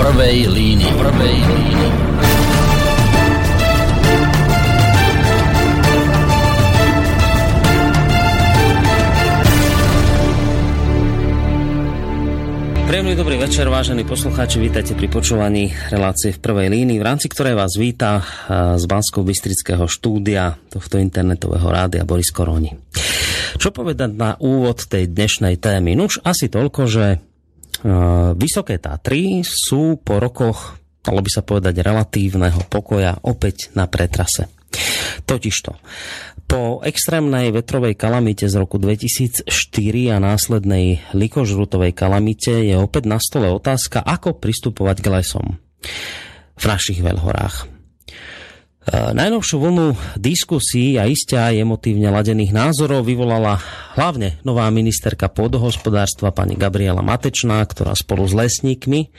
prvej línii. Prvej línii. Príjemný dobrý večer, vážení poslucháči, vítajte pri počúvaní relácie v prvej línii, v rámci ktorej vás víta eh, z bansko bystrického štúdia tohto internetového rádia Boris Koroni. Čo povedať na úvod tej dnešnej témy? Nuž asi toľko, že Vysoké Tatry sú po rokoch, dalo by sa povedať, relatívneho pokoja opäť na pretrase. Totižto, po extrémnej vetrovej kalamite z roku 2004 a následnej likožrutovej kalamite je opäť na stole otázka, ako pristupovať k lesom v našich veľhorách. E, najnovšiu vlnu diskusí a iste aj emotívne ladených názorov vyvolala hlavne nová ministerka pôdohospodárstva pani Gabriela Matečná, ktorá spolu s lesníkmi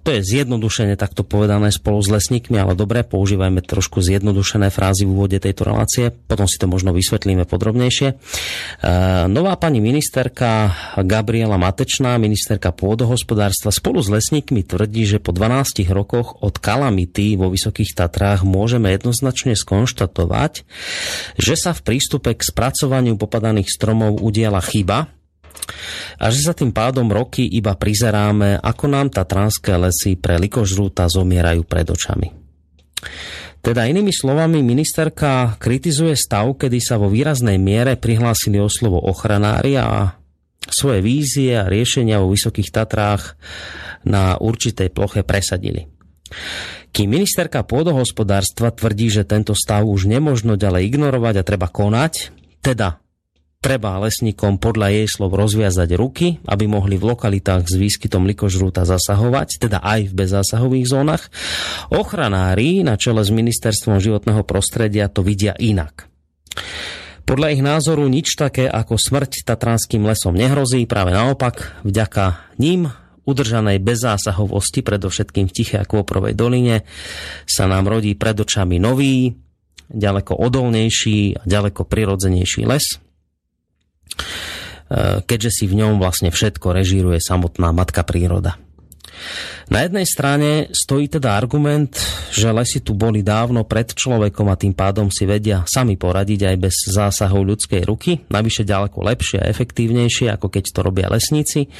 to je zjednodušene takto povedané spolu s lesníkmi, ale dobre, používajme trošku zjednodušené frázy v úvode tejto relácie, potom si to možno vysvetlíme podrobnejšie. Nová pani ministerka Gabriela Matečná, ministerka pôdohospodárstva, spolu s lesníkmi tvrdí, že po 12 rokoch od kalamity vo Vysokých Tatrách môžeme jednoznačne skonštatovať, že sa v prístupe k spracovaniu popadaných stromov udiala chyba, a že sa tým pádom roky iba prizeráme, ako nám tatranské lesy pre likožrúta zomierajú pred očami. Teda inými slovami, ministerka kritizuje stav, kedy sa vo výraznej miere prihlásili o slovo ochranári a svoje vízie a riešenia vo Vysokých Tatrách na určitej ploche presadili. Kým ministerka pôdohospodárstva tvrdí, že tento stav už nemožno ďalej ignorovať a treba konať, teda Treba lesníkom podľa jej slov rozviazať ruky, aby mohli v lokalitách s výskytom likožrúta zasahovať, teda aj v bezzásahových zónach. Ochranári na čele s Ministerstvom životného prostredia to vidia inak. Podľa ich názoru nič také ako smrť Tatranským lesom nehrozí, práve naopak, vďaka ním udržanej bezzásahovosti, predovšetkým v Tiché a Kôprovej doline, sa nám rodí pred očami nový, ďaleko odolnejší a ďaleko prirodzenejší les, keďže si v ňom vlastne všetko režíruje samotná matka príroda. Na jednej strane stojí teda argument, že lesy tu boli dávno pred človekom a tým pádom si vedia sami poradiť aj bez zásahov ľudskej ruky, navyše ďaleko lepšie a efektívnejšie, ako keď to robia lesníci.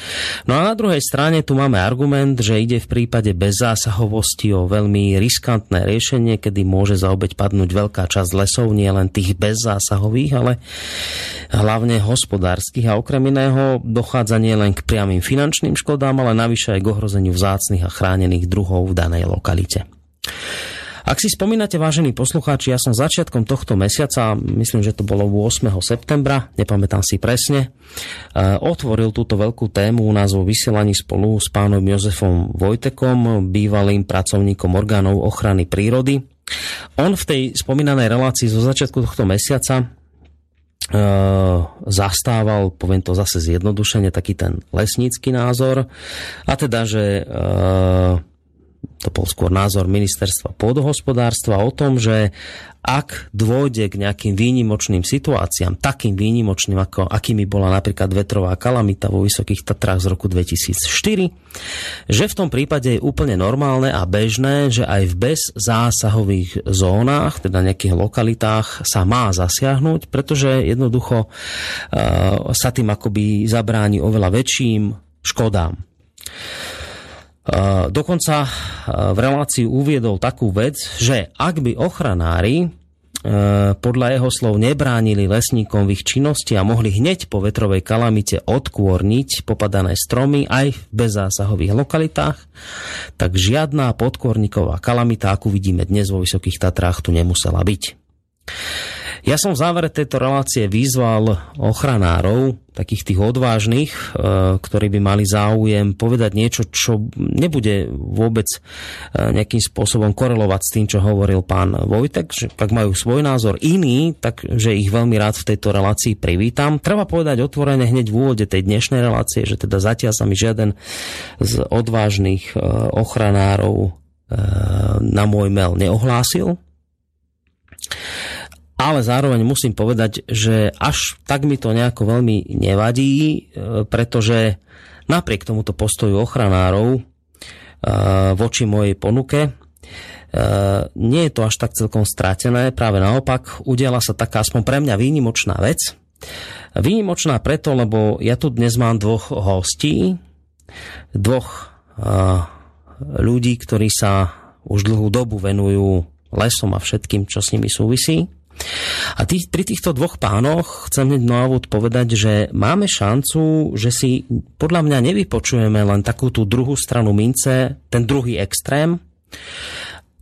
No a na druhej strane tu máme argument, že ide v prípade bezzásahovosti o veľmi riskantné riešenie, kedy môže za obeď padnúť veľká časť lesov, nie len tých bezzásahových, ale hlavne hospodárskych a okrem iného dochádza nielen k priamým finančným škodám, ale navyše aj k ohrozeniu vzácných vzácnych a chránených druhov v danej lokalite. Ak si spomínate, vážení poslucháči, ja som začiatkom tohto mesiaca, myslím, že to bolo 8. septembra, nepamätám si presne, e, otvoril túto veľkú tému u nás vo vysielaní spolu s pánom Jozefom Vojtekom, bývalým pracovníkom orgánov ochrany prírody. On v tej spomínanej relácii zo začiatku tohto mesiaca zastával, poviem to zase zjednodušene, taký ten lesnícky názor. A teda, že e, to bol skôr názor ministerstva pôdohospodárstva o tom, že ak dôjde k nejakým výnimočným situáciám, takým výnimočným, ako akými bola napríklad vetrová kalamita vo Vysokých Tatrách z roku 2004, že v tom prípade je úplne normálne a bežné, že aj v bezzásahových zónach, teda nejakých lokalitách sa má zasiahnuť, pretože jednoducho uh, sa tým akoby zabráni oveľa väčším škodám. Dokonca v relácii uviedol takú vec, že ak by ochranári eh, podľa jeho slov nebránili lesníkom v ich činnosti a mohli hneď po vetrovej kalamite odkôrniť popadané stromy aj v bezzásahových lokalitách, tak žiadna podkôrniková kalamita, ako vidíme dnes vo Vysokých Tatrách, tu nemusela byť. Ja som v závere tejto relácie vyzval ochranárov, takých tých odvážnych, e, ktorí by mali záujem povedať niečo, čo nebude vôbec e, nejakým spôsobom korelovať s tým, čo hovoril pán Vojtek, že ak majú svoj názor iný, tak že ich veľmi rád v tejto relácii privítam. Treba povedať otvorene hneď v úvode tej dnešnej relácie, že teda zatiaľ sa mi žiaden z odvážnych e, ochranárov na môj mail neohlásil ale zároveň musím povedať, že až tak mi to nejako veľmi nevadí, e, pretože napriek tomuto postoju ochranárov voči mojej ponuke. Nie je to až tak celkom stratené, práve naopak, udiala sa taká aspoň pre mňa výnimočná vec. Výnimočná preto, lebo ja tu dnes mám dvoch hostí, dvoch ľudí, ktorí sa už dlhú dobu venujú lesom a všetkým, čo s nimi súvisí. A tých, pri týchto dvoch pánoch chcem hneď na úvod povedať, že máme šancu, že si podľa mňa nevypočujeme len takú tú druhú stranu mince, ten druhý extrém,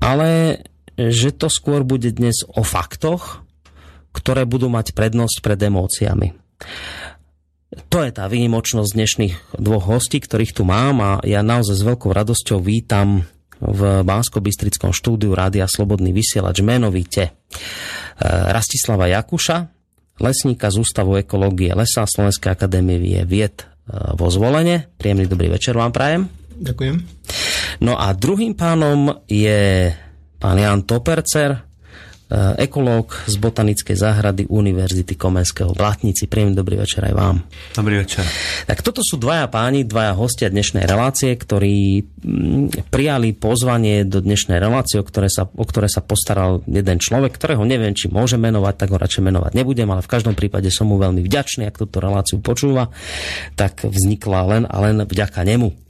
ale že to skôr bude dnes o faktoch, ktoré budú mať prednosť pred emóciami. To je tá výnimočnosť dnešných dvoch hostí, ktorých tu mám a ja naozaj s veľkou radosťou vítam v Bansko-Bystrickom štúdiu Rádia Slobodný vysielač menovite e, Rastislava Jakuša, lesníka z Ústavu ekológie Lesa Slovenskej akadémie vie vied e, vo zvolenie. Príjemný dobrý večer vám prajem. Ďakujem. No a druhým pánom je pán Jan Topercer, ekológ z Botanickej záhrady Univerzity Komenského v Blatnici. Príjemný dobrý večer aj vám. Dobrý večer. Tak toto sú dvaja páni, dvaja hostia dnešnej relácie, ktorí mm, prijali pozvanie do dnešnej relácie, o ktoré, sa, o ktoré sa postaral jeden človek, ktorého neviem, či môže menovať, tak ho radšej menovať nebudem, ale v každom prípade som mu veľmi vďačný, ak túto reláciu počúva, tak vznikla len a len vďaka nemu.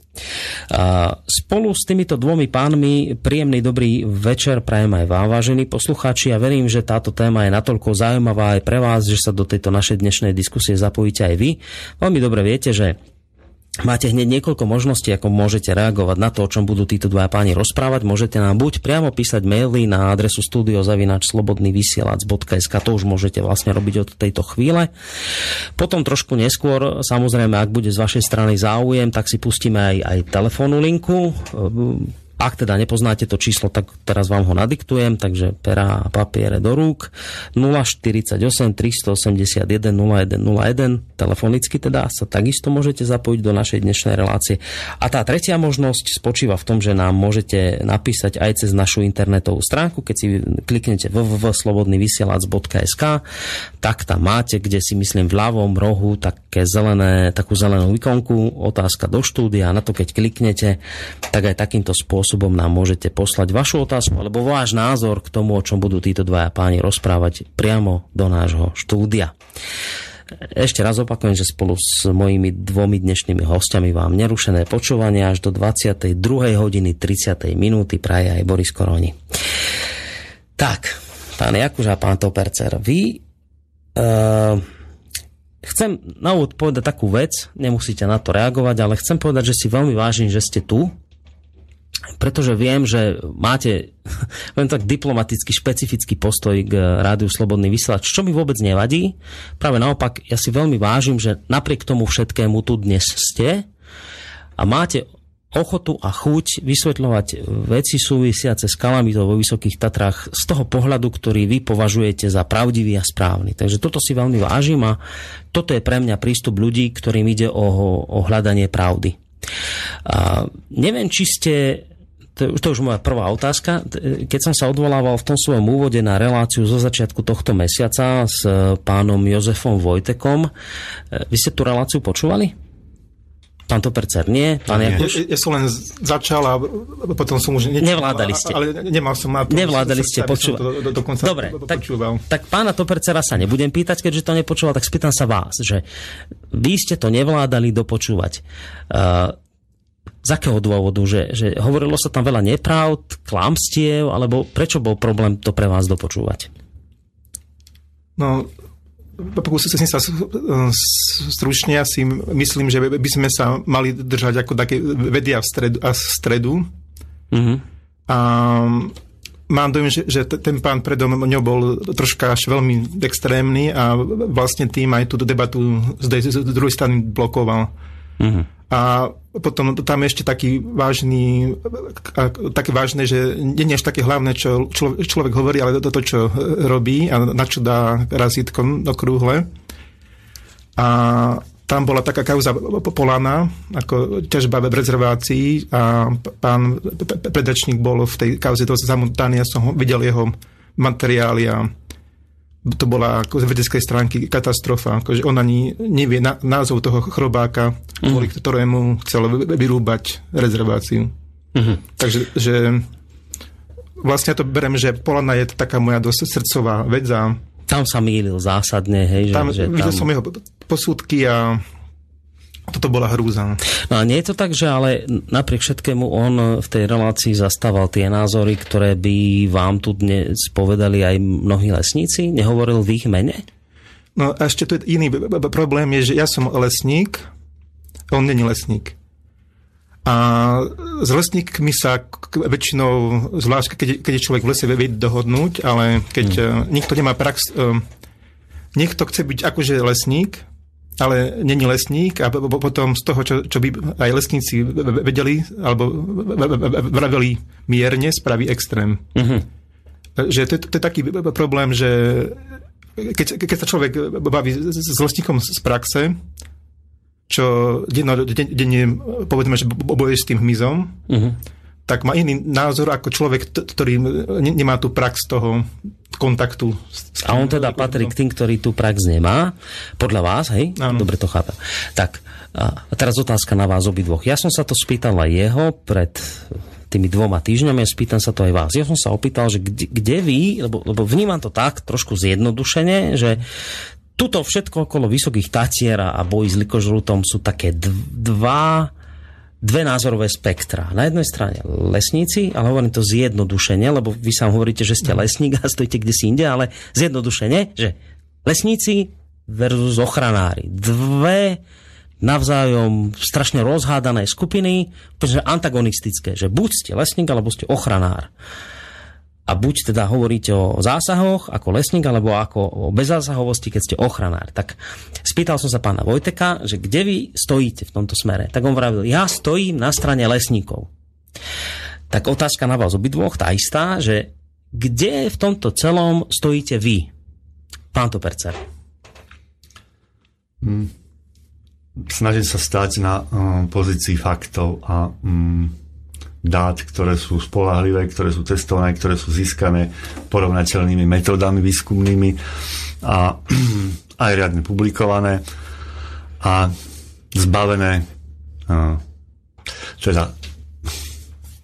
Spolu s týmito dvomi pánmi príjemný dobrý večer prajem aj vám, vážení poslucháči. Ja verím, že táto téma je natoľko zaujímavá aj pre vás, že sa do tejto našej dnešnej diskusie zapojíte aj vy. Veľmi dobre viete, že Máte hneď niekoľko možností, ako môžete reagovať na to, o čom budú títo dvaja páni rozprávať. Môžete nám buď priamo písať maily na adresu studiozavinačslobodnyvysielac.sk, to už môžete vlastne robiť od tejto chvíle. Potom trošku neskôr, samozrejme, ak bude z vašej strany záujem, tak si pustíme aj, aj telefónnu linku ak teda nepoznáte to číslo, tak teraz vám ho nadiktujem, takže pera a papiere do rúk. 048 381 0101, telefonicky teda sa takisto môžete zapojiť do našej dnešnej relácie. A tá tretia možnosť spočíva v tom, že nám môžete napísať aj cez našu internetovú stránku, keď si kliknete www.slobodnyvysielac.sk, tak tam máte, kde si myslím v ľavom rohu také zelené, takú zelenú ikonku, otázka do štúdia, na to keď kliknete, tak aj takýmto spôsobom spôsobom nám môžete poslať vašu otázku alebo váš názor k tomu, o čom budú títo dvaja páni rozprávať priamo do nášho štúdia. Ešte raz opakujem, že spolu s mojimi dvomi dnešnými hostiami vám nerušené počúvanie až do 22. hodiny 30. minúty praje aj Boris Koroni. Tak, pán Jakuž a pán Topercer, vy uh, chcem na úvod povedať takú vec, nemusíte na to reagovať, ale chcem povedať, že si veľmi vážim, že ste tu, pretože viem, že máte len tak diplomaticky špecifický postoj k rádiu Slobodný vysielač, čo mi vôbec nevadí. Práve naopak, ja si veľmi vážim, že napriek tomu všetkému tu dnes ste a máte ochotu a chuť vysvetľovať veci súvisiace s kalamitou vo Vysokých Tatrách z toho pohľadu, ktorý vy považujete za pravdivý a správny. Takže toto si veľmi vážim a toto je pre mňa prístup ľudí, ktorým ide o, o hľadanie pravdy. A neviem, či ste to, to je už moja prvá otázka. Keď som sa odvolával v tom svojom úvode na reláciu zo začiatku tohto mesiaca s e, pánom Jozefom Vojtekom, e, vy ste tú reláciu počúvali? Pán Topercer, nie? Pán ja, Ja, ja som len začal a potom som už... Nečítal, Nevládali ste. Ale nemal som... Na to, Nevládali ste počúvať. Do, do, Dobre, tak, tak pána Topercera sa nebudem pýtať, keďže to nepočúval, tak spýtam sa vás, že vy ste to nevládali dopočúvať. Uh, z akého dôvodu? Že, že hovorilo sa tam veľa nepravd, klamstiev, alebo prečo bol problém to pre vás dopočúvať? No, pokúsim sa stručne, ja si myslím, že by sme sa mali držať ako také vedia v stredu. A, stredu. Mm-hmm. a mám dojem, že, že ten pán predo mňou bol troška až veľmi extrémny a vlastne tým aj túto debatu z, z druhej strany blokoval. Mm-hmm. A potom tam ešte taký vážny, také vážne, že nie je až také hlavné, čo člo, človek hovorí, ale to, to, čo robí a na čo dá razítko okrúhle. A tam bola taká kauza Polana, ako ťažba v rezervácii a pán predačník bol v tej kauze toho zamotaný, ja som videl jeho materiály a to bola ako z vedeckej stránky katastrofa, akože on ani nevie na, názov toho chrobáka, mm. kvôli ktorému chcel vyrúbať rezerváciu. Uh-huh. Takže že vlastne to berem, že Polana je taká moja dosť srdcová vec a tam sa mýlil zásadne, hej. Že, tam, že videl tam... som jeho posúdky a toto bola hrúza. No a nie je to tak, že ale napriek všetkému on v tej relácii zastával tie názory, ktoré by vám tu dnes povedali aj mnohí lesníci? Nehovoril v ich mene? No a ešte tu je iný problém, je, že ja som lesník, on není lesník. A s lesníkmi sa väčšinou, zvlášť keď, keď je človek v lese, vie dohodnúť, ale keď hmm. nikto nemá prax, uh, niekto chce byť akože lesník, ale není lesník a potom z toho, čo, čo by aj lesníci vedeli alebo vraveli mierne, spraví extrém. Uh-huh. Že to, to je taký problém, že keď, keď sa človek baví s lesníkom z praxe, čo denne, povedzme, že bojuje s tým hmyzom, uh-huh. tak má iný názor ako človek, ktorý nemá tú prax toho kontaktu. S a on teda patrí k tým, ktorý tú prax nemá, podľa vás, hej? Áno. Dobre to chápem. Tak, a teraz otázka na vás obidvoch. Ja som sa to spýtal aj jeho pred tými dvoma týždňami a spýtam sa to aj vás. Ja som sa opýtal, že kde, kde vy, lebo, lebo vnímam to tak trošku zjednodušene, že tuto všetko okolo Vysokých Tatier a boji s likožrutom sú také dva dve názorové spektra. Na jednej strane lesníci, ale hovorím to zjednodušene, lebo vy sám hovoríte, že ste lesník a stojíte kde si inde, ale zjednodušene, že lesníci versus ochranári. Dve navzájom strašne rozhádané skupiny, pretože antagonistické, že buď ste lesník, alebo ste ochranár a buď teda hovoríte o zásahoch ako lesník, alebo ako o bezzásahovosti, keď ste ochranár. Tak spýtal som sa pána Vojteka, že kde vy stojíte v tomto smere. Tak on vravil, ja stojím na strane lesníkov. Tak otázka na vás obidvoch, tá istá, že kde v tomto celom stojíte vy, pán Topercer? Hmm. Snažím sa stať na um, pozícii faktov a um, dát, ktoré sú spolahlivé, ktoré sú testované, ktoré sú získané porovnateľnými metódami výskumnými a aj riadne publikované a zbavené a, teda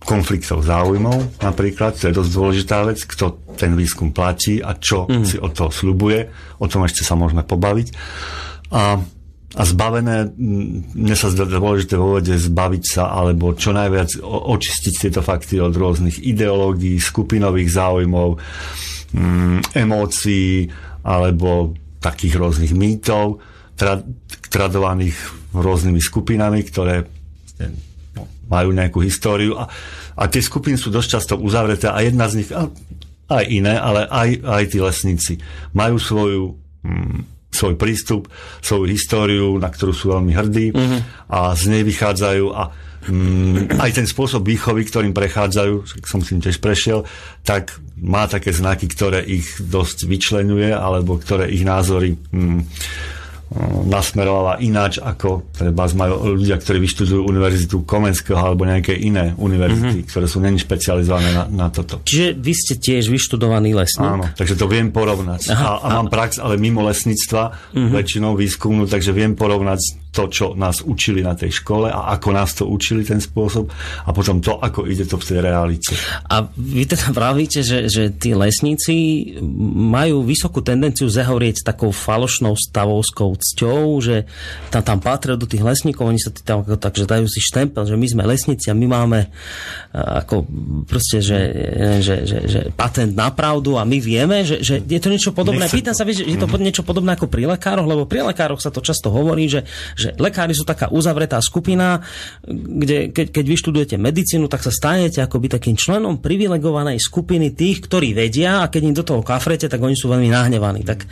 konfliktov záujmov napríklad, to je dosť dôležitá vec, kto ten výskum platí a čo mm. si od toho slubuje, o tom ešte sa môžeme pobaviť. A a zbavené, mne sa zdá dôležité vo vede zbaviť sa alebo čo najviac očistiť tieto fakty od rôznych ideológií, skupinových záujmov, emócií alebo takých rôznych mýtov, tra, tradovaných rôznymi skupinami, ktoré no, majú nejakú históriu. A, a tie skupiny sú dosť často uzavreté a jedna z nich, aj iné, ale aj, aj tí lesníci majú svoju svoj prístup, svoju históriu, na ktorú sú veľmi hrdí mm-hmm. a z nej vychádzajú a mm, aj ten spôsob výchovy, ktorým prechádzajú, som si tiež prešiel, tak má také znaky, ktoré ich dosť vyčlenuje, alebo ktoré ich názory mm, nasmerovala ináč ako treba majú ľudia, ktorí vyštudujú univerzitu Komenského alebo nejaké iné univerzity, mm-hmm. ktoré sú není špecializované na, na toto. Čiže vy ste tiež vyštudovaný lesník? Áno, takže to viem porovnať. Aha, a, a mám prax, ale mimo lesníctva, mm-hmm. väčšinou výskumnú, takže viem porovnať to, čo nás učili na tej škole a ako nás to učili ten spôsob a potom to, ako ide to v tej realite. A vy teda pravíte, že, že tí lesníci majú vysokú tendenciu zahorieť takou falošnou stavovskou cťou, že tam, tam patria do tých lesníkov, oni sa tam že dajú si štempel, že my sme lesníci a my máme ako proste, že, že, že, že patent na pravdu a my vieme, že, že je to niečo podobné. Pýtam sa, že je to niečo podobné ako pri lekároch, lebo pri lekároch sa to často hovorí, že že lekári sú taká uzavretá skupina, kde keď, keď vyštudujete medicínu, tak sa stanete akoby takým členom privilegovanej skupiny tých, ktorí vedia a keď im do toho kafrete, tak oni sú veľmi nahnevaní. Tak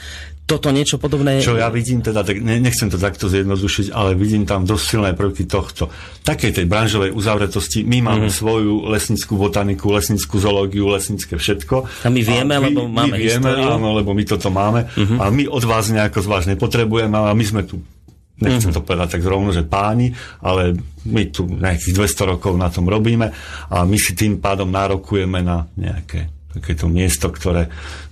toto niečo podobné... Čo ja vidím teda, tak nechcem to takto zjednodušiť, ale vidím tam dosť silné prvky tohto. Takej tej branžovej uzavretosti, my máme mm. svoju lesnickú botaniku, lesnickú zoológiu, lesnické všetko. A my vieme, a my, lebo máme my vieme, históriu. áno, lebo my toto máme. Mm-hmm. A my od vás nejako zvlášť nepotrebujeme, a my sme tu nechcem to povedať tak zrovna, že páni, ale my tu nejakých 200 rokov na tom robíme a my si tým pádom nárokujeme na nejaké takéto miesto, ktoré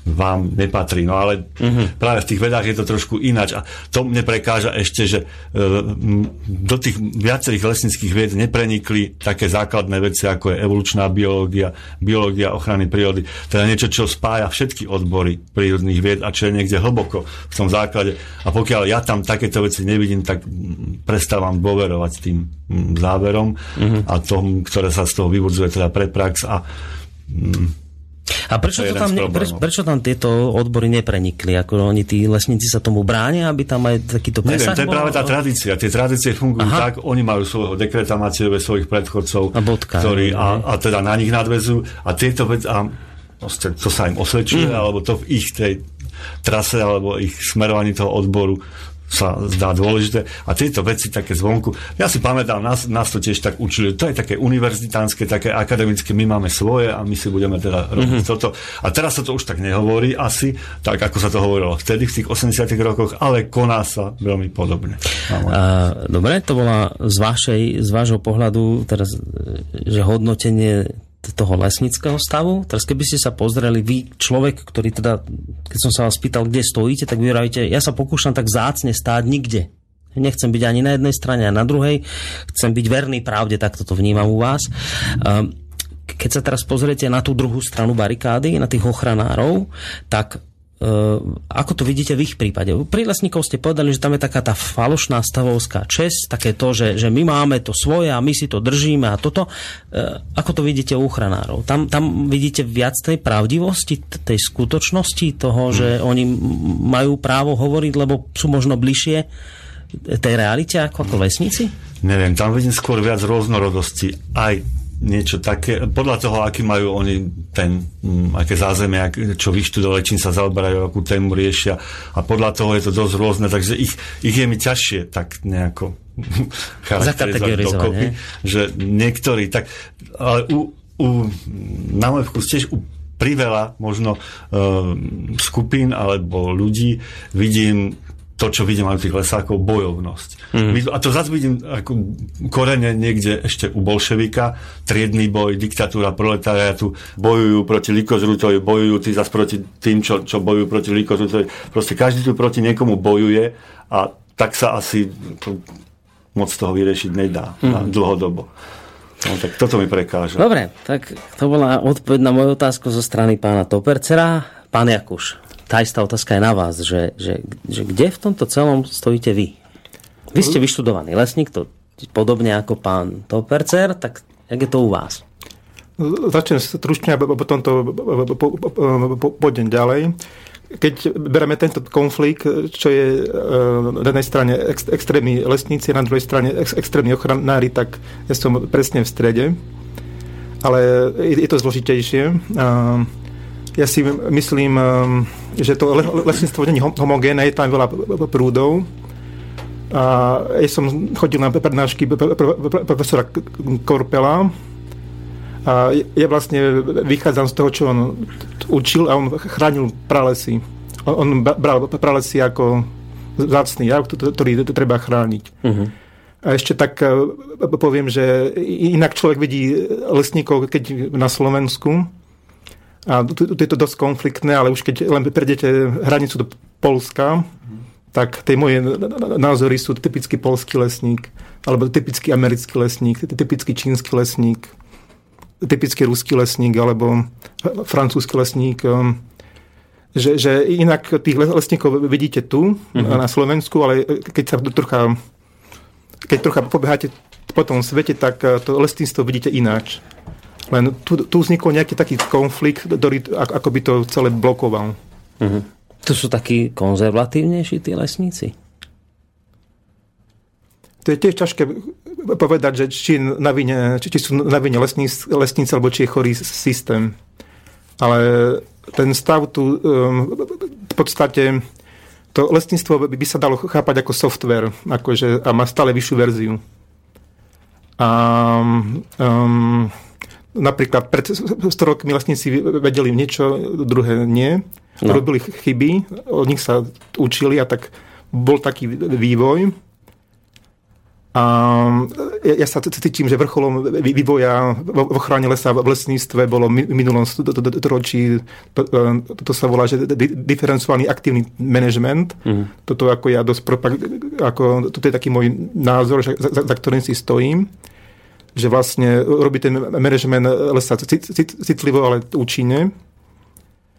vám nepatrí. No ale uh-huh. práve v tých vedách je to trošku ináč. A to mne prekáža ešte, že e, do tých viacerých lesnických vied neprenikli také základné veci, ako je evolučná biológia, biológia ochrany prírody. Teda niečo, čo spája všetky odbory prírodných vied a čo je niekde hlboko v tom základe. A pokiaľ ja tam takéto veci nevidím, tak prestávam dôverovať tým záverom uh-huh. a tom, ktoré sa z toho vyvodzuje teda pre prax a a prečo, to tam, ne, preč, prečo tam tieto odbory neprenikli? Ako oni, tí lesníci sa tomu bránia, aby tam aj takýto presah Neviem, to je práve tá tradícia. Tie tradície fungujú Aha. tak, oni majú svojho dekreta Macejove, svojich predchodcov, a, bodka, ktorí, a, a teda na nich nadvezujú. A tieto veci, a to sa im osvedčuje, mm. alebo to v ich tej trase alebo ich smerovaní toho odboru sa zdá dôležité. A tieto veci také zvonku, ja si pamätám, nás, nás to tiež tak učili, to je také univerzitánske, také akademické, my máme svoje a my si budeme teda robiť mm-hmm. toto. A teraz sa to už tak nehovorí asi, tak ako sa to hovorilo vtedy v tých 80 rokoch, ale koná sa veľmi podobne. A, dobre, to bola z, vašej, z vášho pohľadu teraz, že hodnotenie toho lesnického stavu. Teraz keby ste sa pozreli, vy človek, ktorý teda, keď som sa vás pýtal, kde stojíte, tak vy hovoríte, ja sa pokúšam tak zácne stáť nikde. Nechcem byť ani na jednej strane, ani na druhej. Chcem byť verný pravde, tak toto vnímam u vás. Ehm, keď sa teraz pozriete na tú druhú stranu barikády, na tých ochranárov, tak ako to vidíte v ich prípade? Pri lesníkov ste povedali, že tam je taká tá falošná stavovská čes, také to, že, že my máme to svoje a my si to držíme a toto. Uh, ako to vidíte u ochranárov? Tam, tam vidíte viac tej pravdivosti, tej skutočnosti toho, hmm. že oni majú právo hovoriť, lebo sú možno bližšie tej realite ako, ako lesníci? Neviem, tam vidím skôr viac rôznorodosti. Aj niečo také, podľa toho, aký majú oni ten, m, mm, aké zázemie, ak, čo vyštudovali, čím sa zaoberajú, akú tému riešia. A podľa toho je to dosť rôzne, takže ich, ich je mi ťažšie tak nejako charakterizovať dokopy, že niektorí tak, ale u, u, na môj vkus tiež u priveľa možno uh, skupín alebo ľudí vidím to, čo vidím aj u tých lesákov, bojovnosť. Mm. A to zase vidím ako korene niekde ešte u bolševika, triedný boj, diktatúra proletariatu, bojujú proti Likozrutovi, bojujú tí zase proti tým, čo, čo bojujú proti Likozrutovi. Proste každý tu proti niekomu bojuje a tak sa asi to, moc toho vyriešiť nedá mm. dlhodobo. No, tak toto mi prekáža. Dobre, tak to bola odpoveď na moju otázku zo strany pána Topercera. Pán Jakuš, tá istá otázka je na vás, že, že, že kde v tomto celom stojíte vy? Vy ste vyštudovaný lesník, to podobne ako pán Topercer, tak jak je to u vás? Začnem stručne a potom to pôjdem ďalej. Keď bereme tento konflikt, čo je e, na jednej strane extrémni lesníci, na druhej strane extrémni ochranári, tak ja som presne v strede. Ale je to zložitejšie ja si myslím, um, že to lesníctvo není homogénne, je tam veľa prúdov. A ja som chodil na prednášky profesora Korpela a ja vlastne vychádzam z toho, čo on učil a on chránil pralesy. On bral pralesy ako zácný jav, ktorý treba chrániť. Uh-huh. A ešte tak uh, poviem, že inak človek vidí lesníkov, keď na Slovensku, a tu, tu je to dosť konfliktné, ale už keď len prejdete hranicu do Polska, tak tie moje názory sú typický polský lesník, alebo typický americký lesník, typický čínsky lesník, typický ruský lesník, alebo francúzsky lesník. Um, že, že inak tých lesníkov vidíte tu, mm-hmm. na Slovensku, ale keď sa trocha keď trocha pobeháte po tom svete, tak to lesníctvo vidíte ináč. Len tu, tu vznikol nejaký taký konflikt, ktorý ako by to celé blokoval. Uh-huh. Tu sú takí konzervatívnejší tí lesníci? To je tiež ťažké povedať, že či, na vine, či, či sú na vine lesníci, lesníci, alebo či je chorý systém. Ale ten stav tu um, v podstate to lesníctvo by sa dalo chápať ako software akože, a má stále vyššiu verziu. A um, napríklad pred 100 rokmi vlastníci vedeli niečo, druhé nie. No. Robili chyby, od nich sa učili a tak bol taký vývoj. A ja, ja sa cítim, že vrcholom vývoja v ochrane lesa v lesníctve bolo v minulom storočí, to, to, to sa volá, že diferencovaný aktívny management. Mm. Toto ako ja dosť propag- ako, toto je taký môj názor, za, za, za ktorým si stojím že vlastne robí ten management lesa citlivo, ale účinne.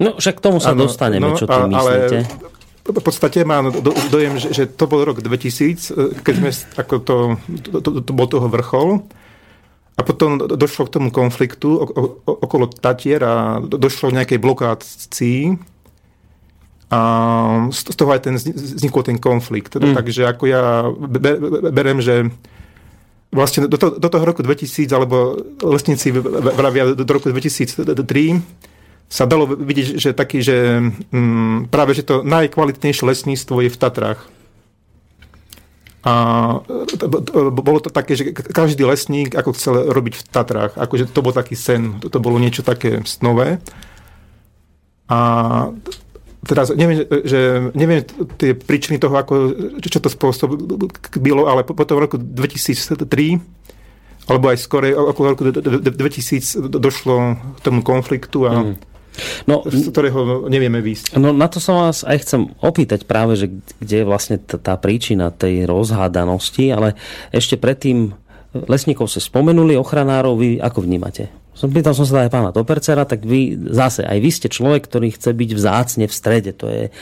No, však k tomu sa ano, dostaneme, no, čo tým myslíte. Ale v podstate mám do, dojem, že, že to bol rok 2000, keď sme ako to, to, to, to bol toho vrchol. A potom došlo k tomu konfliktu okolo Tatier a došlo k nejakej blokácii. A z toho aj ten, vznikol ten konflikt. Mm. Takže ako ja berem, že vlastne do, to, do toho roku 2000, alebo lesníci vravia do roku 2003, sa dalo vidieť, že taký, že mm, práve, že to najkvalitnejšie lesníctvo je v Tatrách. A bolo to také, že každý lesník ako chcel robiť v Tatrách. Akože to bol taký sen, to, to bolo niečo také snové. A teraz neviem, že, neviem tie príčiny toho, ako, čo to spôsobilo, ale potom v roku 2003 alebo aj skore, okolo roku 2000 došlo k tomu konfliktu a mm no, z ktorého nevieme výsť. No na to som vás aj chcem opýtať práve, že kde je vlastne tá, tá príčina tej rozhádanosti, ale ešte predtým lesníkov sa spomenuli, ochranárov, vy ako vnímate? Som, pýtal som sa aj pána Topercera, tak vy zase, aj vy ste človek, ktorý chce byť vzácne v strede. To je,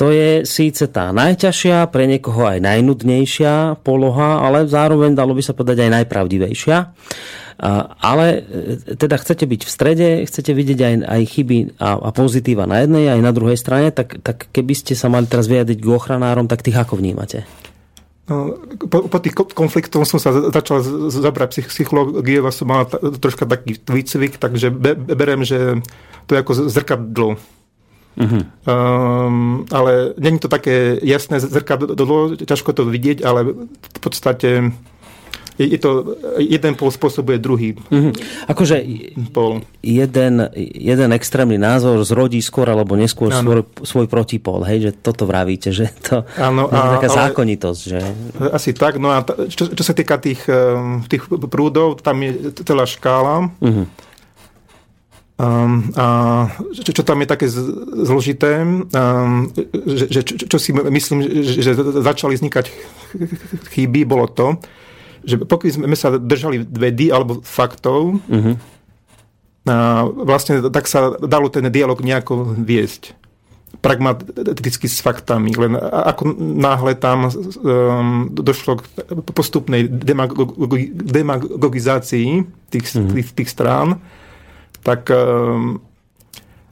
to je síce tá najťažšia, pre niekoho aj najnudnejšia poloha, ale zároveň dalo by sa povedať aj najpravdivejšia. Ale e, teda chcete byť v strede, chcete vidieť aj, aj chyby a, a pozitíva na jednej, aj na druhej strane, tak, tak keby ste sa mali teraz vyjadriť k ochranárom, tak tých ako vnímate? No, po, po tých konfliktoch som sa začal zabrať psychológie a som mal troška taký výcvik, takže be, berem, že to je ako zrkadlo. Uh-huh. Um, ale není to také jasné zrkadlo, ťažko to vidieť, ale v podstate je, je to, jeden pol spôsobuje druhý mm-hmm. Akože pol. Jeden, jeden extrémny názor zrodí skôr alebo neskôr svoj, svoj protipol, hej, že toto vravíte, že to ano, je taká zákonitosť. Že... Asi tak, no a t- čo, čo sa týka tých, tých prúdov, tam je celá škála. Mm-hmm. Um, a čo, čo tam je také zložité, um, že, že čo, čo si myslím, že, že začali vznikať chyby, bolo to, že pokiaľ sme sa držali vedy alebo faktov, uh-huh. a vlastne tak sa dalo ten dialog nejako viesť pragmaticky s faktami, len ako náhle tam um, došlo k postupnej demagogi- demagogizácii tých, mm. tých, tých strán, tak um,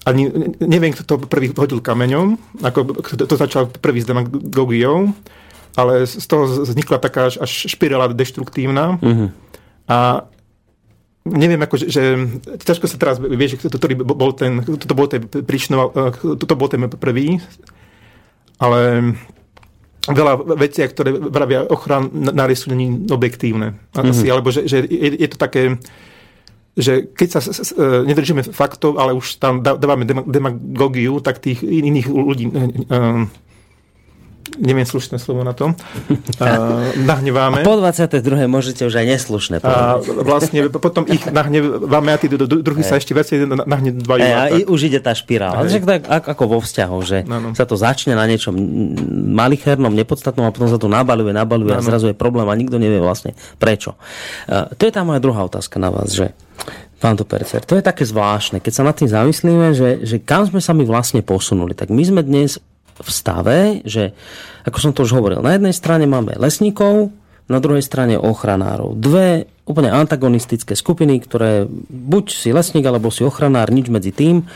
ani neviem, kto to prvý hodil kameňom, ako kto to začal prvý s demagogiou, ale z toho vznikla taká až špirála deštruktívna. Uh-huh. A neviem, ako, že, ťažko sa teraz vie, že ktorý bol ten, toto bol ten príčinou, toto bol ten prvý, ale veľa vecí, ktoré vravia ochranári sú není objektívne. Asi, mm-hmm. alebo že, že je, je to také, že keď sa e, nedržíme faktov, ale už tam dávame demagogiu, tak tých iných ľudí um, neviem slušné slovo na to, uh, nahneváme. A po 22. môžete už aj neslušné povedať. A vlastne potom ich nahneváme a tí druhí sa ešte viacej nahnevajú. A tak. už ide tá špirála. Že tak ako vo vzťahu, že no, no. sa to začne na niečom malichernom, nepodstatnom a potom sa to nabaluje, nabaluje no, a zrazu je problém a nikto nevie vlastne prečo. Uh, to je tá moja druhá otázka na vás, že Pán Topercer, to je také zvláštne, keď sa nad tým zamyslíme, že, že kam sme sa my vlastne posunuli. Tak my sme dnes v stave, že, ako som to už hovoril, na jednej strane máme lesníkov, na druhej strane ochranárov. Dve úplne antagonistické skupiny, ktoré buď si lesník, alebo si ochranár, nič medzi tým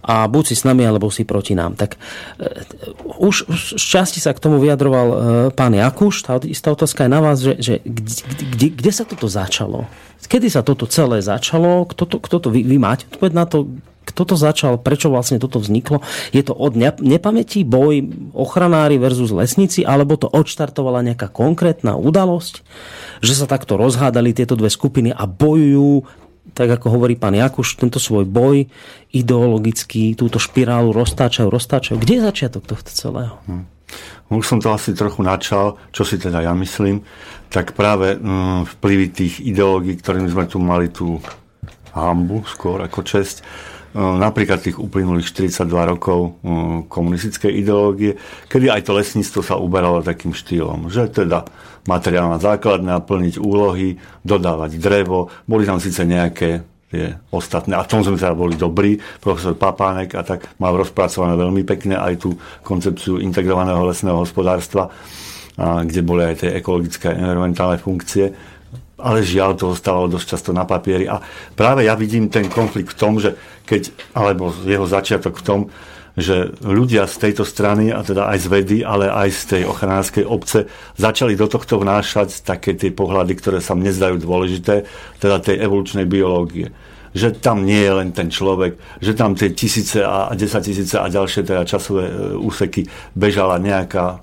a buď si s nami, alebo si proti nám. Tak uh, už z časti sa k tomu vyjadroval uh, pán Jakuš, tá istá otázka je na vás, že, že kde, kde, kde sa toto začalo? Kedy sa toto celé začalo? Kto to, kto to vy, vy máte odpoveď na to, kto to začal, prečo vlastne toto vzniklo. Je to od nepamäti boj ochranári versus lesníci, alebo to odštartovala nejaká konkrétna udalosť, že sa takto rozhádali tieto dve skupiny a bojujú tak ako hovorí pán Jakuš, tento svoj boj ideologický, túto špirálu roztáčajú, roztáčajú. Kde je začiatok tohto celého? Hm. Už som to asi trochu načal, čo si teda ja myslím, tak práve mm, vplyvy tých ideológií, ktorými sme tu mali tú hambu skôr ako česť, napríklad tých uplynulých 42 rokov mm, komunistickej ideológie, kedy aj to lesníctvo sa uberalo takým štýlom, že teda materiálna základná, plniť úlohy, dodávať drevo, boli tam síce nejaké tie ostatné. A v tom sme teda boli dobrí. Profesor Papánek a tak mal rozpracované veľmi pekne aj tú koncepciu integrovaného lesného hospodárstva, kde boli aj tie ekologické a environmentálne funkcie. Ale žiaľ, to zostávalo dosť často na papieri. A práve ja vidím ten konflikt v tom, že keď, alebo jeho začiatok v tom, že ľudia z tejto strany, a teda aj z vedy, ale aj z tej ochranárskej obce, začali do tohto vnášať také tie pohľady, ktoré sa mne zdajú dôležité, teda tej evolučnej biológie že tam nie je len ten človek, že tam tie tisíce a desať tisíce a ďalšie teda časové e, úseky bežala nejaká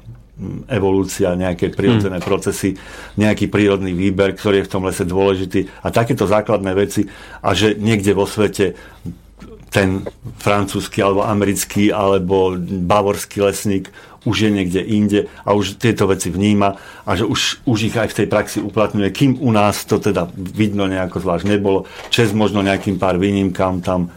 evolúcia, nejaké prírodzené hmm. procesy, nejaký prírodný výber, ktorý je v tom lese dôležitý a takéto základné veci a že niekde vo svete ten francúzsky alebo americký alebo bavorský lesník už je niekde inde a už tieto veci vníma a že už, už ich aj v tej praxi uplatňuje, kým u nás to teda vidno nejako zvlášť nebolo. Čes možno nejakým pár výnimkám tam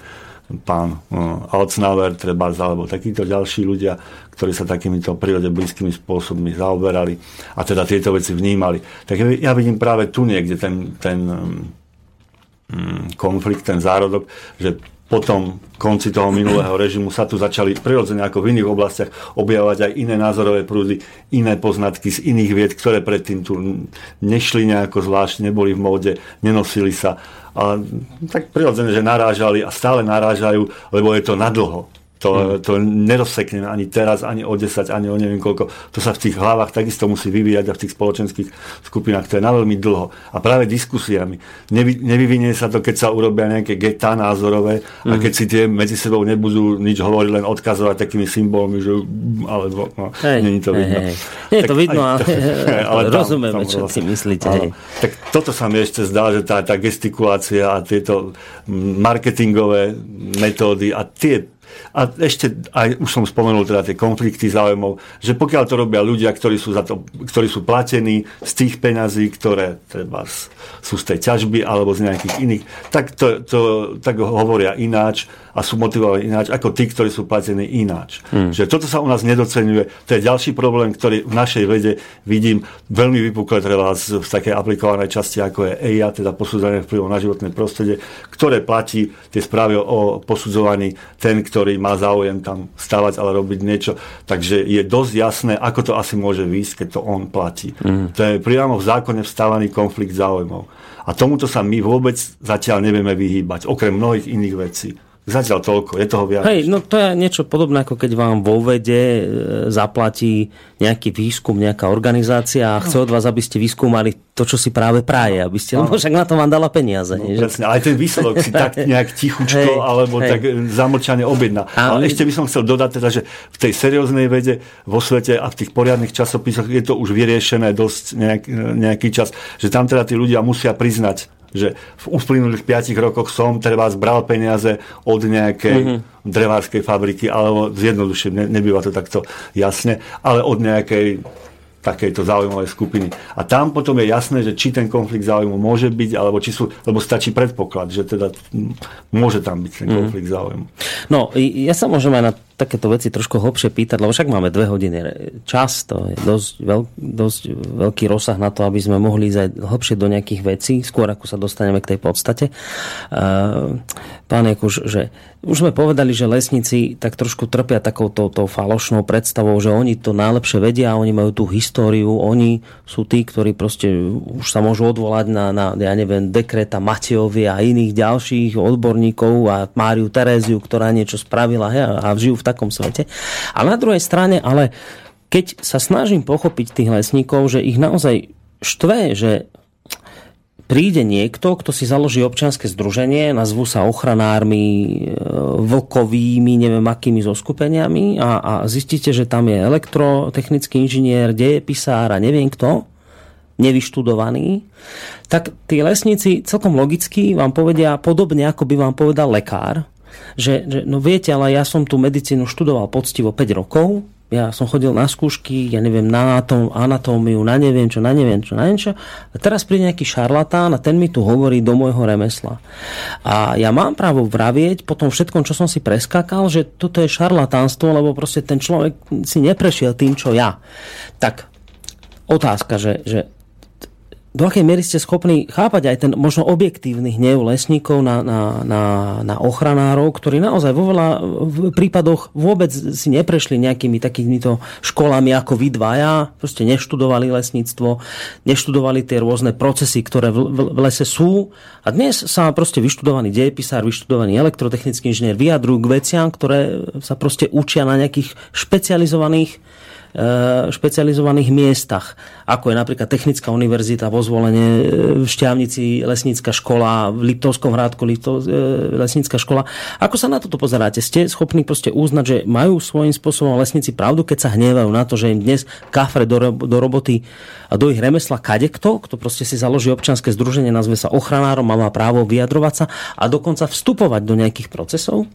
pán uh, Alcnaver, treba, alebo takíto ďalší ľudia, ktorí sa takýmito prírode blízkymi spôsobmi zaoberali a teda tieto veci vnímali. Tak ja vidím práve tu niekde ten, ten um, konflikt, ten zárodok, že potom konci toho minulého režimu sa tu začali prirodzene ako v iných oblastiach objavovať aj iné názorové prúdy, iné poznatky z iných vied, ktoré predtým tu nešli nejako zvlášť, neboli v móde, nenosili sa. A tak prirodzene, že narážali a stále narážajú, lebo je to nadlho. To, to nerozsekneme ani teraz, ani o 10, ani o neviem koľko. To sa v tých hlavách takisto musí vyvíjať a v tých spoločenských skupinách. To je na veľmi dlho. A práve diskusiami. Nevy, nevyvinie sa to, keď sa urobia nejaké getá názorové a hmm. keď si tie medzi sebou nebudú nič hovoriť, len odkazovať takými symbolmi, že alebo no, hej, není to vidno. Hej, hej. Je to vidno, ale, ale tam, rozumieme, tam, čo si myslíte. Hej. Tak toto sa mi ešte zdá, že tá, tá gestikulácia a tieto marketingové metódy a tie a ešte aj už som spomenul teda tie konflikty záujmov, že pokiaľ to robia ľudia, ktorí sú, za to, ktorí sú platení z tých peňazí, ktoré treba sú z tej ťažby alebo z nejakých iných, tak, to, to, tak hovoria ináč a sú motivovaní ináč ako tí, ktorí sú platení ináč. Hmm. Že toto sa u nás nedocenuje. To je ďalší problém, ktorý v našej vede vidím veľmi vypukle treba v takej aplikovanej časti, ako je EIA, teda posudzovanie vplyvom na životné prostredie, ktoré platí tie správy o posudzovaní ten, ktorý má záujem tam stavať, ale robiť niečo. Takže je dosť jasné, ako to asi môže výjsť, keď to on platí. Hmm. To je priamo v zákone vstávaný konflikt záujmov. A tomuto sa my vôbec zatiaľ nevieme vyhýbať, okrem mnohých iných vecí. Zatiaľ toľko, je toho viac. Hej, no to je niečo podobné, ako keď vám vo vede e, zaplatí nejaký výskum, nejaká organizácia a chce od vás, aby ste vyskúmali to, čo si práve praje, aby ste, lebo však na to vám dala peniaze. No, nie, presne, ale ten výsledok si tak nejak tichučko hej, alebo hej. tak zamlčane objedná. Ale ešte by som chcel dodať teda, že v tej serióznej vede vo svete a v tých poriadnych časopisoch je to už vyriešené dosť nejak, nejaký čas, že tam teda tí ľudia musia priznať že v uplynulých 5 rokoch som treba zbral peniaze od nejakej mm-hmm. drevárskej fabriky, alebo zjednodušene, ne, nebýva to takto jasne, ale od nejakej takejto záujmovej skupiny. A tam potom je jasné, že či ten konflikt záujmu môže byť, alebo či sú, lebo stačí predpoklad, že teda môže tam byť ten mhm. konflikt mm. záujmu. No, ja sa môžem aj na takéto veci trošku hlbšie pýtať, lebo však máme dve hodiny čas, to je dosť, veľ, dosť veľký rozsah na to, aby sme mohli ísť aj hlbšie do nejakých vecí, skôr ako sa dostaneme k tej podstate. Uh, pán Jakuš, že už sme povedali, že lesníci tak trošku trpia takouto tou falošnou predstavou, že oni to najlepšie vedia, oni majú tú históriu, oni sú tí, ktorí proste už sa môžu odvolať na, na ja neviem, dekreta Matejovi a iných ďalších odborníkov a Máriu Teréziu, ktorá niečo spravila hej, a žijú v takom svete. A na druhej strane, ale keď sa snažím pochopiť tých lesníkov, že ich naozaj štve, že príde niekto, kto si založí občianske združenie, nazvú sa ochranármi, e, vlkovými, neviem akými zoskupeniami a, a zistíte, že tam je elektrotechnický inžinier, dejepisár a neviem kto, nevyštudovaný, tak tí lesníci celkom logicky vám povedia podobne, ako by vám povedal lekár, že, že no viete, ale ja som tú medicínu študoval poctivo 5 rokov, ja som chodil na skúšky, ja neviem, na anatómiu, na neviem čo, na neviem čo, na neviem čo. A teraz príde nejaký šarlatán a ten mi tu hovorí do môjho remesla. A ja mám právo vravieť po tom všetkom, čo som si preskakal, že toto je šarlatánstvo, lebo proste ten človek si neprešiel tým, čo ja. Tak otázka, že, že do akej miery ste schopní chápať aj ten možno objektívny hnev lesníkov na, na, na, na ochranárov, ktorí naozaj vo veľa prípadoch vôbec si neprešli nejakými takýmito školami ako vy dvaja, proste neštudovali lesníctvo, neštudovali tie rôzne procesy, ktoré v, v, v lese sú. A dnes sa proste vyštudovaný dejepisár, vyštudovaný elektrotechnický inžinier vyjadrujú k veciam, ktoré sa proste učia na nejakých špecializovaných špecializovaných miestach, ako je napríklad Technická univerzita vo zvolenie, e, v Šťavnici lesnícka škola, v Liptovskom hrádku Liptov, e, lesnícka škola. Ako sa na toto pozeráte? Ste schopní proste uznať, že majú svojím spôsobom lesníci pravdu, keď sa hnievajú na to, že im dnes kafre do, do roboty a do ich remesla kadekto, kto proste si založí občanské združenie, nazve sa ochranárom a má právo vyjadrovať sa a dokonca vstupovať do nejakých procesov?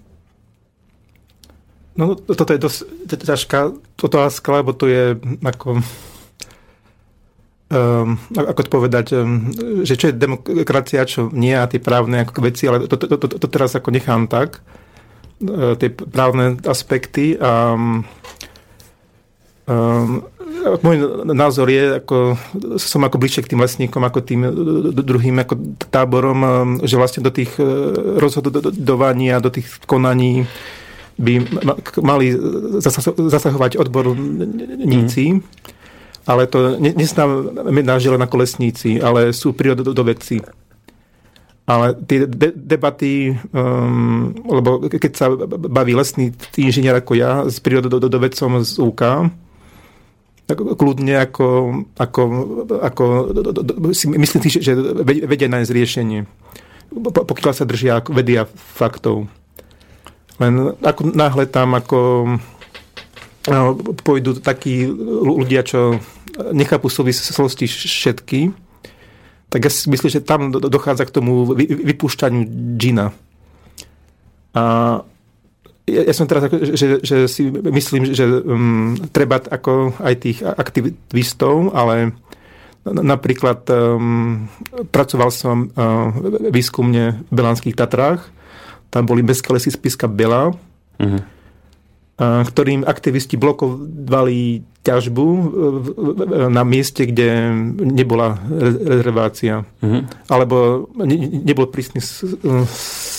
No toto je dosť ťažká otázka, lebo to je ako... Um, ako to povedať, um, že čo je demokracia, čo nie a tie právne ako veci, ale to, to, to, to, teraz ako nechám tak, uh, tie právne aspekty a um, môj názor je, ako, som ako bližšie k tým lesníkom, ako tým druhým ako táborom, že vlastne do tých uh, rozhodovaní a do tých konaní by mali zasahovať odborníci, ale to neznamená, že len ako lesníci, ale sú prírodovedci. Ale tie de- debaty, um, lebo keď sa baví lesný inžinier ako ja s prírodovedcom z UK, kľudne ako, ako, ako si myslím si, že vedia nájsť riešenie. Pokiaľ sa držia vedia faktov. Len ako náhle tam ako no, pôjdu takí ľudia, čo nechápu súvislosti všetky, tak ja si myslím, že tam dochádza k tomu vypúšťaniu džina. A ja, ja som teraz, ako, že, že si myslím, že um, treba ako aj tých aktivistov, ale napríklad um, pracoval som uh, výskumne v Belánskych Tatrách tam boli mestské lesy spiska Bela, uh-huh. ktorým aktivisti blokovali ťažbu na mieste, kde nebola rezervácia. Uh-huh. Alebo nebol prísny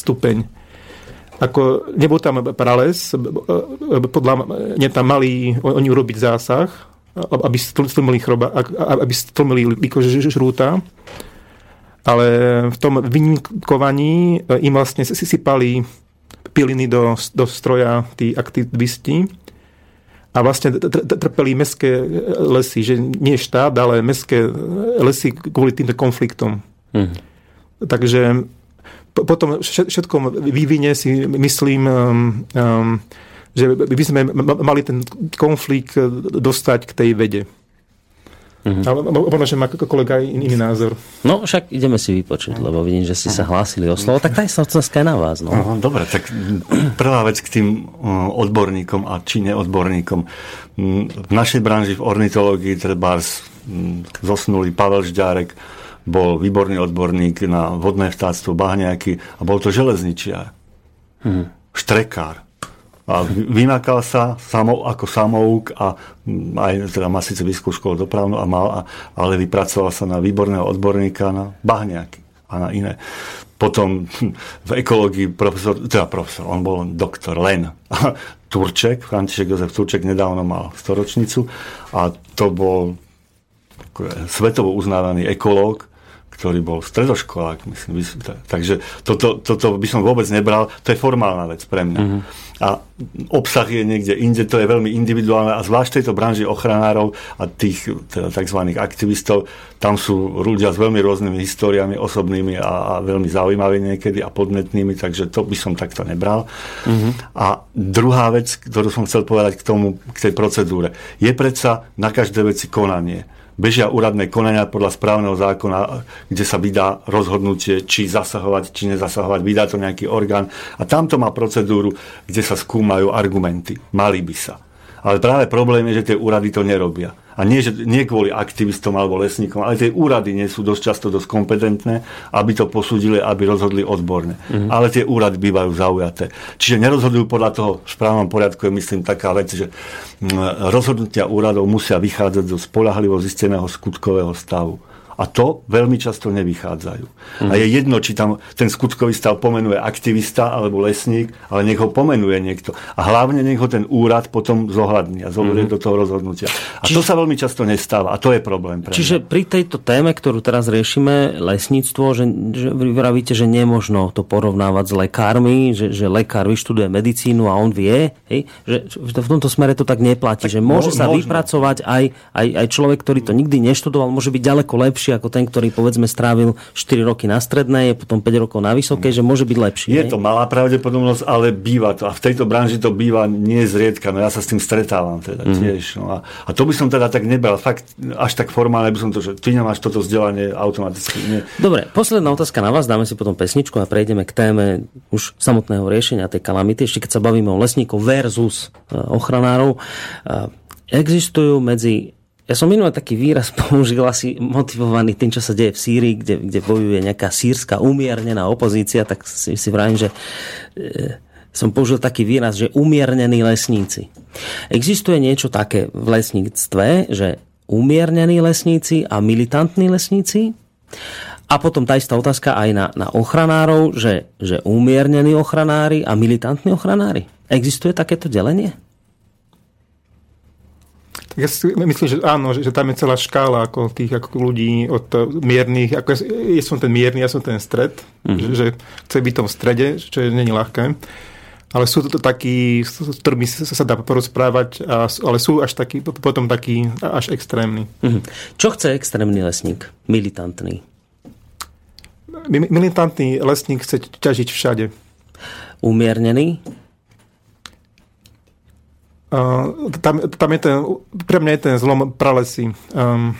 stupeň. Ako, nebol tam prales, podľa mňa tam mali oni urobiť zásah, aby stlmili, chroba, aby stlmili žrúta ale v tom vynikovaní e, im vlastne sypali piliny do, do stroja tí aktivisti a vlastne trpeli mestské lesy, že nie štát, ale mestské lesy kvôli týmto konfliktom. Mm. Takže po tom všetkom vývine si myslím, um, um, že by sme mali ten konflikt dostať k tej vede. Mm-hmm. Ale možno, že má kolega iný, iný názor. No však ideme si vypočuť, lebo vidím, že ste sa hlásili o slovo. Tak taj sa otázka aj na vás. No. Aha, dobre, tak prvá vec k tým odborníkom a či neodborníkom. Mm, v našej branži v ornitológii treba mm, zosnulý Pavel Žďárek bol výborný odborník na vodné vtáctvo, bahňaky a bol to železničiar. Hmm. Štrekár a vymakal sa samo, ako samouk a aj teda má síce vysokú školu dopravnú, a mal, a, ale vypracoval sa na výborného odborníka na bahňaky a na iné. Potom v ekológii profesor, teda profesor, on bol doktor Len. Turček, František Jozef Turček nedávno mal storočnicu a to bol svetovo uznávaný ekológ, ktorý bol stredoškolák, myslím. Takže toto, toto by som vôbec nebral, to je formálna vec pre mňa. Mm-hmm. A obsah je niekde inde, to je veľmi individuálne a zvlášť tejto branži ochranárov a tých teda tzv. aktivistov, tam sú ľudia s veľmi rôznymi históriami, osobnými a, a veľmi zaujímavými niekedy a podnetnými, takže to by som takto nebral. Mm-hmm. A druhá vec, ktorú som chcel povedať k tomu, k tej procedúre, je predsa na každé veci konanie bežia úradné konania podľa správneho zákona, kde sa vydá rozhodnutie, či zasahovať, či nezasahovať, vydá to nejaký orgán. A tamto má procedúru, kde sa skúmajú argumenty. Mali by sa. Ale práve problém je, že tie úrady to nerobia. A nie, že, nie kvôli aktivistom alebo lesníkom, ale tie úrady nie sú dosť často dosť kompetentné, aby to posúdili, aby rozhodli odborne. Mm-hmm. Ale tie úrady bývajú zaujaté. Čiže nerozhodujú podľa toho správnom poriadku, je myslím taká vec, že mm, rozhodnutia úradov musia vychádzať zo spolahlivo zisteného skutkového stavu. A to veľmi často nevychádzajú. Mm. A je jedno, či tam ten skutkový stav pomenuje aktivista alebo lesník, ale nech ho pomenuje niekto. A hlavne nech ho ten úrad potom zohľadní a zoberie mm. do toho rozhodnutia. A čiže, to sa veľmi často nestáva. A to je problém. Pre čiže mňa. pri tejto téme, ktorú teraz riešime, lesníctvo, že, že vy vravíte, že nemožno to porovnávať s lekármi, že, že lekár vyštuduje medicínu a on vie, hej, že v tomto smere to tak neplatí, tak že môže mo, sa možno. vypracovať aj, aj, aj človek, ktorý to nikdy neštudoval, môže byť ďaleko lepší lepší ako ten, ktorý povedzme strávil 4 roky na strednej, potom 5 rokov na vysokej, že môže byť lepší. Je ne? to malá pravdepodobnosť, ale býva to. A v tejto branži to býva nie zriedka. No ja sa s tým stretávam teda mm. tiež. No a, a, to by som teda tak nebral. Fakt až tak formálne by som to, že ty nemáš toto vzdelanie automaticky. Nie. Dobre, posledná otázka na vás. Dáme si potom pesničku a prejdeme k téme už samotného riešenia tej kalamity. Ešte keď sa bavíme o lesníkov versus e, ochranárov. E, existujú medzi ja som minulý taký výraz použil asi motivovaný tým, čo sa deje v Sýrii, kde, kde bojuje nejaká sírska umiernená opozícia, tak si, si vravím, že e, som použil taký výraz, že umiernení lesníci. Existuje niečo také v lesníctve, že umiernení lesníci a militantní lesníci? A potom tá istá otázka aj na, na ochranárov, že, že umiernení ochranári a militantní ochranári. Existuje takéto delenie? Ja si myslím, že áno, že, že tam je celá škála ako tých ako ľudí od miernych, ako ja, ja som ten mierny, ja som ten stred, mm-hmm. že, že chce byť v tom strede, čo je není ľahké. Ale sú to takí, s ktorými sa, sa dá porozprávať, a, ale sú až takí, potom takí až extrémni. Mm-hmm. Čo chce extrémny lesník? Militantný? Militantný lesník chce ťažiť všade. Umiernený? Uh, tam, tam je ten, pre mňa je ten zlom pralesy. Um,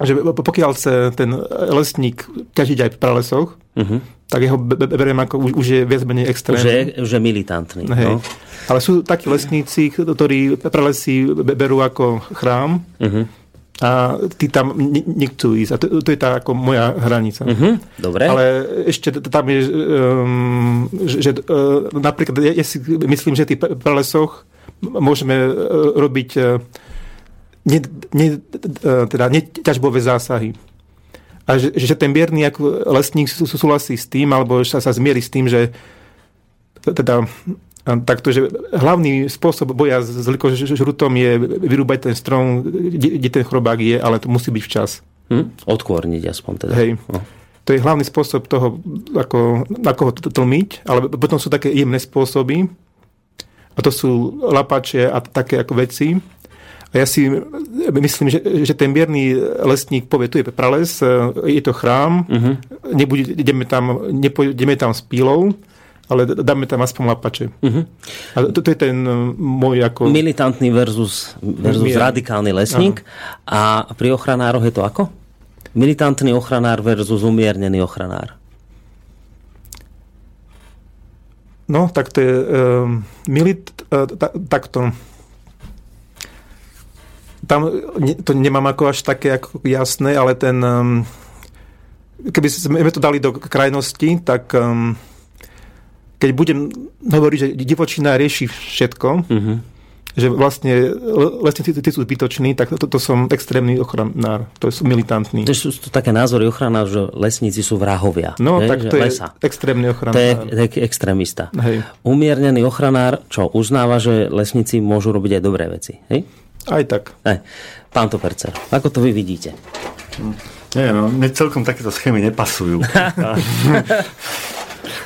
že pokiaľ chce ten lesník ťažiť aj v pralesoch, uh-huh. tak jeho beriem ako už, už je viac menej extrémny. Už je militantný. Hej. No. Ale sú takí lesníci, ktorí pralesy berú ako chrám uh-huh. a tí tam nechcú ísť. A to, to je tá ako moja hranica. Uh-huh. Dobre. Ale ešte tam je, um, že uh, napríklad ja si myslím, že tí pralesoch môžeme e, robiť e, ne, ne, e, teda neťažbové zásahy. A že, že ten mierny ako lesník súhlasí s tým, alebo sa, sa zmierí s tým, že teda takto, že hlavný spôsob boja s likožrutom je vyrúbať ten strom, kde, kde ten chrobák je, ale to musí byť včas. Hm? Odkôrniť aspoň teda. Hej. No. To je hlavný spôsob toho, ako, ako ho tlmiť, ale potom sú také jemné spôsoby, a to sú lapače a také ako veci. A ja si myslím, že, že ten mierny lesník povie, tu je prales, je to chrám, uh-huh. nebude, ideme, tam, nepôjdeme tam s pílou, ale dáme tam aspoň lapače. Uh-huh. A to, to je ten môj ako... Militantný versus, versus Mier. radikálny lesník. Aha. A pri ochranároch je to ako? Militantný ochranár versus umiernený ochranár. No, tak to je uh, milit, ta, takto. Tam to nemám ako až také ako jasné, ale ten, um, keby sme to dali do krajnosti, tak um, keď budem hovoriť, že divočina rieši všetko, uh-huh že vlastne lesníci tí sú zbytoční, tak to, to, to som extrémny ochranár, to sú militantní. To sú to také názory ochrana, že lesníci sú vrahovia. No, hej, tak to je lesa. extrémny ochranár. To je taký extrémista. Hej. Umiernený ochranár, čo uznáva, že lesníci môžu robiť aj dobré veci. Hej? Aj tak. Aj. Pán Topercer, ako to vy vidíte? Nie, no, mne celkom takéto schémy nepasujú.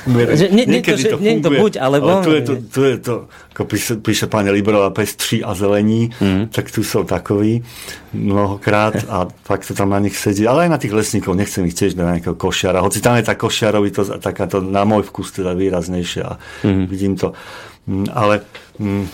Že, nie, nie, to, že, to, nie to buď, alebo... Ale tu je to, tu je to ako píše, píše pani Liberová, pestří a zelení, mm. tak tu sú takoví mnohokrát a fakt to tam na nich sedí. Ale aj na tých lesníkov, nechcem ich tiež na nejakého košiara. Hoci tam je tá košiarovitosť takáto na môj vkus teda výraznejšia. Mm. Vidím to. Mm, ale mm,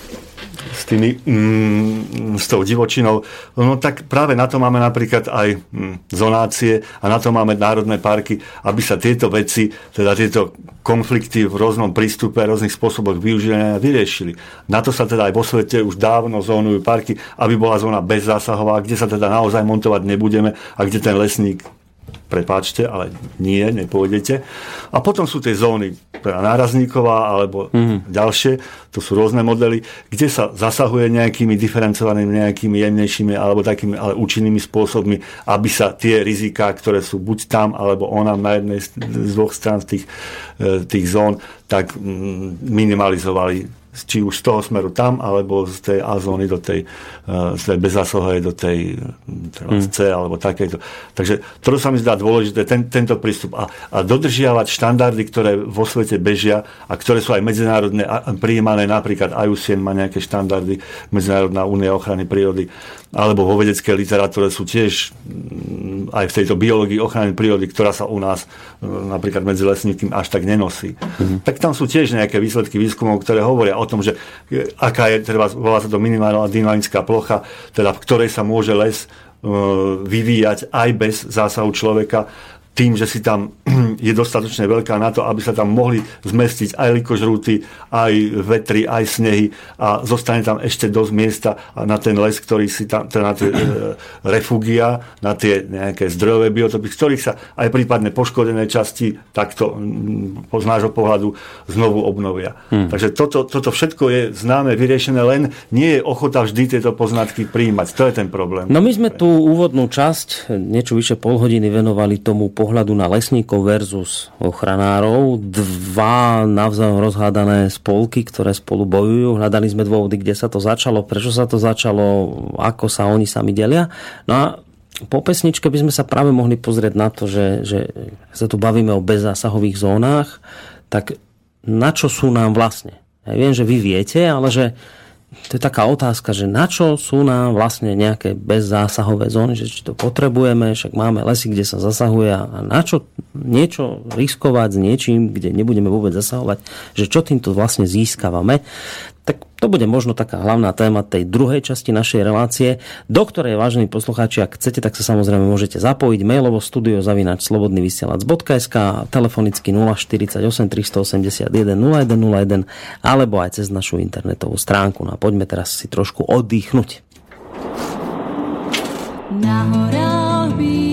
s, tými, mm, s tou divočinou, no tak práve na to máme napríklad aj zonácie a na to máme národné parky, aby sa tieto veci, teda tieto konflikty v rôznom prístupe a rôznych spôsoboch využívania vyriešili. Na to sa teda aj vo svete už dávno zónujú parky, aby bola zóna bezzásahová, kde sa teda naozaj montovať nebudeme a kde ten lesník prepáčte, ale nie, nepôjdete. A potom sú tie zóny teda nárazníková alebo mm-hmm. ďalšie, to sú rôzne modely, kde sa zasahuje nejakými diferencovanými, nejakými jemnejšími alebo takými ale účinnými spôsobmi, aby sa tie riziká, ktoré sú buď tam alebo ona na jednej z dvoch strán tých, e, tých zón, tak mm, minimalizovali či už z toho smeru tam, alebo z tej A zóny do tej, uh, z tej bezásahovej do tej mm. C, alebo takéto. Takže to sa mi zdá dôležité, ten, tento prístup a, a dodržiavať štandardy, ktoré vo svete bežia a ktoré sú aj medzinárodne prijímané, napríklad IUCN má nejaké štandardy, Medzinárodná únia ochrany prírody, alebo vo vedeckej literatúre sú tiež mm, aj v tejto biológii ochrany prírody, ktorá sa u nás mm, napríklad medzi lesníkmi až tak nenosí. Mm-hmm. Tak tam sú tiež nejaké výsledky výskumov, ktoré hovoria o tom, že e, aká je, treba, volá sa to minimálna dynamická plocha, teda v ktorej sa môže les e, vyvíjať aj bez zásahu človeka tým, že si tam je dostatočne veľká na to, aby sa tam mohli zmestiť aj likožrúty, aj vetry, aj snehy a zostane tam ešte dosť miesta na ten les, ktorý si tam, teda na tie e, refugia, na tie nejaké zdrojové biotopy, z ktorých sa aj prípadne poškodené časti takto z nášho pohľadu znovu obnovia. Hmm. Takže toto, toto všetko je známe, vyriešené, len nie je ochota vždy tieto poznatky príjmať. To je ten problém. No my sme tú úvodnú časť, niečo vyše pol hodiny venovali tomu pohľadu na lesníkov versus ochranárov. Dva navzájom rozhádané spolky, ktoré spolu bojujú. Hľadali sme dôvody, kde sa to začalo, prečo sa to začalo, ako sa oni sami delia. No a po pesničke by sme sa práve mohli pozrieť na to, že, že sa tu bavíme o bezzásahových zónach, tak na čo sú nám vlastne? Ja viem, že vy viete, ale že to je taká otázka, že na čo sú nám vlastne nejaké bezzásahové zóny, že či to potrebujeme, však máme lesy, kde sa zasahuje a na čo niečo riskovať s niečím, kde nebudeme vôbec zasahovať, že čo týmto vlastne získavame. Tak to bude možno taká hlavná téma tej druhej časti našej relácie, do ktorej, vážení poslucháči, ak chcete, tak sa samozrejme môžete zapojiť mailovo studio zavinač slobodnyvysielac.sk telefonicky 048 381 0101 alebo aj cez našu internetovú stránku. No a poďme teraz si trošku oddychnúť. Na horách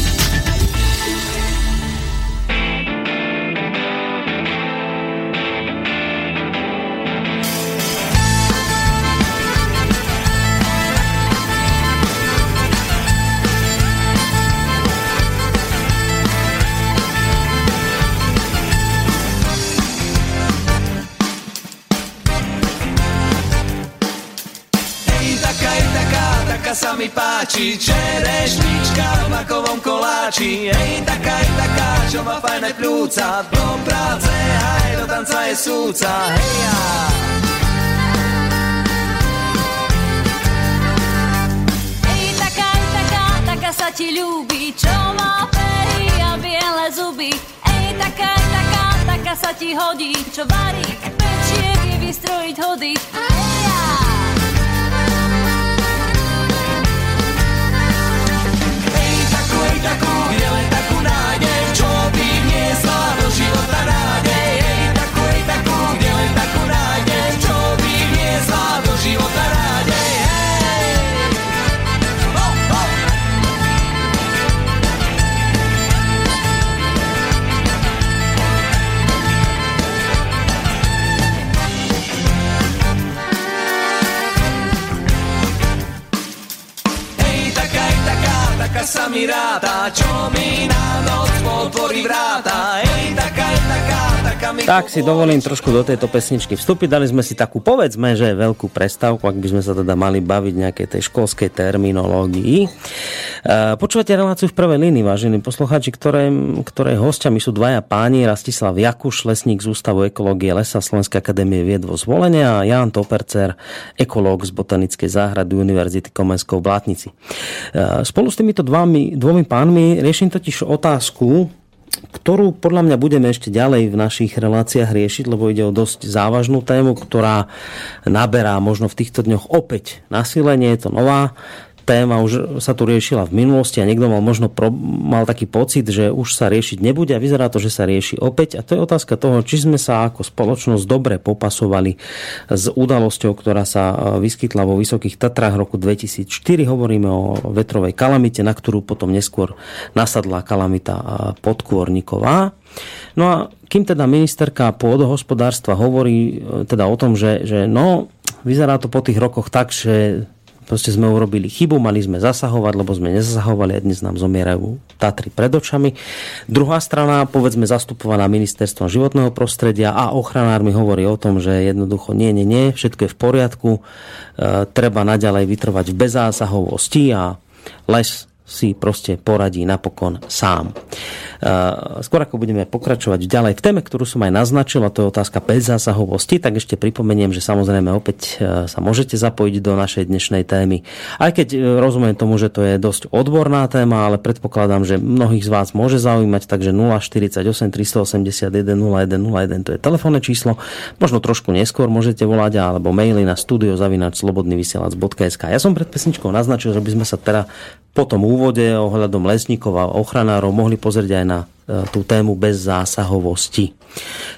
Tak si dovolím trošku do tejto pesničky vstúpiť. Dali sme si takú, povedzme, že veľkú prestávku, ak by sme sa teda mali baviť nejakej tej školskej terminológii. E, počúvate reláciu v prvej línii, vážení poslucháči, ktoré, ktoré hostiami sú dvaja páni, Rastislav Jakuš, lesník z Ústavu ekológie Lesa Slovenskej akadémie vied vo zvolenia a Jan Topercer, ekológ z Botanickej záhrady Univerzity Komenského v Blátnici. E, spolu s týmito dvomi, dvomi pánmi riešim totiž otázku, ktorú podľa mňa budeme ešte ďalej v našich reláciách riešiť, lebo ide o dosť závažnú tému, ktorá naberá možno v týchto dňoch opäť nasilenie, je to nová téma už sa tu riešila v minulosti a niekto mal možno pro, mal taký pocit, že už sa riešiť nebude a vyzerá to, že sa rieši opäť. A to je otázka toho, či sme sa ako spoločnosť dobre popasovali s udalosťou, ktorá sa e, vyskytla vo Vysokých Tatrách roku 2004. Hovoríme o vetrovej kalamite, na ktorú potom neskôr nasadla kalamita e, podkôrniková. No a kým teda ministerka pôdohospodárstva hovorí e, teda o tom, že, že no, vyzerá to po tých rokoch tak, že Proste sme urobili chybu, mali sme zasahovať, lebo sme nezasahovali a dnes nám zomierajú Tatry pred očami. Druhá strana, povedzme zastupovaná ministerstvom životného prostredia a ochranár mi hovorí o tom, že jednoducho nie, nie, nie, všetko je v poriadku, e, treba naďalej vytrvať v bezásahovosti a les si proste poradí napokon sám. Skôr ako budeme pokračovať ďalej v téme, ktorú som aj naznačil, a to je otázka bezzásahovosti, tak ešte pripomeniem, že samozrejme opäť uh, sa môžete zapojiť do našej dnešnej témy. Aj keď uh, rozumiem tomu, že to je dosť odborná téma, ale predpokladám, že mnohých z vás môže zaujímať, takže 048 381 0101 to je telefónne číslo. Možno trošku neskôr môžete volať alebo maily na studiozavinač.slobodnyvysielac.sk Ja som pred pesničkou naznačil, že by sme sa teda po tom úvode ohľadom lesníkov a ochranárov mohli pozrieť aj e, tú tému bezzásahovosti.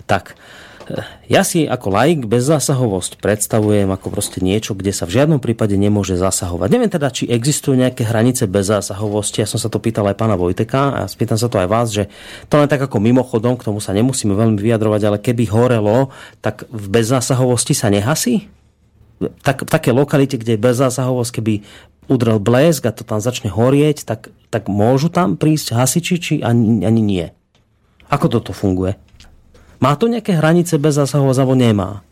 Tak, e, ja si ako laik bezzásahovosť predstavujem ako proste niečo, kde sa v žiadnom prípade nemôže zasahovať. Neviem teda, či existujú nejaké hranice bezzásahovosti. Ja som sa to pýtal aj pána Vojteka a spýtam sa to aj vás, že to len tak ako mimochodom, k tomu sa nemusíme veľmi vyjadrovať, ale keby horelo, tak v bezzásahovosti sa nehasí? tak, také lokalite, kde je bezzásahovosť, keby udrel blesk a to tam začne horieť, tak, tak môžu tam prísť hasiči, či ani, ani nie? Ako toto funguje? Má to nejaké hranice bez zásahov, alebo nemá?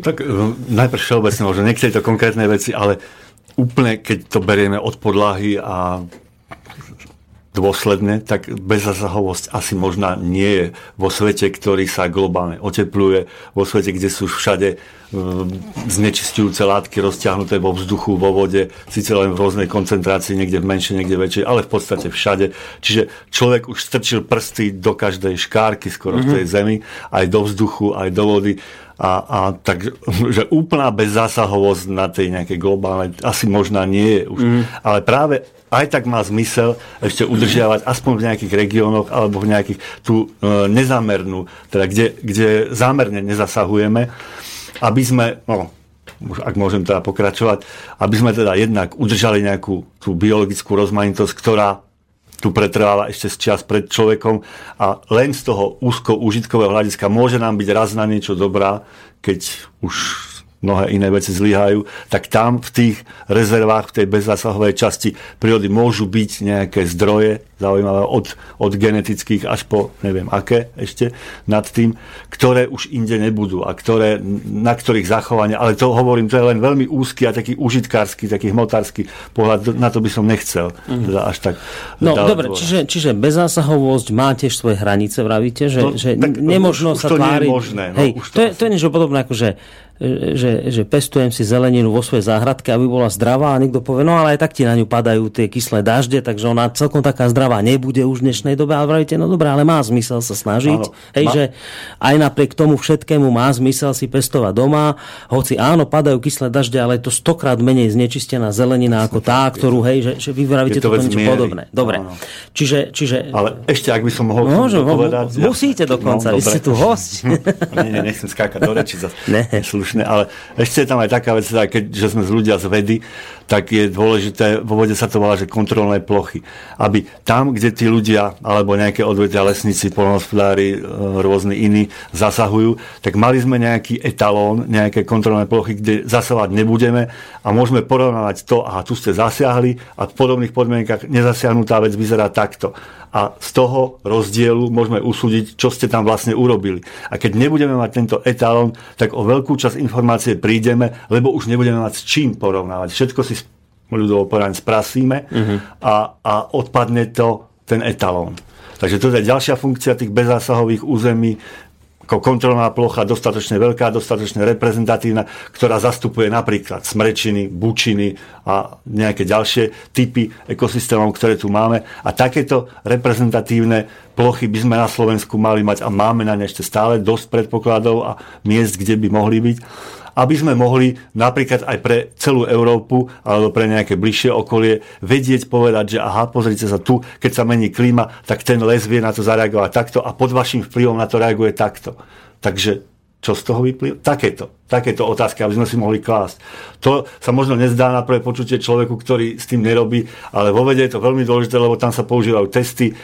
Tak e, najprv všeobecne, možno niektoré to konkrétne veci, ale úplne, keď to berieme od podlahy a dôsledne, tak bezzasahovosť asi možná nie je vo svete, ktorý sa globálne otepluje, vo svete, kde sú všade znečistujúce látky rozťahnuté vo vzduchu, vo vode, síce len v rôznej koncentrácii, niekde v menšej, niekde väčšej, ale v podstate všade. Čiže človek už strčil prsty do každej škárky skoro mm-hmm. v tej zemi, aj do vzduchu, aj do vody. A, a tak, že úplná bezzásahovosť na tej nejakej globálnej asi možná nie je už. Mm. Ale práve aj tak má zmysel ešte udržiavať aspoň v nejakých regiónoch alebo v nejakých tú e, nezamernú, teda kde, kde zámerne nezasahujeme, aby sme, no, ak môžem teda pokračovať, aby sme teda jednak udržali nejakú tú biologickú rozmanitosť, ktorá tu pretrváva ešte z čas pred človekom a len z toho úzko užitkového hľadiska môže nám byť raz na niečo dobrá, keď už mnohé iné veci zlyhajú, tak tam v tých rezervách, v tej bezzásahovej časti prírody môžu byť nejaké zdroje, zaujímavé od, od genetických až po neviem aké ešte nad tým, ktoré už inde nebudú a ktoré, na ktorých zachovanie, ale to hovorím, to je len veľmi úzky a taký užitkársky, taký hmotársky pohľad, na to by som nechcel. Mm. Teda až tak no dobre, čiže, čiže bezzásahovosť má tiež svoje hranice, vravíte, že, no, že tak, nemožno sa to tváriť. Nie je možné, no, hej, už to, to, je, to je niečo podobné ako, že že, že pestujem si zeleninu vo svojej záhradke, aby bola zdravá a niekto povie, no ale aj tak ti na ňu padajú tie kyslé dažde, takže ona celkom taká zdravá nebude už v dnešnej dobe, ale vravíte, no dobré, ale má zmysel sa snažiť, áno, hej, má... že aj napriek tomu všetkému má zmysel si pestovať doma, hoci áno, padajú kyslé dažde, ale je to stokrát menej znečistená zelenina ako tá, ktorú, hej, že, že vy vravíte to niečo miery. podobné. Dobre. Áno. Čiže, čiže... Ale ešte, ak by som mohol Môžem, povedať... Musíte dokonca, no, vy ste tu host. nie, nie, nechcem skákať do reči zase. Slušné, ale ešte je tam aj taká vec, teda, keď, že sme z ľudia z vedy, tak je dôležité, vo vode sa to volá, že kontrolné plochy. Aby tam, kde tí ľudia, alebo nejaké odvetia, lesníci, polnohospodári, e, rôzni iní zasahujú, tak mali sme nejaký etalón, nejaké kontrolné plochy, kde zasahovať nebudeme a môžeme porovnávať to, aha, tu ste zasiahli a v podobných podmienkach nezasiahnutá vec vyzerá takto a z toho rozdielu môžeme usúdiť, čo ste tam vlastne urobili. A keď nebudeme mať tento etalón, tak o veľkú časť informácie prídeme, lebo už nebudeme mať s čím porovnávať. Všetko si ľudovo povedané sprasíme uh-huh. a, a odpadne to ten etalón. Takže to je ďalšia funkcia tých bezzásahových území, kontrolná plocha dostatočne veľká, dostatočne reprezentatívna, ktorá zastupuje napríklad smrečiny, bučiny a nejaké ďalšie typy ekosystémov, ktoré tu máme. A takéto reprezentatívne plochy by sme na Slovensku mali mať a máme na ne ešte stále dosť predpokladov a miest, kde by mohli byť aby sme mohli napríklad aj pre celú Európu alebo pre nejaké bližšie okolie vedieť povedať, že aha, pozrite sa tu, keď sa mení klíma, tak ten les vie na to zareagovať takto a pod vašim vplyvom na to reaguje takto. Takže čo z toho vyplýva? Takéto, takéto otázky, aby sme si mohli klásť. To sa možno nezdá na prvé počutie človeku, ktorý s tým nerobí, ale vo vede je to veľmi dôležité, lebo tam sa používajú testy,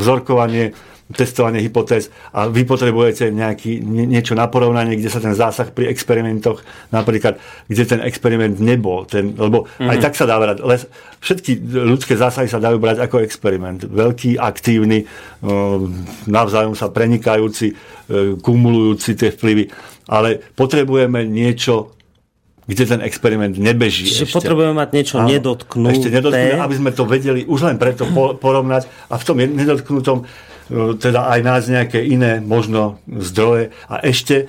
vzorkovanie, testovanie hypotéz a vy potrebujete nejaký, nie, niečo na porovnanie, kde sa ten zásah pri experimentoch, napríklad, kde ten experiment nebol. Ten, lebo mm-hmm. aj tak sa dá brať. Les, všetky ľudské zásahy sa dajú brať ako experiment. Veľký, aktívny, navzájom sa prenikajúci, e, kumulujúci tie vplyvy. Ale potrebujeme niečo kde ten experiment nebeží. Čiže ešte. potrebujeme mať niečo Áno, nedotknuté. Ešte nedotknuté, aby sme to vedeli už len preto porovnať a v tom nedotknutom teda aj nájsť nejaké iné možno zdroje a ešte,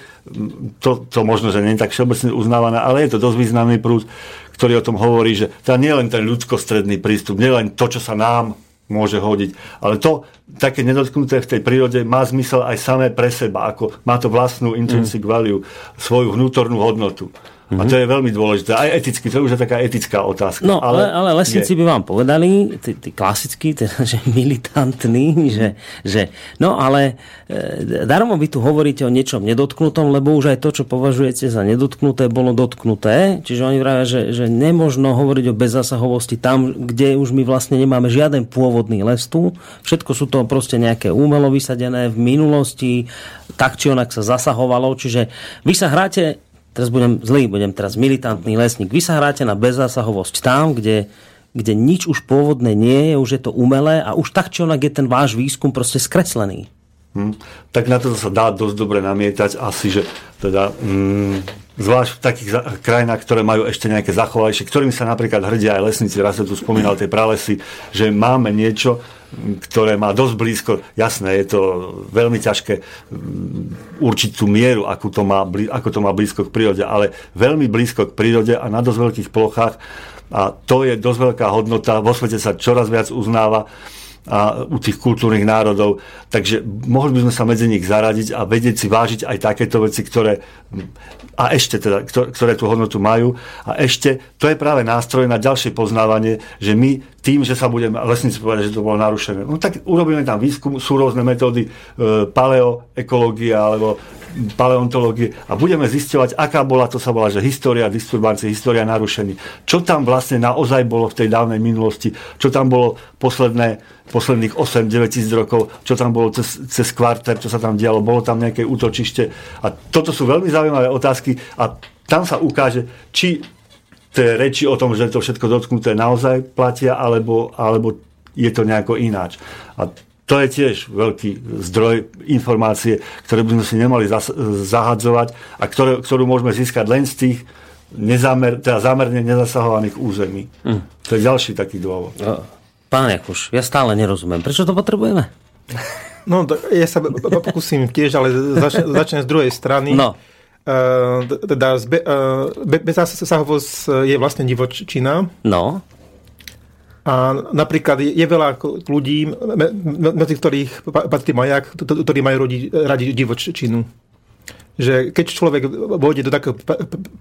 to, to možno, že nie je tak všeobecne uznávané, ale je to dosť významný prúd, ktorý o tom hovorí, že teda nie len ten ľudskostredný prístup, nie len to, čo sa nám môže hodiť. Ale to také nedotknuté v tej prírode má zmysel aj samé pre seba, ako má to vlastnú intrinsic mm. value, svoju vnútornú hodnotu. Mm-hmm. A to je veľmi dôležité. Aj eticky, to už je taká etická otázka. No, ale, ale lesníci je. by vám povedali, tí, tí klasickí, teda, že militantní, že, že no ale e, darmo vy tu hovoríte o niečom nedotknutom, lebo už aj to, čo považujete za nedotknuté, bolo dotknuté. Čiže oni vravia, že, že nemožno hovoriť o bezzasahovosti tam, kde už my vlastne nemáme žiaden pôvodný les tu. Všetko sú to proste nejaké úmelo vysadené v minulosti, tak či onak sa zasahovalo. Čiže vy sa hráte teraz budem zlý, budem teraz militantný lesník. Vy sa hráte na bezzásahovosť tam, kde, kde nič už pôvodné nie je, už je to umelé a už tak či onak je ten váš výskum proste skreslený. Hmm. Tak na to sa dá dosť dobre namietať asi, že teda mm, zvlášť v takých krajinách, ktoré majú ešte nejaké zachovalejšie, ktorým sa napríklad hrdia aj lesníci, raz sa tu spomínal tie pralesy, že máme niečo, ktoré má dosť blízko, jasné, je to veľmi ťažké určiť tú mieru, ako to, má, ako to má blízko k prírode, ale veľmi blízko k prírode a na dosť veľkých plochách. A to je dosť veľká hodnota, vo svete sa čoraz viac uznáva a u tých kultúrnych národov. Takže mohli by sme sa medzi nich zaradiť a vedieť si vážiť aj takéto veci, ktoré a ešte teda, ktoré, tú hodnotu majú. A ešte, to je práve nástroj na ďalšie poznávanie, že my tým, že sa budeme, lesníci povedať, že to bolo narušené, no tak urobíme tam výskum, sú rôzne metódy e, paleoekológia alebo paleontológie a budeme zisťovať, aká bola, to sa volá, že história disturbancie, história narušení. Čo tam vlastne naozaj bolo v tej dávnej minulosti, čo tam bolo posledné, posledných 8-9 tisíc rokov, čo tam bolo cez, cez kvarter, čo sa tam dialo, bolo tam nejaké útočište. A toto sú veľmi zaujímavé otázky a tam sa ukáže, či tie reči o tom, že to všetko dotknuté naozaj platia, alebo, alebo je to nejako ináč. A to je tiež veľký zdroj informácie, ktoré by sme si nemali zahadzovať a ktoré, ktorú môžeme získať len z tých nezamer, teda zamerne nezasahovaných území. Mm. To je ďalší taký dôvod. Pán Jakuš, ja stále nerozumiem. Prečo to potrebujeme? No, ja sa pokúsim tiež, ale zač- začnem z druhej strany. No. Uh, teda zbe, uh, be, bezásahovosť je vlastne divočina No, a napríklad je, veľa ľudí, me- me- medzi ktorých pa- patrí majak, ktorí majú rodi, radi divočinu. Že keď človek vôjde do takého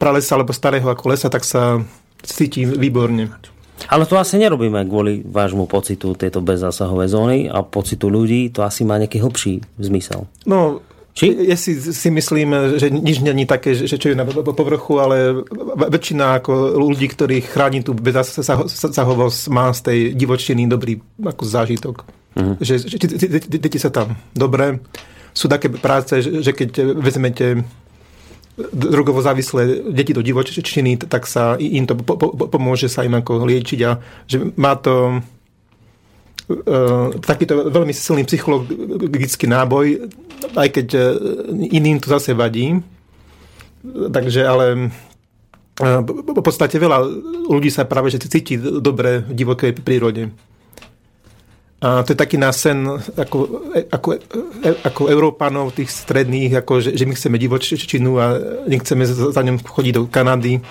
pralesa alebo starého ako lesa, tak sa cíti výborne. ale to asi nerobíme kvôli vášmu pocitu tejto bezzásahové zóny a pocitu ľudí, to asi má nejaký hlbší zmysel. No, Či? Ja si, si myslím, že nič není také, že, čo je na po- povrchu, ale väčšina ako ľudí, ktorí chráni tú bezasahovosť, má z tej divočiny dobrý ako zážitok. Uh-huh. Že, že deti sa tam dobre. Sú také práce, že, keď vezmete drogovo závislé deti do divočiny, tak sa im to po, po, pomôže sa im ako liečiť a že má to takýto veľmi silný psychologický náboj, aj keď uh, iným to zase vadí. Takže ale v podstate veľa ľudí sa práve že cíti dobre v divokej prírode. A to je taký náš sen ako, ako, ako Európanov, tých stredných, ako, že, že my chceme divočinu a nechceme za ňom chodiť do Kanady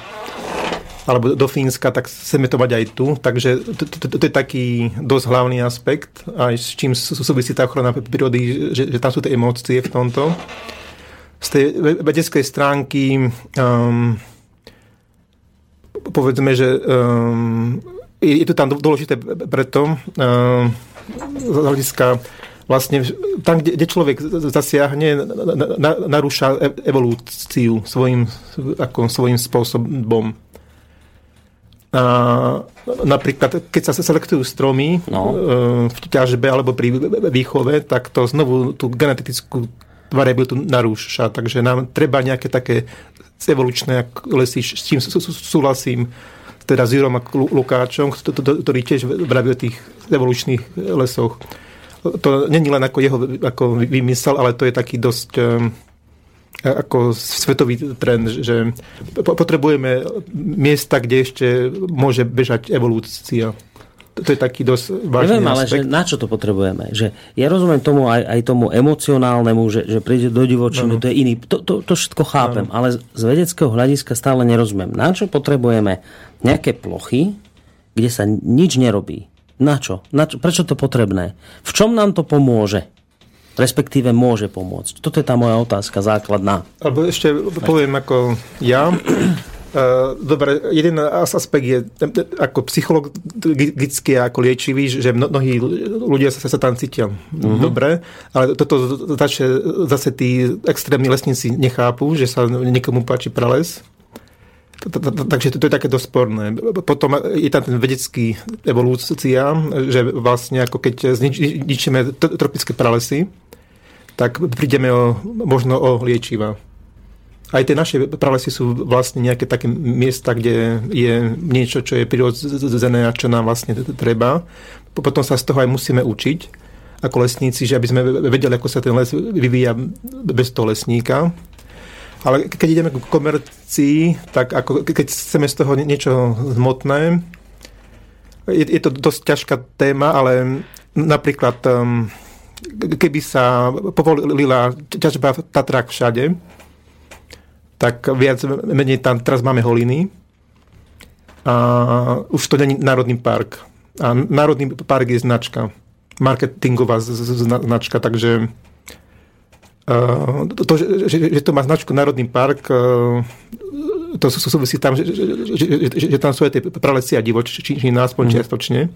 alebo do Fínska, tak chceme to mať aj tu. Takže to, je taký dosť hlavný aspekt, aj s čím sú- súvisí tá ochrana prírody, že, tam sú tie emócie v tomto. Z tej vedeckej stránky um, povedzme, že um, je, to tam dôležité preto, um, z hľadiska vlastne tam, kde, kde človek zasiahne, na, na, narúša e- evolúciu svojim, ako svojim spôsobom. Napríklad, keď sa selektujú stromy No. no. v ťažbe alebo pri výchove, tak to znovu tú genetickú variabilitu narúša. Takže nám treba nejaké také evolučné lesy, s čím sú- sú- súhlasím teda s Jurom a Lu- Lukáčom, kto- kto- ktorý tiež vraví o tých evolučných lesoch. To není len ako jeho ako vymysel, ale to je taký dosť um, ako svetový trend, že po- potrebujeme miesta, kde ešte môže bežať evolúcia. To je taký dosť vážny Neviem, ale že na čo to potrebujeme? Že ja rozumiem tomu aj, aj tomu emocionálnemu, že, že príde do divočiny, to je iný. To, to, to všetko chápem, ale z- z vedeckého hľadiska stále nerozumiem. Na čo potrebujeme nejaké plochy, kde sa nič nerobí? Na čo? Na čo? Prečo to potrebné? V čom nám to pomôže? Respektíve môže pomôcť. Toto je tá moja otázka základná. Alebo ešte poviem ako ja. Uh, Dobre, jeden as- aspekt je eh, ako psychologický a ako liečivý, že mno- mnohí ľudia sa, sa tam cítia uh-huh. dobre, ale toto zase, zase tí extrémni lesníci nechápu, že sa niekomu páči prales. Takže to je také dosť sporné. Potom je tam ten vedecký evolúcia, že vlastne ako keď znič- zničíme tropické pralesy, tak prídeme o, možno o liečiva. Aj tie naše pralesy sú vlastne nejaké také miesta, kde je niečo, čo je prirodzené a čo nám vlastne treba. Potom sa z toho aj musíme učiť ako lesníci, že aby sme vedeli, ako sa ten les vyvíja bez toho lesníka. Ale keď ideme ku komercii, tak ako keď chceme z toho niečo hmotné, je, je to dosť ťažká téma, ale napríklad um, keby sa povolila ťažba v Tatrách všade, tak viac menej tam teraz máme holiny a už to není národný park. A národný park je značka, marketingová značka, takže uh, to, že, že, to má značku Národný park, uh, to sú- súvisí tam, že, že, že, že, tam sú aj tie pralesia divočina, aspoň čiastočne.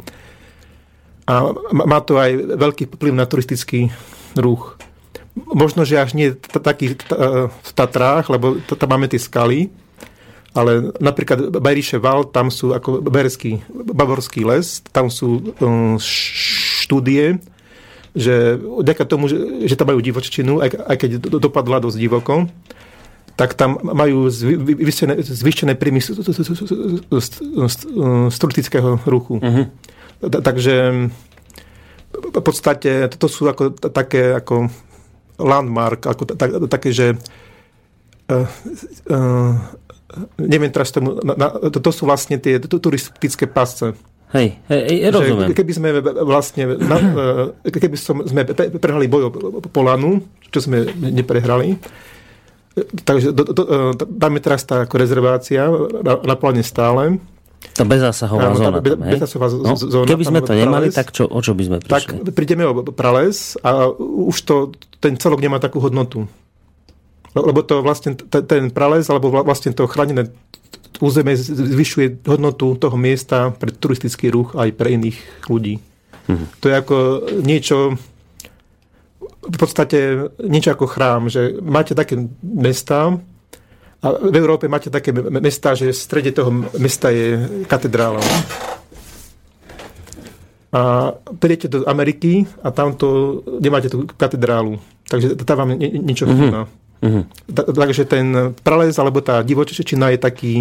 A má- to aj veľký vplyv na turistický ruch. Možno, že až nie taký v Tatrách, lebo tam máme tie skaly, ale napríklad Bajriše Val, tam sú ako berský, bavorský les, tam sú um, štúdie, že vďaka tomu, že, tam majú divočinu, aj, aj keď do- dopadla dosť divoko, tak tam majú vyšené- zvýšené príjmy z turistického ruchu. Uh-huh. Takže v podstate toto sú ako také ako landmark, ako tak- také, že uh, uh, neviem teraz tomu, na, to, to sú vlastne tie tu- turistické pasce. Hej, hej, rozumiem. Že keby sme vlastne, na, eh, keby som, sme pre- prehrali boj o Polanu, čo sme neprehrali, eh, takže do, do, tam je teraz tá ako rezervácia na, na pláne stále. To bezásahová Áno, zóna tá tam, bezásahová no, zóna, Keby sme to nemali, prales. tak čo, o čo by sme Tak prišli? prídeme o prales a už to, ten celok nemá takú hodnotu. Le- Lebo to vlastne ten prales, alebo vla- vlastne to chránené územie zvyšuje hodnotu toho miesta pre turistický ruch aj pre iných ľudí. To je ako niečo v podstate niečo ako chrám, že máte také mesta a v Európe máte také me- mesta, že v strede toho mesta je katedrála. A prídete do Ameriky a tamto nemáte tú katedrálu. Takže tam vám ni- niečo chýba. Ta- Takže ten prales alebo tá divočečina je taký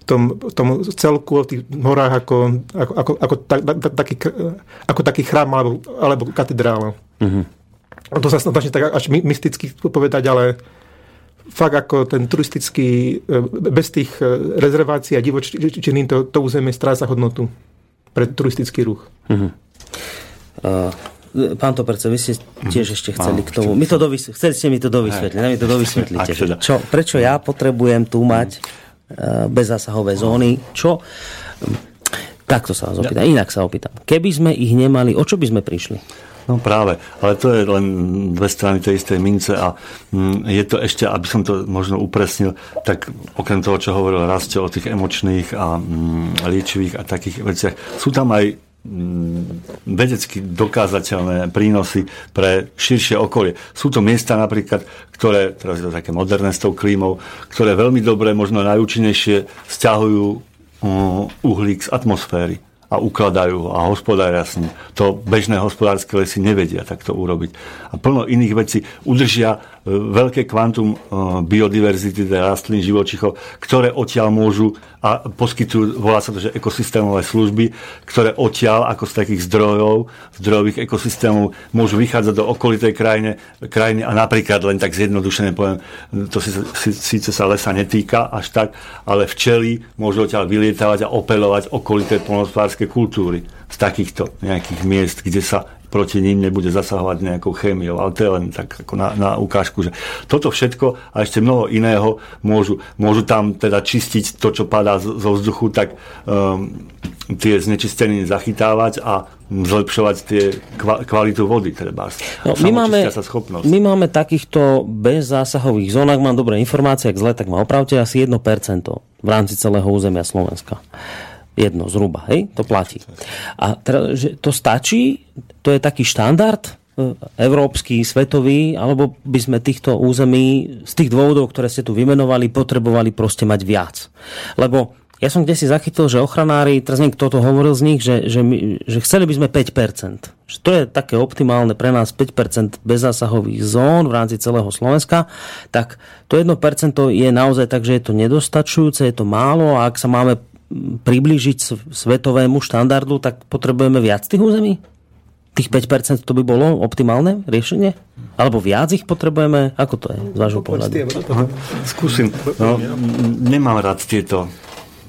v tom, v tom celku v tých horách ako, ako, ako, ako, ta, ta, ta, taký, ako taký chrám alebo, alebo katedrála. A to sa snažím tak až my- mysticky povedať, ale fakt ako ten turistický, e, bez tých e, rezervácií a divočiny to, to územie stráca hodnotu pre turistický ruch. Uh, pán Toperce, vy ste tiež ešte chceli Áno, k tomu. My to dovys- chceli ste mi to dovysvetliť. Mi to dovysvetlite. Ak teda. Čo, prečo ja potrebujem tu mať uh, bezzásahové zóny? Čo? Takto sa vás opýtam. Inak sa opýtam. Keby sme ich nemali, o čo by sme prišli? No práve, ale to je len dve strany tej istej mince a mm, je to ešte, aby som to možno upresnil, tak okrem toho, čo hovoril Rasto o tých emočných a mm, liečivých a takých veciach, sú tam aj mm, vedecky dokázateľné prínosy pre širšie okolie. Sú to miesta napríklad, ktoré, teraz je to také moderné s tou klímou, ktoré veľmi dobre, možno najúčinnejšie stiahujú uhlík z atmosféry a ukladajú a hospodária s ním. To bežné hospodárske lesy nevedia takto urobiť. A plno iných vecí udržia veľké kvantum e, biodiverzity, teda rastlín, živočichov, ktoré odtiaľ môžu a poskytujú, volá sa to, že ekosystémové služby, ktoré odtiaľ, ako z takých zdrojov, zdrojových ekosystémov, môžu vychádzať do okolitej krajine, krajiny a napríklad len tak zjednodušene poviem, to si, si, síce sa lesa netýka až tak, ale včely môžu odtiaľ vylietávať a opelovať okolité polnospodárske kultúry z takýchto nejakých miest, kde sa proti ním nebude zasahovať nejakou chémiou. Ale to je len tak ako na, na ukážku, že toto všetko a ešte mnoho iného môžu, môžu tam teda čistiť to, čo padá zo vzduchu, tak um, tie znečisteniny zachytávať a zlepšovať tie kva, kvalitu vody treba. No, my, máme, sa schopnosť. my máme takýchto bezzásahových zón, ak mám dobré informácie, ak zle, tak ma opravte asi 1% v rámci celého územia Slovenska. Jedno zhruba, hej? To platí. A teda, že to stačí? To je taký štandard e, európsky, svetový, alebo by sme týchto území z tých dôvodov, ktoré ste tu vymenovali, potrebovali proste mať viac. Lebo ja som kde si zachytil, že ochranári, teraz niekto to hovoril z nich, že, že, my, že chceli by sme 5%. Že to je také optimálne pre nás 5% bezzásahových zón v rámci celého Slovenska. Tak to 1% je naozaj tak, že je to nedostačujúce, je to málo a ak sa máme priblížiť svetovému štandardu, tak potrebujeme viac tých území? tých 5% to by bolo optimálne riešenie? Alebo viac ich potrebujeme? Ako to je z vášho pohľadu? Skúsim. No, nemám rád tieto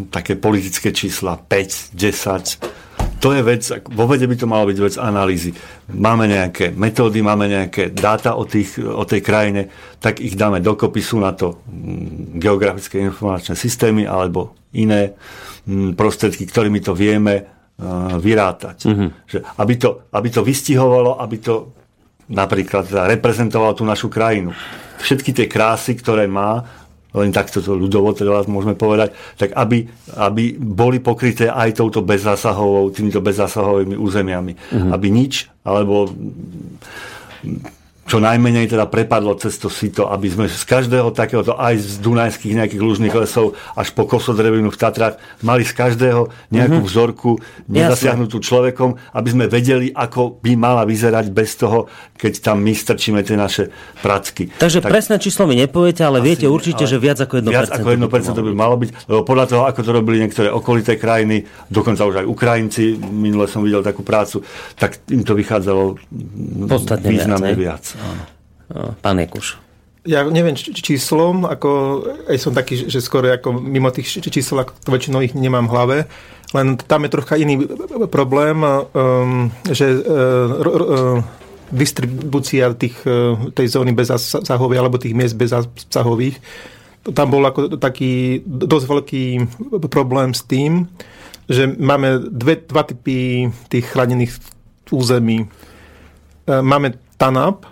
také politické čísla 5, 10. To je vec, vo vede by to malo byť vec analýzy. Máme nejaké metódy, máme nejaké dáta o, tých, o tej krajine, tak ich dáme dokopy, sú na to mm, geografické informačné systémy alebo iné mm, prostriedky, ktorými to vieme uh, vyrátať. Mm-hmm. Že aby, to, aby to vystihovalo, aby to napríklad teda reprezentovalo tú našu krajinu. Všetky tie krásy, ktoré má, len takto to ľudovo teda môžeme povedať, tak aby, aby boli pokryté aj touto bezzásahovou, týmito bezzásahovými územiami. Mm-hmm. Aby nič, alebo čo najmenej teda prepadlo cez to sito, aby sme z každého takéhoto, aj z dunajských nejakých lužných lesov až po kosodrevinu v Tatrách, mali z každého nejakú mm-hmm. vzorku nezasiahnutú človekom, aby sme vedeli, ako by mala vyzerať bez toho, keď tam my strčíme tie naše pracky. Takže tak, presné číslo mi nepoviete, ale viete určite, ale že viac ako 1%. Viac ako 1% to by malo byť, lebo podľa toho, ako to robili niektoré okolité krajiny, dokonca už aj Ukrajinci, minule som videl takú prácu, tak im to vychádzalo Podstatne významne viac, viac. Pán Jekuš. Ja neviem či- číslom, ako aj som taký, že skoro ako mimo tých čísel, ako to väčšinou ich nemám v hlave, len tam je trocha iný problém, um, že uh, ro, uh, distribúcia tých, tej zóny bezzásahovej alebo tých miest bezzásahových, tam bol ako taký dosť veľký problém s tým, že máme dve, dva typy tých chránených území. E, Máme TANAP,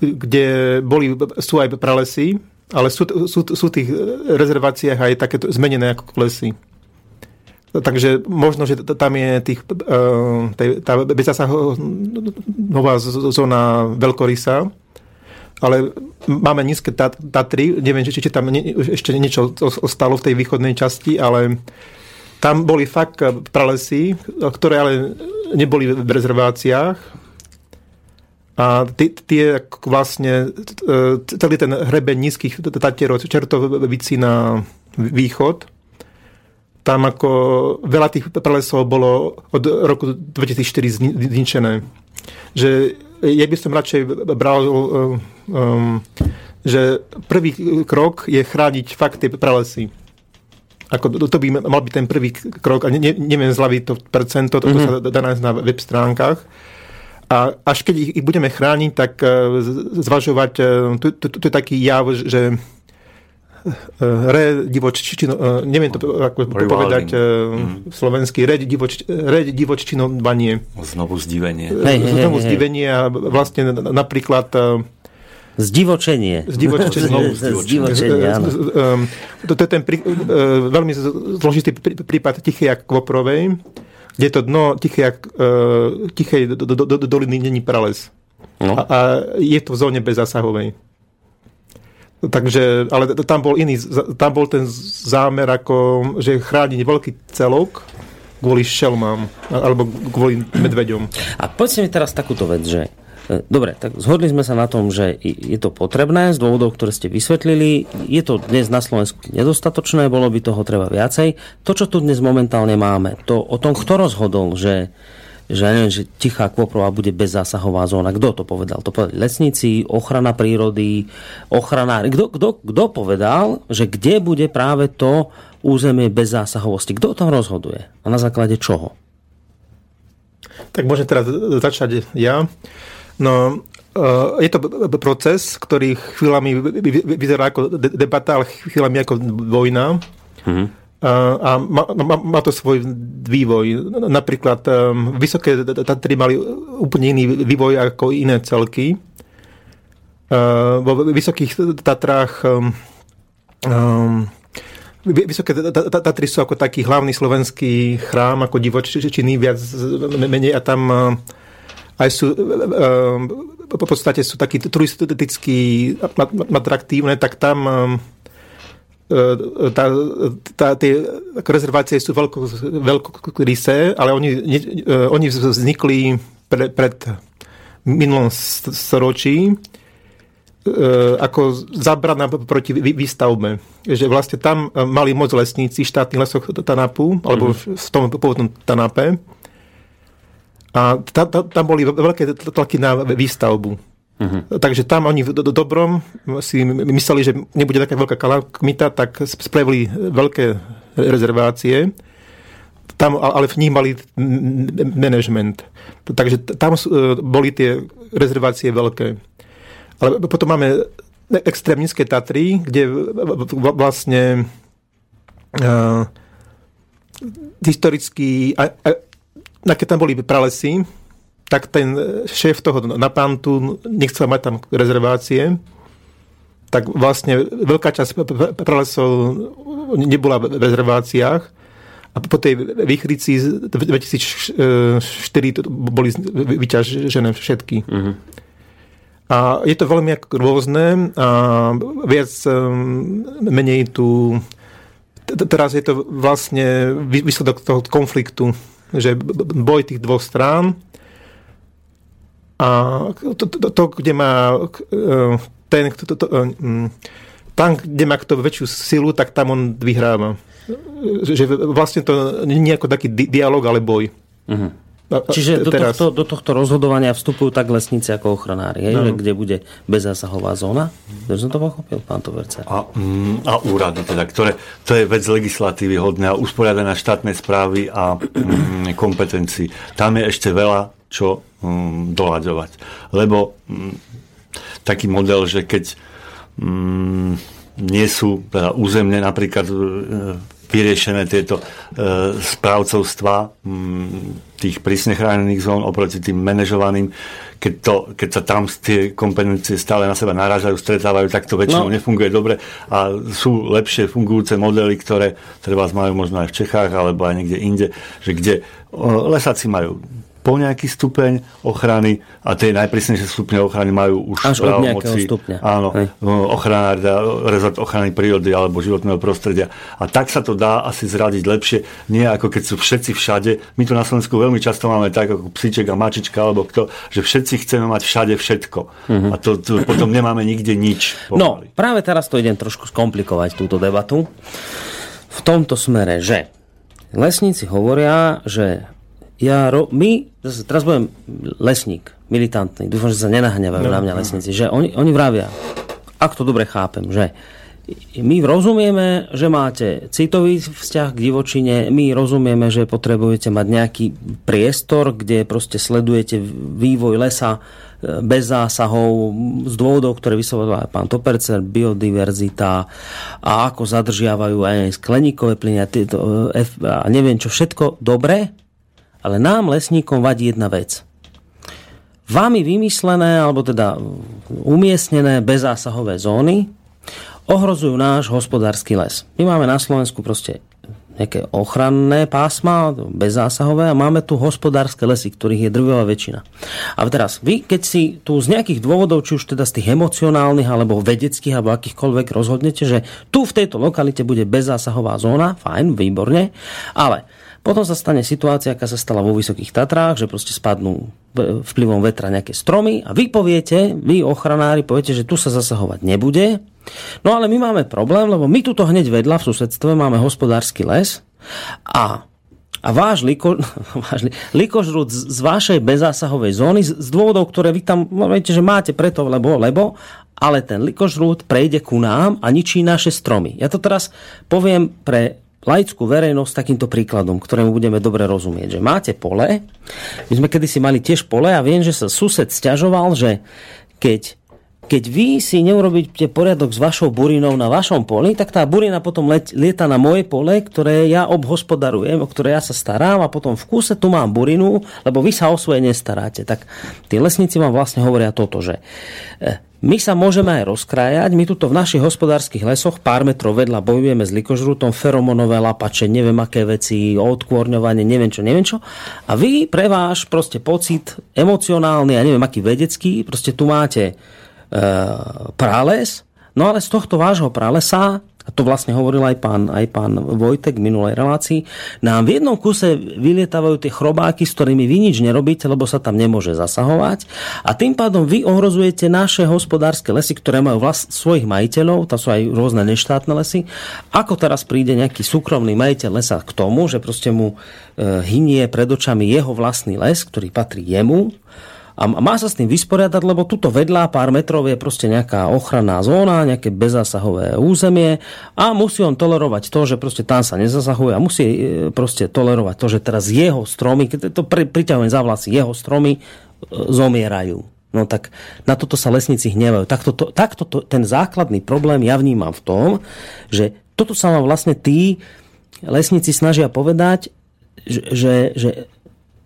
kde boli, sú aj pralesy, ale sú, sú, sú v tých rezerváciách aj takéto zmenené ako lesy. Takže možno, že tam je tých, uh, tej, tá bezzasahová zóna veľkorysa, ale máme nízke tat, Tatry, neviem, či, či tam ešte niečo ostalo v tej východnej časti, ale tam boli fakt pralesy, ktoré ale neboli v rezerváciách, a tie vlastne, celý ten hrebeň nízkych tatierov, Čertovici na východ, tam ako veľa tých pralesov bolo od roku 2004 zničené. Že ja by som radšej bral, um, že prvý krok je chrániť fakt tie pralesy. Ako to, by mal byť ten prvý krok, a ne, neviem zľaviť to percento, to, to mm-hmm. sa dá nájsť na web stránkach a až keď ich, ich budeme chrániť, tak uh, zvažovať, to, to je taký jav, že uh, re divoččino, neviem to ako Rewilding. povedať mm. slovensky, re, divoč, re divoččinovanie. Znovu zdivenie. Hej, hej, Znovu hej, zdivenie a vlastne napríklad Zdivočenie. Zdivočenie. Znovu Zdivočenie, áno. To, je ten prí, veľmi zložitý prí- prípad Tichej Kvoprovej, kde to dno Tichej, uh, Tichej do, do, do, do, doliny není prales. No. A, a je to v zóne bezzásahovej. Takže, ale tam bol iný, tam bol ten zámer ako, že chrániť veľký celok kvôli šelmám, alebo kvôli medveďom. A povedzte mi teraz takúto vec, že Dobre, tak zhodli sme sa na tom, že je to potrebné z dôvodov, ktoré ste vysvetlili. Je to dnes na Slovensku nedostatočné, bolo by toho treba viacej. To, čo tu dnes momentálne máme, to o tom, kto rozhodol, že, že, neviem, že Tichá Kvoprova bude bezzásahová zóna. Kto to povedal? To povedali lesníci, ochrana prírody, ochranári. Kto, kto, kto povedal, že kde bude práve to územie bezzásahovosti? Kto o tom rozhoduje? A na základe čoho? Tak môžem teraz začať ja. No, uh, je to proces, ktorý chvíľami vy- vy- vy- vyzerá ako de- debata, ale chvíľami ako vojna. Mhm. A, a má, má, má to svoj vývoj. Napríklad um, vysoké Tatry mali úplne iný vývoj ako iné celky. Uh, vo vysokých Tatrách um, um, Vy- Vysoké Ta- Ta- Ta- Tatry sú ako taký hlavný slovenský chrám, ako divočiny, viac menej a tam uh, aj sú, uh, po podstate sú takí turistickí, atraktívne, tak tam um, tá, tá, tie rezervácie sú veľko, veľkorysé, ale oni, ne, oni vznikli pre, pred minulom st- storočí e, ako zabrana proti vý- výstavbe. Že vlastne tam e, mali moc lesníci v štátnych lesoch Tanapu, alebo v tom pôvodnom Tanape. A ta, ta, tam boli veľké tlaky na výstavbu. Uh-huh. Takže tam oni v do, do dobrom si mysleli, že nebude taká veľká kalamita, tak spravili veľké rezervácie. Tam, ale v nich mali management. Takže tam boli tie rezervácie veľké. Ale potom máme extrém nízke Tatry, kde vlastne uh, historicky, a, a, keď tam boli pralesy, tak ten šéf toho napantu nechcel mať tam rezervácie, tak vlastne veľká časť pralesov nebola v rezerváciách a po tej výchrici 2004 boli vyťažené všetky. Uh-huh. A je to veľmi rôzne a viac menej tu teraz je to vlastne výsledok toho konfliktu, že boj tých dvoch strán a to, to, to kde má e, ten, to, to, to, e, tam, kde má kto väčšiu silu, tak tam on vyhráva. Že vlastne to nie je ako taký dialog, ale boj. Uh-huh. A, Čiže do tohto, do tohto rozhodovania vstupujú tak lesníci ako ochranári, no. kde bude bezásahová zóna? To som to pochopil, pán Toverce. A, mm, a úrady, teda, ktoré, to je vec legislatívy hodná, usporiadaná štátnej správy a mm, kompetencií. Tam je ešte veľa čo mm, doľaďovať. Lebo mm, taký model, že keď mm, nie sú teda územne napríklad e, vyriešené tieto e, správcovstva mm, tých prísne chránených zón oproti tým manažovaným, keď, to, keď sa tam tie kompetencie stále na seba narážajú, stretávajú, tak to väčšinou no. nefunguje dobre a sú lepšie fungujúce modely, ktoré treba majú možno aj v Čechách alebo aj niekde inde, že kde lesáci majú po nejaký stupeň ochrany a tie najprísnejšie stupne ochrany majú už Až od moci, stupňa. Áno, Hej. ochrana, rezort ochrany prírody alebo životného prostredia. A tak sa to dá asi zradiť lepšie, nie ako keď sú všetci všade. My tu na Slovensku veľmi často máme tak, ako psíček a mačička alebo kto, že všetci chceme mať všade všetko. Uh-huh. A to, to potom nemáme nikde nič. Pomaly. No, práve teraz to idem trošku skomplikovať, túto debatu. V tomto smere, že lesníci hovoria, že ja, ro, my, teraz budem lesník, militantný, dúfam, že sa nenahňavajú no, na mňa no. lesníci, že oni, oni vravia, ak to dobre chápem, že my rozumieme, že máte citový vzťah k divočine, my rozumieme, že potrebujete mať nejaký priestor, kde proste sledujete vývoj lesa e, bez zásahov z dôvodov, ktoré vyslovoval aj pán Topercer, biodiverzita a ako zadržiavajú aj skleníkové plyny a, tieto, e, a neviem čo všetko. Dobre, ale nám, lesníkom, vadí jedna vec. Vami vymyslené, alebo teda umiestnené bezásahové zóny ohrozujú náš hospodársky les. My máme na Slovensku proste nejaké ochranné pásma, bezzásahové a máme tu hospodárske lesy, ktorých je drvivá väčšina. A teraz vy, keď si tu z nejakých dôvodov, či už teda z tých emocionálnych alebo vedeckých alebo akýchkoľvek rozhodnete, že tu v tejto lokalite bude bezzásahová zóna, fajn, výborne, ale potom sa stane situácia, aká sa stala vo Vysokých Tatrách, že proste spadnú vplyvom vetra nejaké stromy a vy poviete, vy ochranári poviete, že tu sa zasahovať nebude. No ale my máme problém, lebo my tuto hneď vedľa v susedstve máme hospodársky les a a váš, liko, váš likožrút z, z vašej bezásahovej zóny z, z dôvodov, ktoré vy tam no, viete, že máte preto, lebo, lebo, ale ten likožrút prejde ku nám a ničí naše stromy. Ja to teraz poviem pre laickú verejnosť takýmto príkladom, ktorému budeme dobre rozumieť. Že máte pole, my sme kedysi mali tiež pole a viem, že sa sused stiažoval, že keď keď vy si neurobíte poriadok s vašou burinou na vašom poli, tak tá burina potom let, lieta na moje pole, ktoré ja obhospodarujem, o ktoré ja sa starám a potom v kúse tu mám burinu, lebo vy sa o svoje nestaráte. Tak tí lesníci vám vlastne hovoria toto, že eh, my sa môžeme aj rozkrájať, my tuto v našich hospodárskych lesoch pár metrov vedľa bojujeme s likožrutom, feromonové lapače, neviem aké veci, odkôrňovanie, neviem čo, neviem čo. A vy pre váš proste pocit emocionálny a neviem aký vedecký, proste tu máte e, prales, no ale z tohto vášho pralesa a to vlastne hovoril aj pán, aj pán Vojtek v minulej relácii, nám v jednom kuse vylietávajú tie chrobáky, s ktorými vy nič nerobíte, lebo sa tam nemôže zasahovať. A tým pádom vy ohrozujete naše hospodárske lesy, ktoré majú vlast, svojich majiteľov, to sú aj rôzne neštátne lesy. Ako teraz príde nejaký súkromný majiteľ lesa k tomu, že proste mu e, hynie pred očami jeho vlastný les, ktorý patrí jemu, a má sa s tým vysporiadať, lebo tuto vedľa pár metrov je proste nejaká ochranná zóna, nejaké bezásahové územie a musí on tolerovať to, že proste tam sa nezasahuje a musí e, proste tolerovať to, že teraz jeho stromy, keď to pri, priťahujem za vlasy, jeho stromy e, zomierajú. No tak na toto sa lesníci hnevajú. Takto, to, takto to, ten základný problém ja vnímam v tom, že toto sa vám vlastne tí lesníci snažia povedať, že, že, že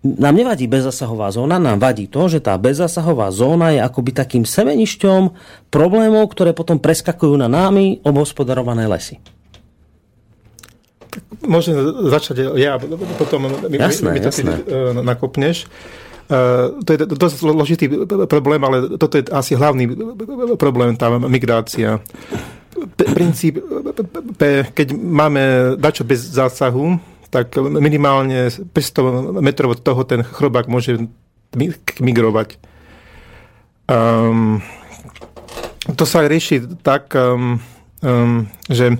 nám nevadí bezasahová zóna, nám vadí to, že tá bezasahová zóna je akoby takým semenišťom problémov, ktoré potom preskakujú na námi obhospodarované lesy. Môžem začať ja, potom mi, Jasné, mi to jasné. uh, nakopneš. Uh, to je dosť zložitý problém, ale toto je asi hlavný problém, tá migrácia. Princíp, keď máme dačo bez zásahu, tak minimálne 500 metrov od toho ten chrobák môže mi- migrovať. Um, to sa rieši tak, um, um, že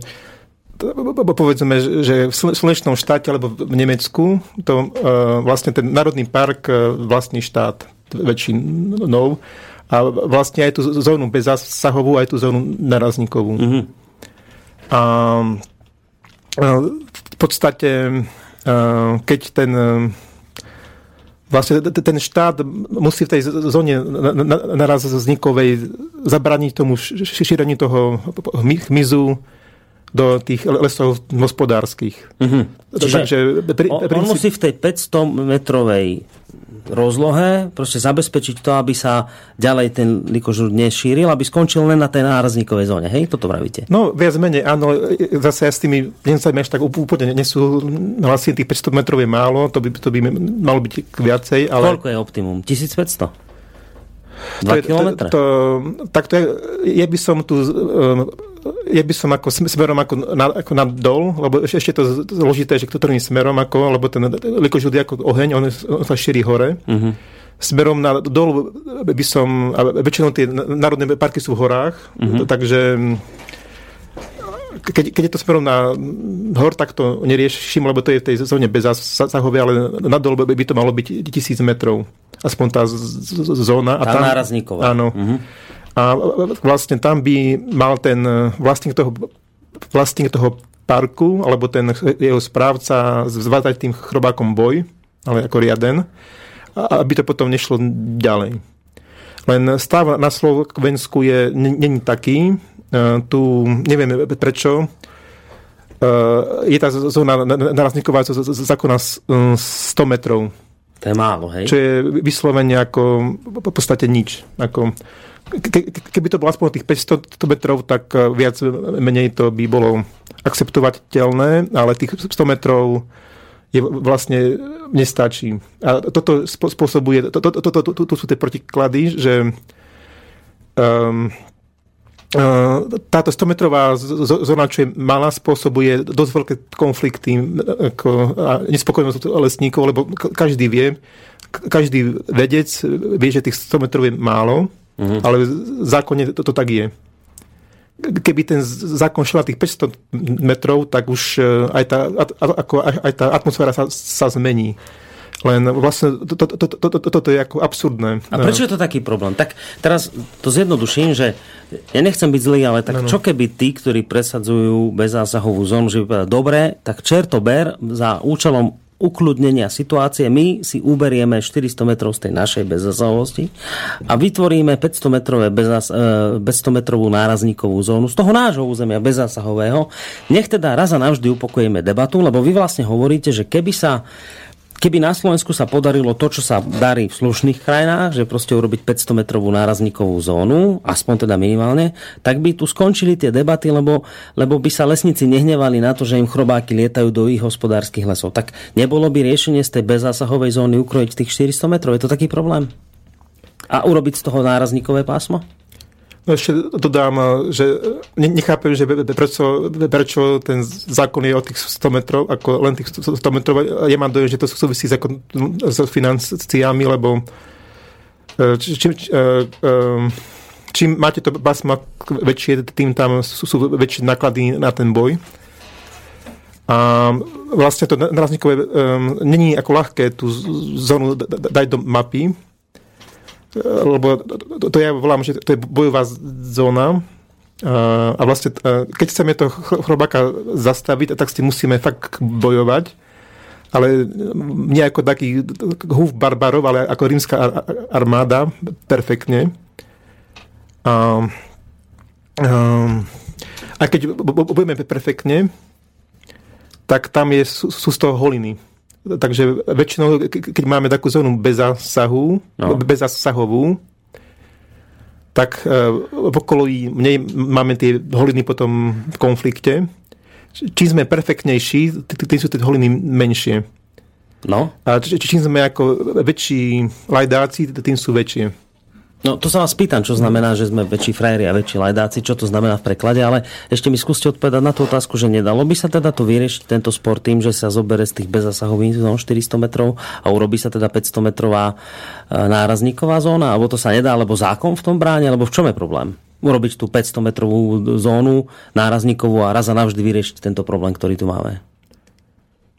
po- povedzme, že v sl- slnečnom štáte alebo v Nemecku to uh, vlastne ten národný park uh, vlastní štát väčšinou a vlastne aj tú zónu bezzásahovú, aj tú zónu narazníkovú. Mm-hmm. A v podstate, eh, keď ten eh, vlastne ten štát musí v tej zóne naraz vznikovej zabraniť tomu šíreniu toho hmyzu do tých lesov hospodárskych. Mhm. Čiže Takže, pri, on, on musí v tej 500 metrovej rozlohe proste zabezpečiť to, aby sa ďalej ten likožrút nešíril, aby skončil len na tej nárazníkovej zóne. Hej, toto pravíte? No, viac menej, áno. Zase ja s tými Nemcami až tak úplne nesú, vlastne tých 500 metrov je málo, to by, to by malo byť viacej, ale... Koľko je optimum? 1500? 2 To je-? To, to, tak to je, ja by som tu um, ja by som ako sm- smerom ako, na, ako na dol, lebo ešte, to zložité, že ktorým smerom ako, lebo ten likožud je ako oheň, on, on sa šíri hore. Mhm. Smerom na dol by som, a väčšinou tie národné parky sú v horách, Mhm. takže keď, keď je to smerom na hor, tak to neriešim, lebo to je v tej zóne bez zásahovej, ale nadol by by to malo byť tisíc metrov. Aspoň tá z, z, z- zóna. Tá nárazníková. Áno. Mhm. A vlastne tam by mal ten vlastník toho, vlastník toho parku, alebo ten jeho správca zvázať tým chrobákom boj, ale ako riaden, aby to potom nešlo ďalej. Len stav na Slovensku je, není taký. E, Tu neviem prečo. E, Je tá zóna narazníková zákona s- e, 100 metrov To je málo, hej? čo je vyslovene ako v podstate nič. Ako, ke, ke- keby to bolo aspoň tých 500 metrov, tak eh, viac menej to by bolo akceptovateľné, ale tých 100 metrov je vlastne nestačí. A toto spôsobuje, to, to, to, to, to, to sú tie protiklady, že um, táto 100-metrová z- z- zóna, čo je malá, spôsobuje dosť veľké konflikty ako, a nespokojnosť lesníkov, lebo každý vie, každý vedec vie, že tých 100 metrov je málo, uh-huh. ale v zákone to, to tak je. Keby ten zákon šiel na tých 500 metrov, tak už uh, aj tá, ako, aj tá atmosféra sa, sa zmení. Len vlastne to- to- to- to- to- toto je ako absurdné. A prečo je to taký problém? Tak teraz to zjednoduším, že ja nechcem byť zlý, ale tak čo keby tí, ktorí presadzujú bezzásahovú zónu, že by povedali, dobre, tak čerto ber za účelom ukludnenia situácie, my si uberieme 400 metrov z tej našej bezzásahovosti a vytvoríme 500 metrové bezzás, e, 500 metrovú nárazníkovú zónu z toho nášho územia bezzásahového. Nech teda raz a navždy upokojíme debatu, lebo vy vlastne hovoríte, že keby sa Keby na Slovensku sa podarilo to, čo sa darí v slušných krajinách, že proste urobiť 500 metrovú nárazníkovú zónu, aspoň teda minimálne, tak by tu skončili tie debaty, lebo, lebo by sa lesníci nehnevali na to, že im chrobáky lietajú do ich hospodárskych lesov. Tak nebolo by riešenie z tej bezzásahovej zóny ukrojiť tých 400 metrov? Je to taký problém? A urobiť z toho nárazníkové pásmo? No ešte dodám, že ne- nechápem, že prečo, prečo ten zákon je o tých 100 metrov, ako len tých 100 metrov. Ja mám dojem, že to súvisí s, financiami, lebo e, či, či, či, e, e, čím máte to pasma väčšie, tým tam sú, sú väčšie náklady na ten boj. A vlastne to narazníkové um, není ako ľahké tú zónu dať do mapy, lebo to, to ja volám, že to je bojová zóna a, vlastne keď chceme to ch- chrobáka zastaviť, tak s tým musíme fakt bojovať ale nie ako taký húf barbarov, ale ako rímska ar- ar- armáda, perfektne. A, a, keď bojujeme perfektne, tak tam je, sú, sú z toho holiny. Takže väčšinou, ke- keď máme takú zónu bez zásahu, No. bez zásahovú, tak e, v okolí nej máme tie holiny potom v konflikte. Čím sme perfektnejší, tým sú tie holiny menšie. No, A čím sme ako väčší lajdáci, tým sú väčšie. No to sa vás pýtam, čo znamená, že sme väčší frajeri a väčší lajdáci, čo to znamená v preklade, ale ešte mi skúste odpovedať na tú otázku, že nedalo by sa teda to vyriešiť tento sport tým, že sa zobere z tých bezasahových zón 400 metrov a urobí sa teda 500 metrová e, nárazníková zóna, alebo to sa nedá, alebo zákon v tom bráne, alebo v čom je problém? Urobiť tú 500 metrovú zónu nárazníkovú a raz a navždy vyriešiť tento problém, ktorý tu máme.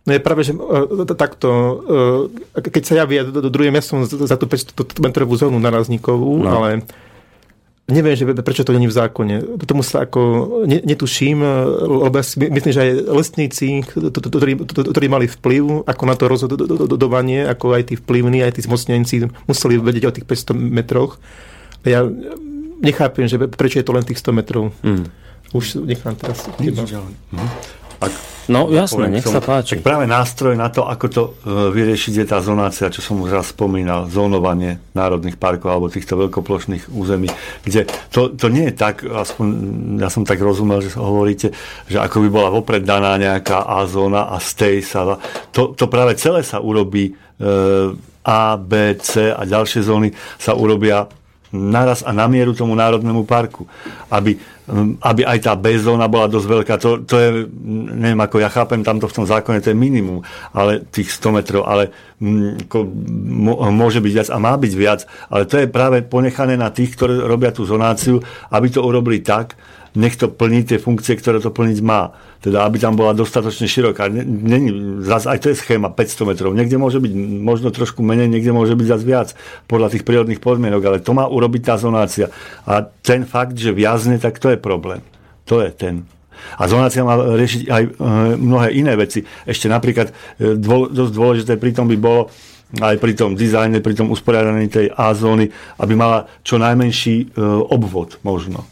No je práve, že e, takto, e, keď sa ja vyjadrujem, ja som za za tú 500 metrovú zónu narazníkovú, No. ale neviem, že prečo to není v zákone. Tomu sa ako ne, netuším, e, lebo ja si my- myslím, že aj lesníci, ktorí, mali vplyv ako na to rozhodovanie, ako aj tí vplyvní, aj tí zmocnenci museli vedieť o tých 500 metroch. Ja nechápem, že prečo je to len tých 100 metrov. Hmm. Už nechám teraz. teba. Ak No jasné, nech sa páči. Tak práve nástroj na to, ako to e, vyriešiť, je tá zonácia, čo som už raz spomínal, zónovanie národných parkov alebo týchto veľkoplošných území, kde to, to nie je tak, aspoň ja som tak rozumel, že hovoríte, že ako by bola vopred daná nejaká A zóna a z tej sa... To, to práve celé sa urobí e, A, B, C a ďalšie zóny sa urobia naraz a na mieru tomu národnému parku. Aby, aby aj tá B zóna bola dosť veľká. To, to je, neviem, ako ja chápem, tamto v tom zákone to je minimum, ale tých 100 metrov, ale mo- môže byť viac a má byť viac, ale to je práve ponechané na tých, ktorí robia tú zonáciu, aby to urobili tak, nech to plní tie funkcie, ktoré to plniť má. Teda, aby tam bola dostatočne široká. Ne- Není, zas, aj to je schéma 500 metrov. Niekde môže byť možno trošku menej, niekde môže byť zase viac podľa tých prírodných podmienok, ale to má urobiť tá zonácia. A ten fakt, že viazne, tak to je problém. To je ten. A zonácia má riešiť aj e, mnohé iné veci. Ešte napríklad e, dô, dosť dôležité pri tom by bolo aj pri tom dizajne, pri tom usporiadaní tej A zóny, aby mala čo najmenší e, obvod možno.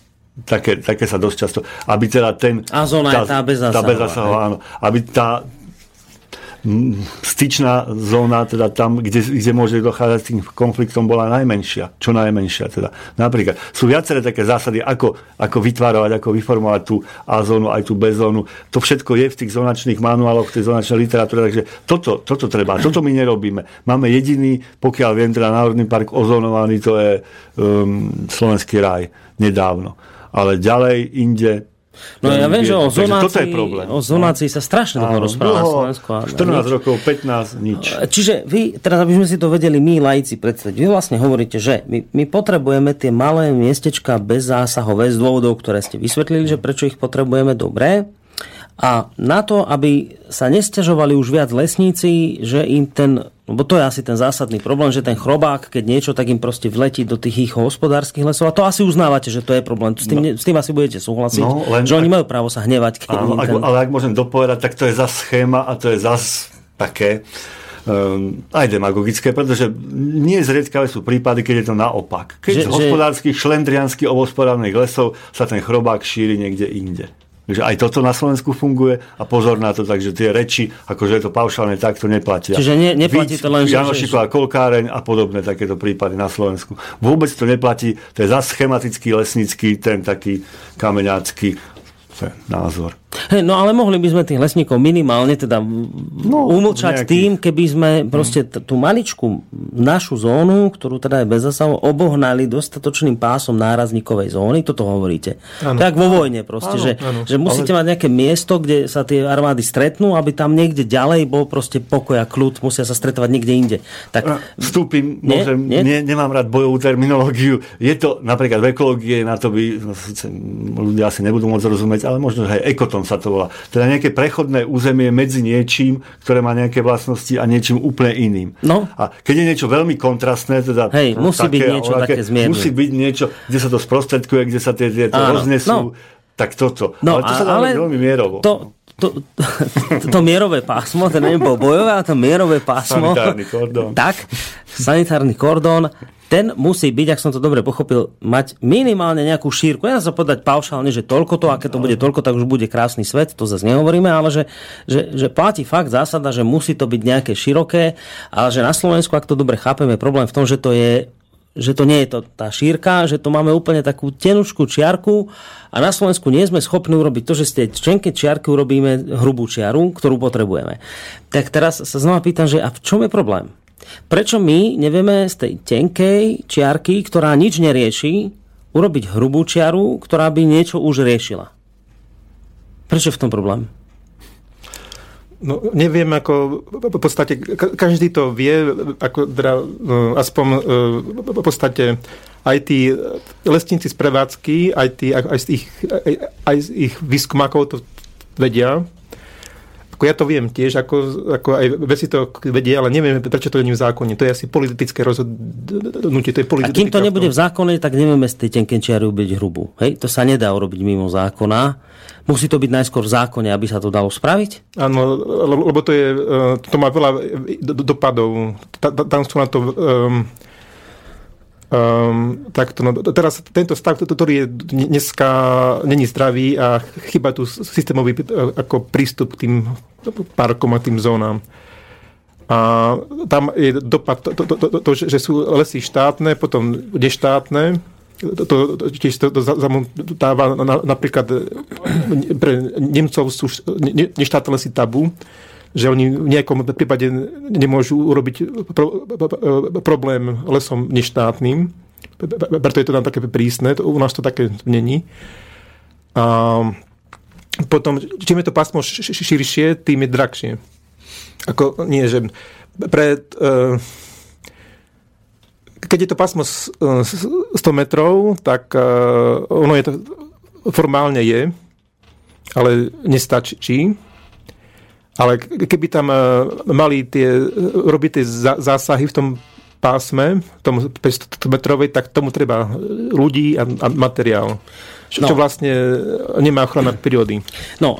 Také, také sa dosť často. Aby teda ten... A zóna je tá bez Tá zásahová, bez zásahová, áno. Aby tá styčná zóna, teda tam, kde, kde môže dochádzať tým konfliktom, bola najmenšia. Čo najmenšia teda. Napríklad sú viaceré také zásady, ako, ako vytvárovať, ako vyformovať tú A zónu, aj tú B zónu. To všetko je v tých zonačných manuáloch, v tej zonačnej literatúre, takže toto, toto treba. Toto my nerobíme. Máme jediný, pokiaľ viem, teda Národný park ozonovaný, to je um, Slovenský raj nedávno. Ale ďalej, inde, No ja viem, že o zonácii, toto je problém. o zonácii sa strašne dlho rozpráva dlho, Slovensku. a 14 nič. rokov, 15, nič. Čiže vy, teraz aby sme si to vedeli my, laici, predstaviť, vy vlastne hovoríte, že my, my potrebujeme tie malé miestečka bez zásahové z dôvodov, ktoré ste vysvetlili, že prečo ich potrebujeme dobre. A na to, aby sa nestiažovali už viac lesníci, že im ten, lebo to je asi ten zásadný problém, že ten chrobák, keď niečo, tak im proste vletí do tých ich hospodárskych lesov. A to asi uznávate, že to je problém. S tým, no. s tým asi budete súhlasiť, No, len že oni ak- majú právo sa hnevať. Keď Áno, ak, ten... ale ak môžem dopovedať, tak to je zas schéma a to je zas také um, aj demagogické, pretože nie zriedkavé sú prípady, keď je to naopak. Keď Že- z že- hospodárskych, šlendriansky obospodárnych lesov sa ten chrobák šíri niekde inde. Takže aj toto na Slovensku funguje a pozor na to, takže tie reči, akože je to paušálne, tak to neplatia. Čiže ne- neplatí Víc, to len, Janošiková kolkáreň a podobné takéto prípady na Slovensku. Vôbec to neplatí, to je zase schematický lesnický, ten taký kameňácky názor. No ale mohli by sme tých lesníkov minimálne teda no, umlčať nejakých. tým, keby sme proste t- tú maličku našu zónu, ktorú teda je bez zasahov, obohnali dostatočným pásom nárazníkovej zóny. Toto hovoríte. Áno. Tak vo vojne proste, Áno, že, áno. že musíte mať nejaké miesto, kde sa tie armády stretnú, aby tam niekde ďalej bol proste pokoj a kľud, musia sa stretovať niekde inde. Tak Vstúpim, Nie? môžem, Nie? nie? nemám rád bojovú terminológiu. Je to napríklad v ekológie, na to by no, ľudia asi nebudú môcť rozumieť, ale možno, že aj ekoton sa to volá. Teda nejaké prechodné územie medzi niečím, ktoré má nejaké vlastnosti a niečím úplne iným. No. A keď je niečo veľmi kontrastné, teda Hej, musí byť a niečo také zmierne. Musí byť niečo, kde sa to sprostredkuje, kde sa tie, tie to Áno, roznesú. no. Tak toto. No, ale to sa dá ale veľmi mierovo. To, to, to, to mierové pásmo, to nebolo bojové, ale to mierové pásmo. Sanitárny kordón. Tak, sanitárny kordón, ten musí byť, ak som to dobre pochopil, mať minimálne nejakú šírku. Ja sa povedať paušálne, že toľko to, a keď to bude toľko, tak už bude krásny svet, to zase nehovoríme, ale že, že, že platí fakt zásada, že musí to byť nejaké široké, ale že na Slovensku, ak to dobre chápeme, problém v tom, že to je že to nie je to tá šírka, že to máme úplne takú tenučku čiarku a na Slovensku nie sme schopní urobiť to, že z tej čenke čiarky urobíme hrubú čiaru, ktorú potrebujeme. Tak teraz sa znova pýtam, že a v čom je problém? Prečo my nevieme z tej tenkej čiarky, ktorá nič nerieši, urobiť hrubú čiaru, ktorá by niečo už riešila? Prečo v tom problém? No, neviem, ako v podstate, ka- každý to vie, ako teda, no, aspoň e, v podstate aj tí lesníci z prevádzky, aj, tí, aj, z ich, aj, aj z ich výskumákov to vedia. Ako ja to viem tiež, ako, ako aj veci to vedia, ale neviem, prečo to nie je v zákone. To je asi politické rozhodnutie. To je A politika kým to nebude v zákone, tak nevieme z tej tenkej čiary ubiť hrubú. Hej? To sa nedá urobiť mimo zákona. Musí to byť najskôr v zákone, aby sa to dalo spraviť? Áno, lebo, to, je, eh, to má veľa do- dopadov. Ta- ta- Tam sú na to... Um, um, takto, no, teraz tento stav, to- ktorý je dneska není zdravý a chyba tu systémový eh, ako prístup k tým parkom a tým zónam. A tam je dopad, to, to, to, to, to že sú lesy štátne, potom neštátne, to, to, tiež to, to za- zamotáva na, napríklad e, pre Nemcov sú neštátne lesy tabu, že oni v nejakom prípade nemôžu urobiť pro, problém lesom neštátnym, preto je to tam také prísne, to, u nás to také není. A potom, čím je to pásmo širšie, tým je drahšie. Ako, nie, že pred... Uh, keď je to pásmo s- s- 100 metrov, tak uh, ono je to formálne je, ale nestačí. Ale keby tam mali tie, robiť tie zá- zásahy v tom pásme, v tom 500 metrovej, tak tomu treba ľudí a, a materiál. Čo, čo No. vlastne nemá ochrana prírody. No,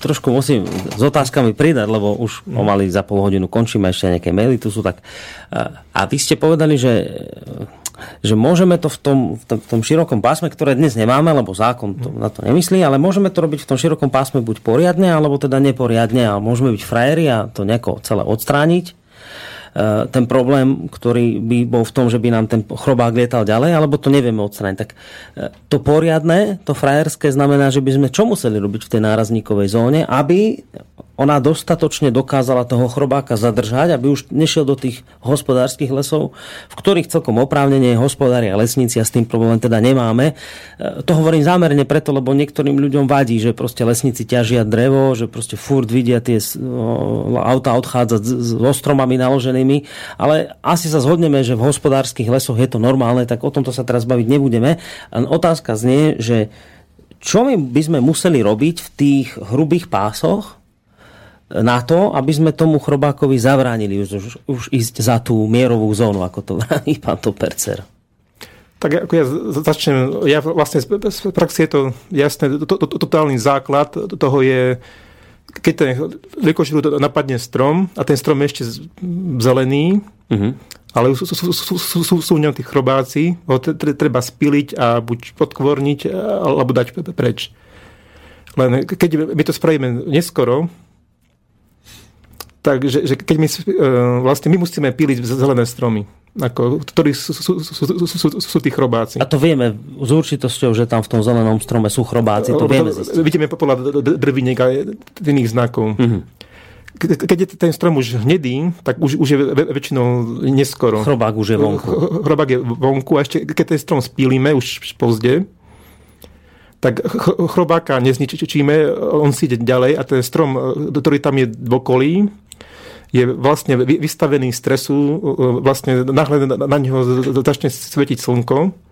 trošku musím s otázkami pridať, lebo už pomaly za pol hodinu končíme, ešte nejaké maily tu sú. Tak, a, vy ste povedali, že, že môžeme to v tom, v tom, v tom širokom pásme, ktoré dnes nemáme, lebo zákon to, na to nemyslí, ale môžeme to robiť v tom širokom pásme buď poriadne, alebo teda neporiadne a môžeme byť frajeri a to nejako celé odstrániť ten problém, ktorý by bol v tom, že by nám ten chrobák lietal ďalej, alebo to nevieme odstrániť. Tak e, to poriadne, to frajerské znamená, že by sme čo museli robiť v tej nárazníkovej zóne, aby ona dostatočne dokázala toho chrobáka zadržať, aby už nešiel do tých hospodárskych lesov, v ktorých celkom oprávnenie hospodári a lesníci a s tým problém teda nemáme. E, To hovorím zámerne preto, lebo niektorým ľuďom vadí, že proste lesníci ťažia drevo, že proste furt vidia tie auta odchádzať s, ostromami naloženými, ale asi sa zhodneme, že v hospodárskych lesoch je to normálne, tak o tomto sa teraz baviť nebudeme. Otázka znie, že čo my by sme museli robiť v tých hrubých pásoch, na to, aby sme tomu chrobákovi zabránili už, už, už ísť za tú mierovú zónu, ako to vraví pán Topercer. Tak ako ja začnem, ja vlastne z praxe je to jasné, to, to, to, totálny základ toho je, keď ten rikošrút napadne strom a ten strom je ešte zelený, Mhm. ale sú, sú, sú, sú, sú, sú, sú v ňom tí chrobáci, ho tre- tre- treba spiliť a buď podkvorniť, alebo dať preč. Len keď my to spravíme neskoro, tak, že, keď my, e, vlastne my musíme píliť zelené stromy, ako, ktorí sú, sú, sú, sú, sú, sú tí chrobáci. A to vieme s určitosťou, že tam v tom zelenom strome sú chrobáci, to vieme zistiť. Vidíme podľa drviniek a iných znakov. Mhm. Ke- Keď je ten strom už hnedý, tak už, už je väčšinou neskoro. Chrobák už je vonku. Ch- Chrobák je vonku a ešte keď ten strom spílime už pozde, tak ch- chrobáka nezničíme, on si ide ďalej a ten strom, ktorý tam je v okolí, je vlastne vy- vystavený stresu, vlastne náhle na, neho začne svetiť slnko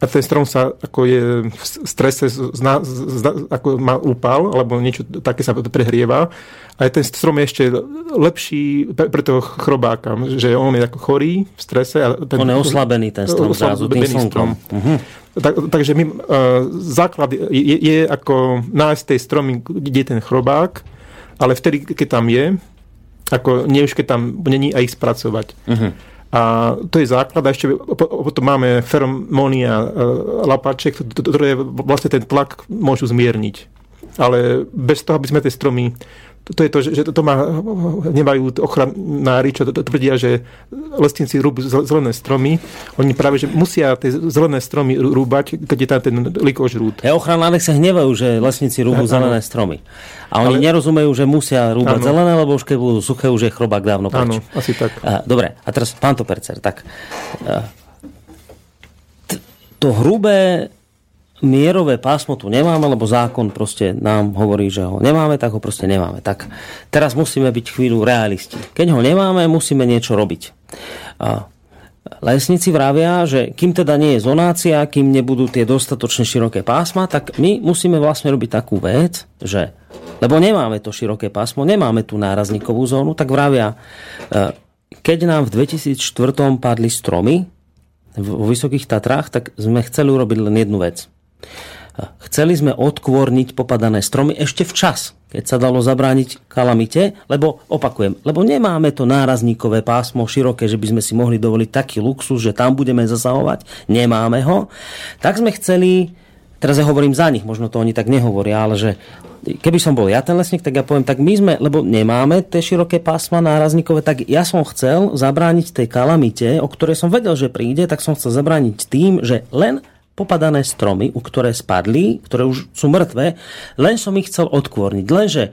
a ten strom sa ako je v strese, zna, zna, ako má úpal, alebo niečo také sa prehrieva. A ten strom je ešte lepší pre, pre toho chrobáka, že on je ako chorý v strese. A ten, On je oslabený, ten strom zrazu tým slnkom. Mhm. Tak, takže my, uh, základ je, je, je ako nájsť tej stromy, kde je ten chrobák, ale vtedy, keď tam je, ako nie už keď tam není a ich spracovať. Mhm. A to je základ a ešte po- potom máme feromóny a e, lapáček, ktoré vlastne ten tlak môžu zmierniť. Ale bez toho, aby sme tie stromy to, je to, že, to má, nemajú ochranári, čo tvrdia, že lesníci rúbu zel- zelené stromy. Oni práve, že musia tie zelené stromy rú- rúbať, keď je tam ten likožrút. Ja ochranári sa hnevajú, že lesníci rúbu zelené stromy. A oni Ale- nerozumejú, že musia rúbať Áno. zelené, lebo už keď budú suché, už je chrobák dávno preč. Áno, asi tak. A, dobre, a teraz pán Topercer, tak t- to hrubé mierové pásmo tu nemáme, lebo zákon proste nám hovorí, že ho nemáme, tak ho proste nemáme. Tak teraz musíme byť chvíľu realisti. Keď ho nemáme, musíme niečo robiť. A lesníci vravia, že kým teda nie je zonácia, kým nebudú tie dostatočne široké pásma, tak my musíme vlastne robiť takú vec, že lebo nemáme to široké pásmo, nemáme tú nárazníkovú zónu, tak vravia, e, keď nám v 2004 padli stromy vo Vysokých Tatrách, tak sme chceli urobiť len jednu vec. Chceli sme odkvorniť popadané stromy ešte včas, keď sa dalo zabrániť kalamite, lebo, opakujem, lebo nemáme to nárazníkové pásmo široké, že by sme si mohli dovoliť taký luxus, že tam budeme zasahovať, nemáme ho. Tak sme chceli, teraz ja hovorím za nich, možno to oni tak nehovoria, ale že keby som bol ja ten lesník, tak ja poviem, tak my sme, lebo nemáme tie široké pásma nárazníkové, tak ja som chcel zabrániť tej kalamite, o ktorej som vedel, že príde, tak som chcel zabrániť tým, že len popadané stromy, u ktoré spadli, ktoré už sú mŕtve, len som ich chcel odkvorniť. Lenže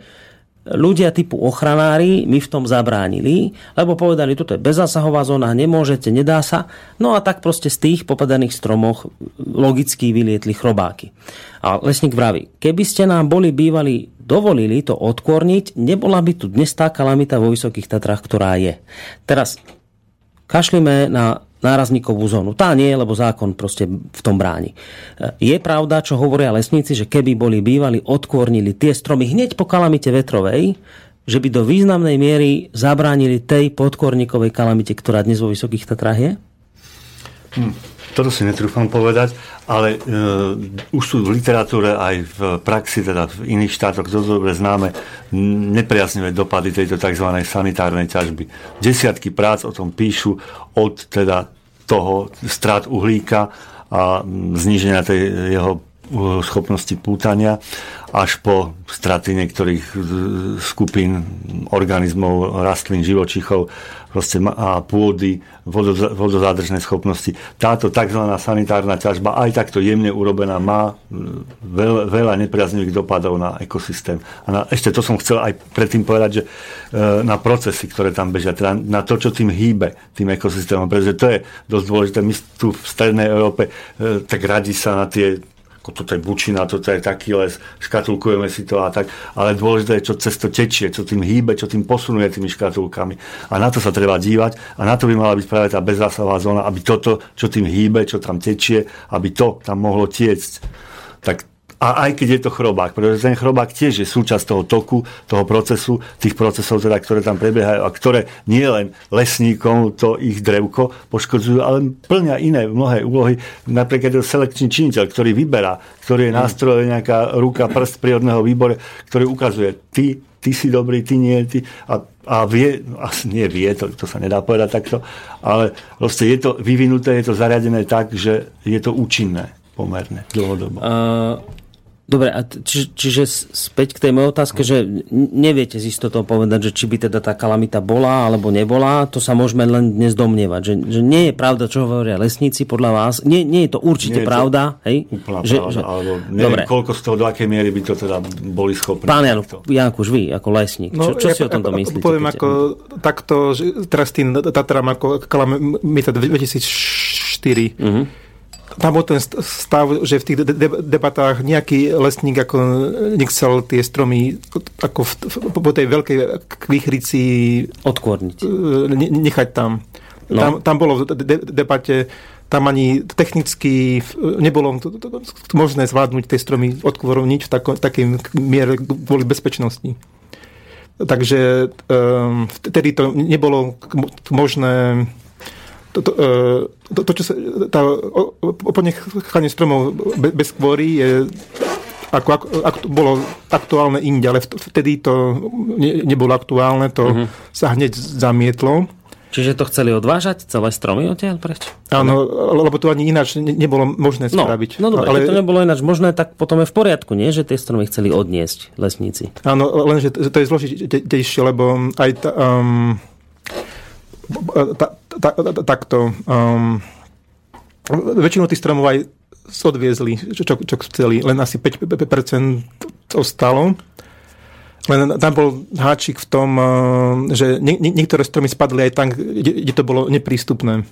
ľudia typu ochranári mi v tom zabránili, lebo povedali, toto je bezzásahová zóna, nemôžete, nedá sa. No a tak proste z tých popadaných stromoch logicky vylietli chrobáky. A lesník vraví, keby ste nám boli bývali dovolili to odkvorniť, nebola by tu dnes tá kalamita vo Vysokých Tatrách, ktorá je. Teraz kašlíme na nárazníkovú zónu. Tá nie, lebo zákon proste v tom bráni. Je pravda, čo hovoria lesníci, že keby boli bývali, odkvornili tie stromy hneď po kalamite vetrovej, že by do významnej miery zabránili tej podkorníkovej kalamite, ktorá dnes vo Vysokých Tatrách je? Toto si netrúfam povedať, ale e, už sú v literatúre aj v praxi, teda v iných štátoch, to dobre známe, nepriaznivé dopady tejto tzv. sanitárnej ťažby. Desiatky prác o tom píšu od teda toho strát uhlíka a zníženia tej jeho e, schopnosti pútania až po straty niektorých skupín organizmov, rastlín, živočichov proste a pôdy, vodozádržné schopnosti. Táto tzv. sanitárna ťažba, aj takto jemne urobená, má mm, veľa, veľa nepriaznivých dopadov na ekosystém. A na, ešte to som chcel aj predtým povedať, že e, na procesy, ktoré tam bežia, teda na to, čo tým hýbe, tým ekosystémom, pretože to je dosť dôležité. My tu v Strednej Európe e, tak radi sa na tie ako toto je bučina, toto je taký les, škatulkujeme si to a tak, ale dôležité je, čo cez to tečie, čo tým hýbe, čo tým posunuje tými škatulkami. A na to sa treba dívať a na to by mala byť práve tá bezzásahová zóna, aby toto, čo tým hýbe, čo tam tečie, aby to tam mohlo tiecť. Tak a aj keď je to chrobák, pretože ten chrobák tiež je súčasť toho toku, toho procesu, tých procesov, teda, ktoré tam prebiehajú a ktoré nie len lesníkom to ich drevko poškodzujú, ale plnia iné mnohé úlohy. Napríklad je selekčný činiteľ, ktorý vyberá, ktorý je nástroj, nejaká ruka, prst prírodného výbore, ktorý ukazuje, ty, ty si dobrý, ty nie, ty. A, a vie, asi nie vie, to, to sa nedá povedať takto, ale proste je to vyvinuté, je to zariadené tak, že je to účinné pomerne dlhodobo. Uh, Dobre, a či, čiže s- späť k tej mojej otázke, že neviete z istotou povedať, že či by teda tá kalamita bola alebo nebola, to sa môžeme len dnes domnievať, že, že nie je pravda, čo hovoria lesníci podľa vás, nie, nie je to určite Nie je to pravda, hej? Úplná že, pravda, že, alebo neviem, dobre, koľko z toho, do akej miery by to teda boli schopní. pán Jan, takto. Jankuš, vy ako lesník, čo, čo si o tomto myslíte? No, Poviem keď- ako takto, že teraz tým Tatram ako kalamita 2004. Mhm. Tam bol ten st- stav, že v tých de- de- debatách nejaký lesník ako nechcel tie stromy ako v, po tej veľkej kvíchrici Odkôrniť. ne- nechať tam. No. Tam, tam bolo v de- de- debate, tam ani technicky nebolo možné zvládnuť tie stromy odkôrniť v tako- takej miere kvôli bezpečnosti. Takže um, vtedy to nebolo možné to, to, to, to čo sa, tá ponechanie stromov be- bez kôry je ako, ako, ako bolo aktuálne inde, ale vt- vtedy to ne, nebolo aktuálne, to uh-huh. sa hneď zamietlo. Čiže to chceli odvážať celé stromy odtiaľ preč? Áno, lebo to ani ináč ne- nebolo možné No, spraviť. no dobre, ale, keď to nebolo ináč možné, tak potom je v poriadku, nie? Že tie stromy chceli odniesť lesníci. Áno, lenže to, to je zložitejšie, lebo aj ta, um, takto. Um, väčšinu tých stromov aj odviezli, čo, čo, chceli, len asi 5% ostalo. Len tam bol háčik v tom, uh, že nie, nie, niektoré stromy spadli aj tam, kde, kde to bolo neprístupné.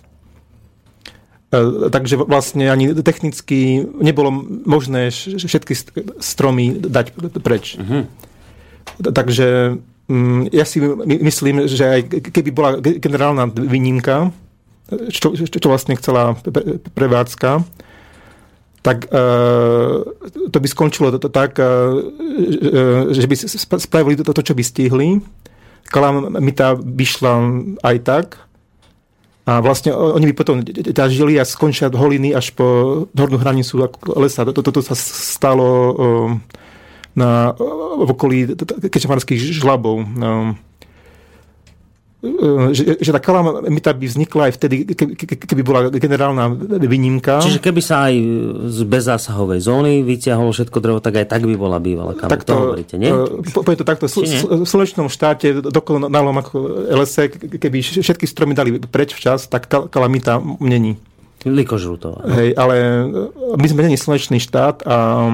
Uh, Takže vlastne ani technicky nebolo možné všetky st- stromy dať preč. Takže mm, ja si my- myslím, že aj keby bola ge- generálna výnimka, čo, čo, vlastne chcela pre- prevádzka, tak uh, to by skončilo tak, uh, že by sp- spravili to, čo by stihli. Kalamita by šla aj tak. A vlastne oni by potom ťažili a skončia holiny až po hornú hranicu lesa. Toto to, to sa stalo um, na, v okolí kečamarských žlabov. No. E, Že, že tá kalamita by vznikla aj vtedy, ke- ke- keby bola generálna výnimka. Čiže keby sa aj z bezzásahovej zóny vyťaholo všetko drevo, tak aj tak by bola bývala. Kam to hovoríte, nie? po- Poviem to takto, Či v slnečnom štáte, dokonalom ako LSE, keby všetky stromy dali preč včas, tak kal- kalamita není. Likožrutová. Hej, ale my sme není slnečný štát a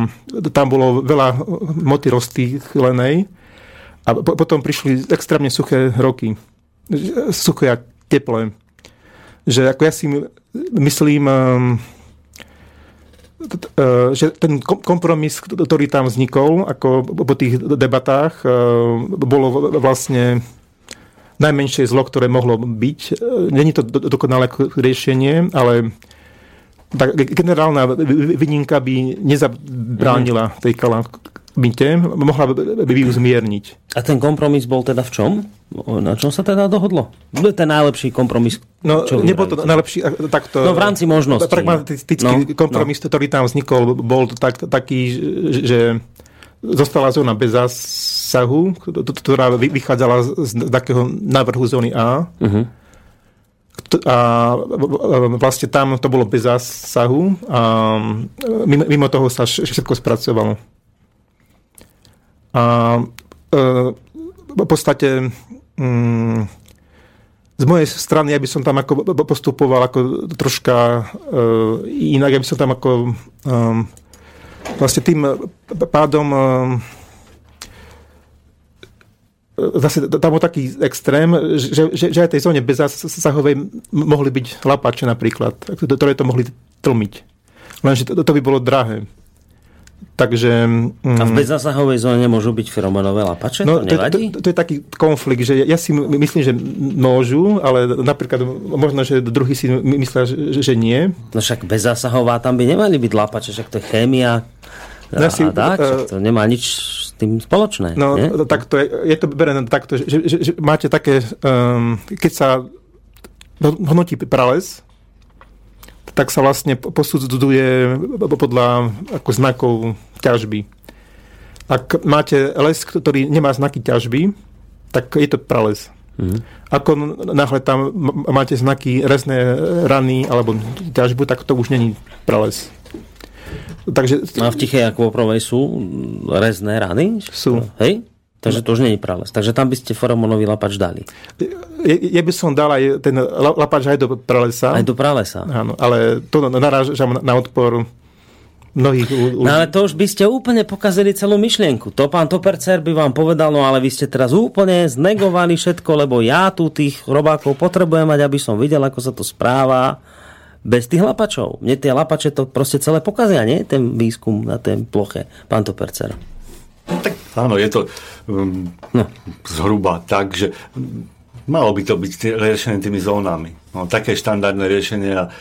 tam bolo veľa moty roztýchlenej a po- potom prišli extrémne suché roky. Suché a teplé. Že ako ja si myslím, t- uh, že ten kom- kompromis, ktorý tam vznikol ako po tých debatách, bolo vlastne najmenšie zlo, ktoré mohlo byť. E, Není to do- dokonalé riešenie, ale tá generálna výnimka by nezabránila tej kalamite, mohla by ju zmierniť. A ten kompromis bol teda v čom? Na čom sa teda dohodlo? Je ten najlepší kompromis? No, nebol to najlepší takto... No, v rámci možností. Pragmatický No, kompromis, ktorý tam vznikol, bol tak, taký, že- zostala zóna bez zásahu, ktorá vy- vychádzala z takého návrhu zóny A. Kt- A vlastne tam to bolo bez zásahu a mimo, mimo toho sa vš- všetko spracovalo. A e, v podstate mm, z mojej strany, ja by som tam ako postupoval ako troška uh, inak, ja by som tam ako um, vlastne tým pádom um, zase tam bol taký extrém, že, že, že aj tej zóne bez zásahovej mohli byť lapače napríklad, ktoré to mohli tlmiť. Lenže to, to by bolo drahé. Takže... A v mm, bezzasahovej zóne môžu byť feromonové lapače? No, to to, to, to, to je taký konflikt, že ja si myslím, že môžu, ale napríklad možno, že druhý si myslia, že, že nie. No však bezzasahová tam by nemali byť lapače, však to je chémia. A, ja si- a však eh, to nemá nič tým spoločné. No, nie? tak to je, je to berené takto, že, že, že, máte také, um, keď sa hodnotí prales, tak sa vlastne posudzuje podľa ako znakov ťažby. Ak máte les, ktorý nemá znaky ťažby, tak je to prales. Mhm. Ako náhle tam máte znaky rezné rany alebo ťažbu, tak to už není prales. Takže No a v Tichej Akvoprovej sú rezné rany? Sú. Hej? Takže to už nie je prales. Takže tam by ste feromonový lapač dali. ja, ja by som dal aj ten la- lapač aj do pralesa. Aj do pralesa. Áno, ale to narážam na odpor mnohých ľudí. No ale to už by ste úplne pokazili celú myšlienku. To pán Topercer by vám povedal, no ale vy ste teraz úplne znegovali všetko, lebo ja tu tých robákov potrebujem mať, aby som videl, ako sa to správa bez tých lapačov. Mne tie lapače to proste celé pokazia, nie? Ten výskum na tej ploche, pán Topercer. Tak áno, je to um, No. zhruba tak, že malo by to byť riešené tými zónami. No, také štandardné riešenie a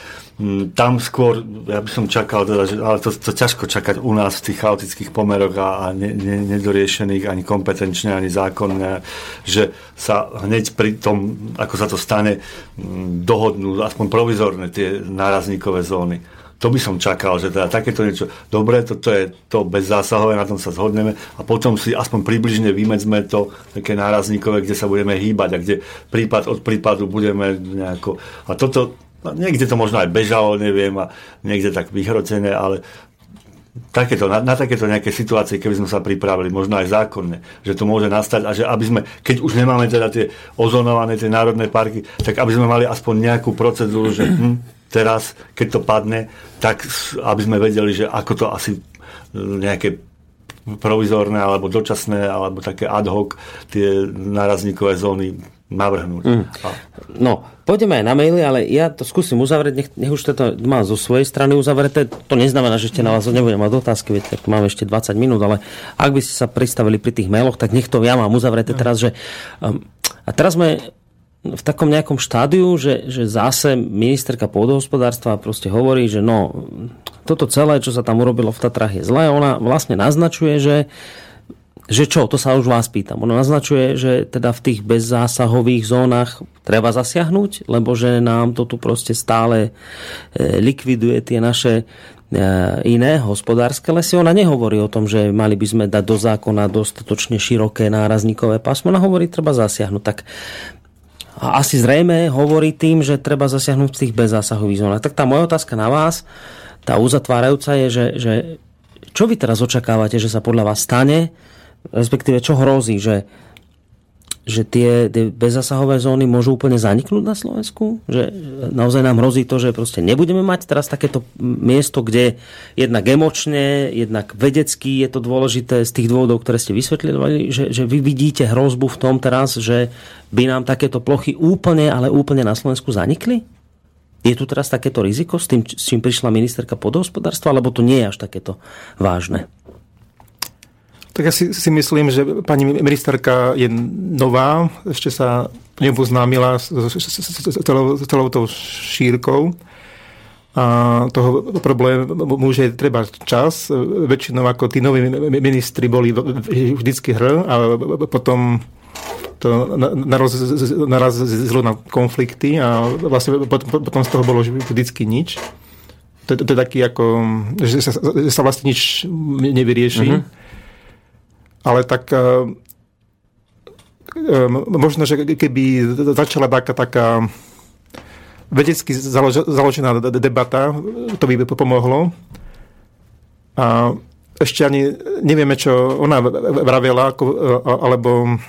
tam skôr, ja by som čakal, teda, že, ale to, to ťažko čakať u nás v tých chaotických pomeroch a, a ne, ne, nedoriešených ani kompetenčne, ani zákonne, že sa hneď pri tom, ako sa to stane, um, dohodnú aspoň provizorné tie nárazníkové zóny. To by som čakal, že teda takéto niečo, dobre, toto je to bezzásahové, na tom sa zhodneme a potom si aspoň približne vymedzme to také nárazníkové, kde sa budeme hýbať a kde prípad od prípadu budeme nejako... A toto, no, niekde to možno aj bežalo, neviem, a niekde tak vyhrotené, ale takéto, na, na takéto nejaké situácie, keby sme sa pripravili, možno aj zákonne, že to môže nastať a že aby sme, keď už nemáme teda tie ozonované, tie národné parky, tak aby sme mali aspoň nejakú procedúru, že hm, teraz, keď to padne, tak aby sme vedeli, že ako to asi e, nejaké provizorné alebo dočasné alebo také ad hoc tie nárazníkové zóny navrhnúť. Mm. A, No, pôjdeme aj na maily, ale ja to skúsim uzavrieť, nech, nech už to mám zo svojej strany uzavreté. To neznamená, že ešte na vás nebudem mať otázky, veď tak máme ešte 20 minút, ale ak by ste sa pristavili pri tých mailoch, tak nech to ja mám uzavreté teraz, že... Um, a teraz sme v takom nejakom štádiu, že, že zase ministerka pôdohospodárstva proste hovorí, že no, toto celé, čo sa tam urobilo v Tatrách je zlé. Ona vlastne naznačuje, že že čo, to sa už vás pýtam. Ono naznačuje, že teda v tých bezzásahových zónach treba zasiahnuť, lebo že nám to tu proste stále e, likviduje tie naše e, iné hospodárske lesy. Ona nehovorí o tom, že mali by sme dať do zákona dostatočne široké nárazníkové pásmo. Ona hovorí, treba zasiahnuť. Tak a asi zrejme hovorí tým, že treba zasiahnuť v tých bezzásahových zónach. Tak tá moja otázka na vás, tá uzatvárajúca je, že, že čo vy teraz očakávate, že sa podľa vás stane, respektíve čo hrozí, že, že tie, tie bezzasahové zóny môžu úplne zaniknúť na Slovensku? Že naozaj nám hrozí to, že proste nebudeme mať teraz takéto miesto, kde jednak emočne, jednak vedecky je to dôležité z tých dôvodov, ktoré ste vysvetlili, že, že vy vidíte hrozbu v tom teraz, že by nám takéto plochy úplne, ale úplne na Slovensku zanikli? Je tu teraz takéto riziko s tým, s čím prišla ministerka podhospodárstva, alebo to nie je až takéto vážne? Tak ja si, si myslím, že pani ministerka je nová, ešte sa nepoznámila s, s, s, celou, celou tou šírkou a toho problému, že treba čas. Väčšinou ako tí noví ministri boli vždycky hr a potom to naraz, naraz zlo na konflikty a vlastne potom z toho bolo vždycky nič. To, to, to je taký ako, že sa, že sa vlastne nič nevyrieši. Mm-hmm. Ale tak um, možno, že keby začala taká, taká vedecky založ, založená debata, to by pomohlo. A ešte ani nevieme, čo ona vravela, ako, alebo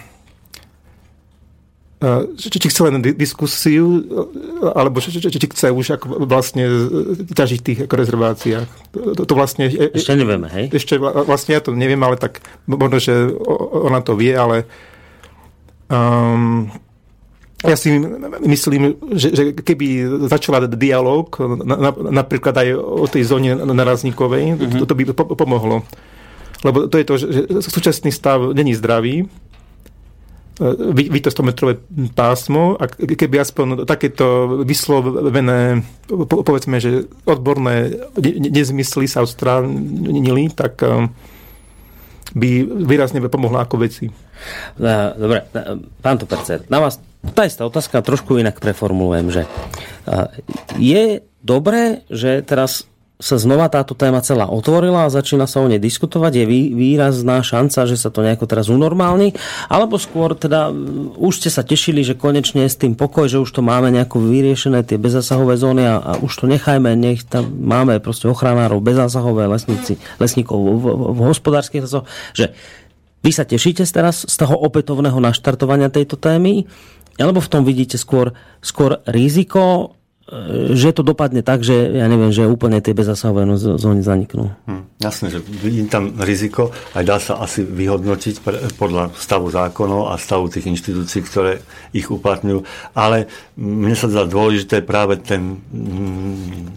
či, či chce len diskusiu, alebo či, či, či chce už ako vlastne ťažiť tých ako rezerváciách. To, to vlastne... Ešte nevieme, hej? Ešte vlastne ja to neviem, ale tak možno, že ona to vie, ale um, ja si myslím, že, že keby začala dialog, na, napríklad aj o tej zóne narazníkovej, mm-hmm. to, to by pomohlo. Lebo to je to, že súčasný stav není zdravý, vy, to 100-metrové pásmo a keby aspoň takéto vyslovené, povedzme, že odborné nezmysly sa odstránili, tak by výrazne pomohla ako veci. Dobre, pán Topercer, na vás tá istá otázka trošku inak preformulujem, že je dobré, že teraz sa znova táto téma celá otvorila a začína sa o nej diskutovať, je výrazná šanca, že sa to nejako teraz unormálni, alebo skôr teda už ste sa tešili, že konečne je s tým pokoj, že už to máme nejako vyriešené, tie bezzasahové zóny a, a už to nechajme, nech tam máme proste ochranárov, bezzasahové lesníci, lesníkov v, v, v hospodárskych lesoch, že vy sa tešíte teraz z toho opätovného naštartovania tejto témy, alebo v tom vidíte skôr, skôr riziko, E, že to dopadne tak, že ja neviem, že úplne tie bezasahové zóny zaniknú. Hm, jasné, že vidím tam riziko, aj dá sa asi vyhodnotiť pre, podľa stavu zákonov a stavu tých inštitúcií, ktoré ich uplatňujú, ale mne sa zdá dôležité práve ten Mm,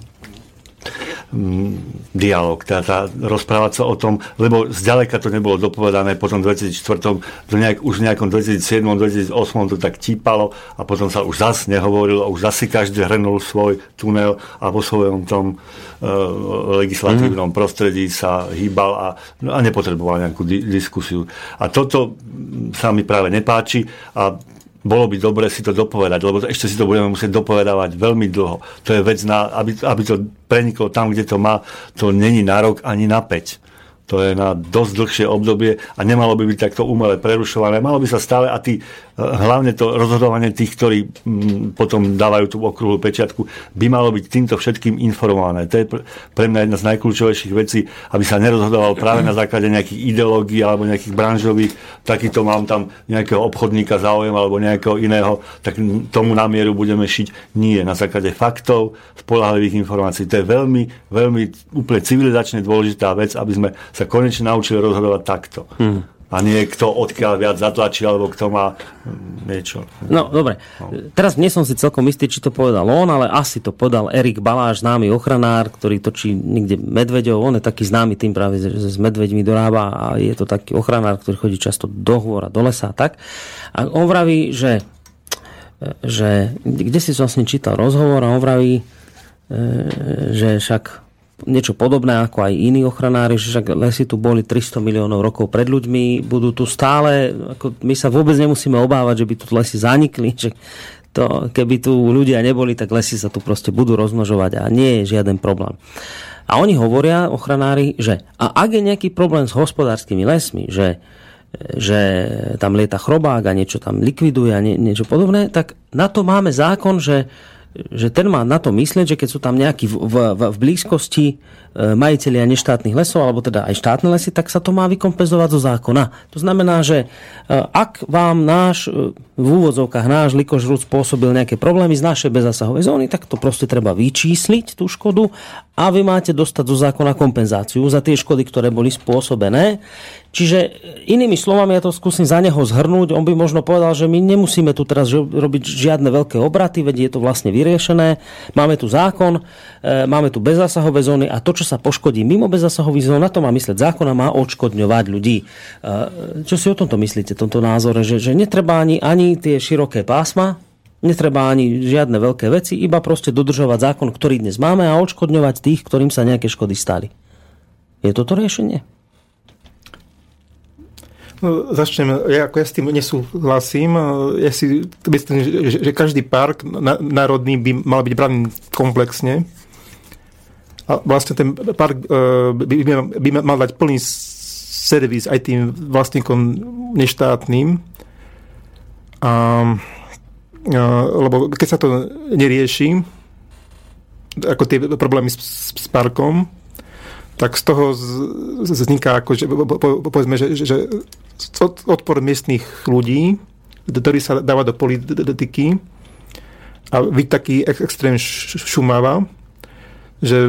dialog, teda tá, rozprávať sa o tom, lebo zďaleka to nebolo dopovedané, potom v 2004, do nejak, už v nejakom 2007, 2008 to tak típalo a potom sa už zas nehovorilo, už zase každý hrnul svoj tunel a vo svojom tom uh, legislatívnom mm. prostredí sa hýbal a, no, a nepotreboval nejakú di- diskusiu. A toto sa mi práve nepáči a bolo by dobre si to dopovedať, lebo ešte si to budeme musieť dopovedávať veľmi dlho. To je vec, na, aby, aby to preniklo tam, kde to má, to není na rok ani na 5. To je na dosť dlhšie obdobie a nemalo by byť takto umele prerušované. Malo by sa stále a tí hlavne to rozhodovanie tých, ktorí mm, potom dávajú tú okruhlu pečiatku, by malo byť týmto všetkým informované. To je pre mňa jedna z najkľúčovejších vecí, aby sa nerozhodoval práve na základe nejakých ideológií alebo nejakých branžových, takýto mám tam nejakého obchodníka záujem alebo nejakého iného, tak tomu na mieru budeme šiť. Nie, na základe faktov, spolahlivých informácií. To je veľmi, veľmi úplne civilizačne dôležitá vec, aby sme sa konečne naučili rozhodovať takto. Hmm a nie kto odkiaľ viac zatlačí, alebo kto má hm, niečo. No, dobre. No. Teraz nie som si celkom istý, či to povedal on, ale asi to podal Erik Baláš, známy ochranár, ktorý točí niekde medveďov. On je taký známy tým práve, že s medveďmi dorába a je to taký ochranár, ktorý chodí často do hôr a do lesa a tak. A on vraví, že, že kde si som ním čítal rozhovor a on vraví, e, že však niečo podobné ako aj iní ochranári, že však lesy tu boli 300 miliónov rokov pred ľuďmi, budú tu stále, ako my sa vôbec nemusíme obávať, že by tu lesy zanikli, že to, keby tu ľudia neboli, tak lesy sa tu proste budú rozmnožovať a nie je žiaden problém. A oni hovoria, ochranári, že a ak je nejaký problém s hospodárskymi lesmi, že že tam lieta chrobák a niečo tam likviduje a nie, niečo podobné, tak na to máme zákon, že že ten má na to myslieť, že keď sú tam nejakí v, v, v blízkosti e, majiteľia neštátnych lesov, alebo teda aj štátne lesy, tak sa to má vykompenzovať zo zákona. To znamená, že e, ak vám náš, e, v úvodzovkách náš likožrúd spôsobil nejaké problémy z našej bezasahovej zóny, tak to proste treba vyčísliť, tú škodu, a vy máte dostať zo zákona kompenzáciu za tie škody, ktoré boli spôsobené. Čiže inými slovami, ja to skúsim za neho zhrnúť, on by možno povedal, že my nemusíme tu teraz robiť žiadne veľké obraty, veď je to vlastne vyriešené. Máme tu zákon, e, máme tu bezzásahové zóny a to, čo sa poškodí mimo bezzásahových zón, na to má mysleť zákon a má odškodňovať ľudí. E, čo si o tomto myslíte, tomto názore, že, že netreba ani, ani tie široké pásma, netreba ani žiadne veľké veci, iba proste dodržovať zákon, ktorý dnes máme a odškodňovať tých, ktorým sa nejaké škody stali. Je toto riešenie? No, začnem, ja, ako ja s tým nesúhlasím. Ja si myslím, že, že každý park národný by mal byť braný komplexne. A vlastne ten park uh, by, by, mal dať plný servis aj tým vlastníkom neštátnym. A, lebo keď sa to nerieši, ako tie problémy s, s parkom, tak z toho vzniká, ako, že, po, po, povedzme, že, že odpor miestných ľudí, ktorý sa dáva do politiky a vy taký extrém šumáva, že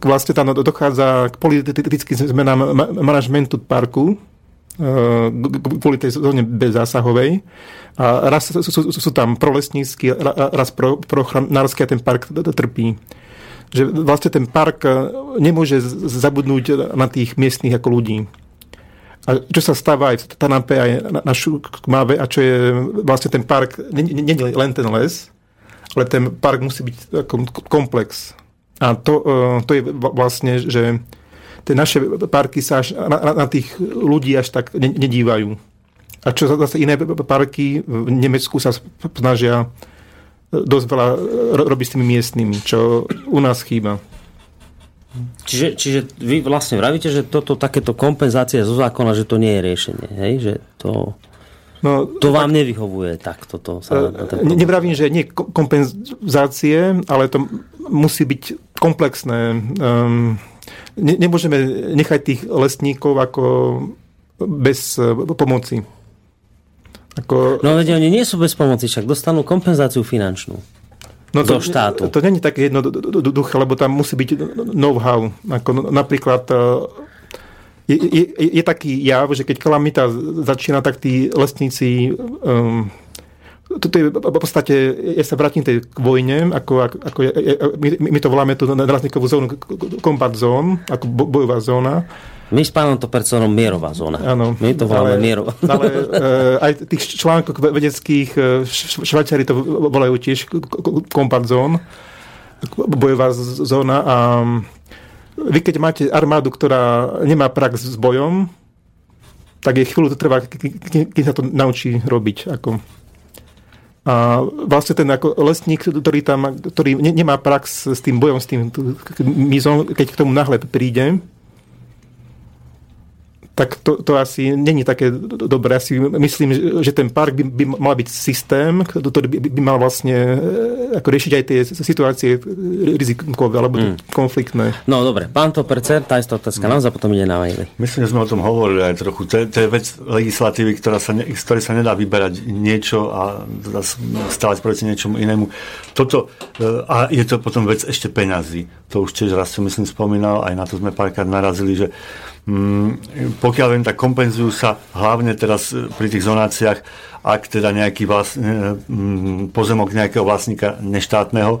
vlastne tam dochádza k politickým zmenám manažmentu parku, e, kvôli tej zóne bezzásahovej. A raz sú, sú, sú tam prolesnícky, raz pro, pro a ten park trpí že vlastne ten park e, nemôže zabudnúť na tých miestnych ako ľudí. A čo sa stáva aj v Tanape, aj na, na Šukmáve, a čo je vlastne ten park, nie, nie, nie len ten les, ale ten park musí byť komplex. A to, e, to je vlastne, že tie naše parky sa až na, na, na tých ľudí až tak nedívajú. A čo zase iné parky v Nemecku sa snažia dosť veľa robí s tými miestnymi, čo u nás chýba. Čiže, čiže vy vlastne vravíte, že toto takéto kompenzácie zo zákona, že to nie je riešenie, hej? Že to, No, to vám nevyhovuje tak toto. Sa, Ne- Nevravím, že nie ko- kompenzácie, ale to musí byť komplexné. Um, ne, nemôžeme nechať tých lesníkov ako bez eh, pomoci. Ako, No veď oni nie sú bez pomoci, však dostanú kompenzáciu finančnú. no zo štátu. To není také jednoduché, lebo tam musí byť know-how. Ako no- napríklad eh, je, je, je taký jav, že keď kalamita začína, tak tí lesníci um, toto je v podstate, ja sa vrátim tej k vojne, ako, ako, je- my, my to voláme tú nárazníkovú zónu, combat zone, ako bo- bojová zóna. My s pánom Toperconom mierová zóna. Áno. My to voláme ale, mierová. Ale uh, aj tých článkoch vedeckých uh, švajčiari to volajú tiež combat zone, bojová zóna a vy keď máte armádu, ktorá nemá prax s bojom, tak je chvíľu to trvá, k- k- k- kým sa to naučí robiť. Ako. A vlastne ten ako lesník, ktorý, tam, ktorý ne, nemá prax s tým bojom, s tým mizom, keď k tomu náhle príde, tak to, to asi není také do- dobré. Ja si myslím, že- ten park by, by mal byť systém, ktorý by, by mal vlastne e, ako riešiť aj tie situácie rizikové alebo mm. konfliktné. No dobre, pán Topercer, tá istá otázka nás a potom ide na maily. Myslím, že sme o tom hovorili aj trochu. To je, to je vec legislatívy, ktorá sa ne, z ktorej sa nedá vyberať niečo a stávať proti niečomu inému. Toto, e, a je to potom vec ešte peňazí. To už tiež raz som myslím spomínal, aj na to sme párkrát narazili, že pokiaľ viem, tak kompenzujú sa hlavne teraz e, pri tých zonáciách, ak teda nejaký vlast, e, mm, pozemok nejakého vlastníka neštátneho e,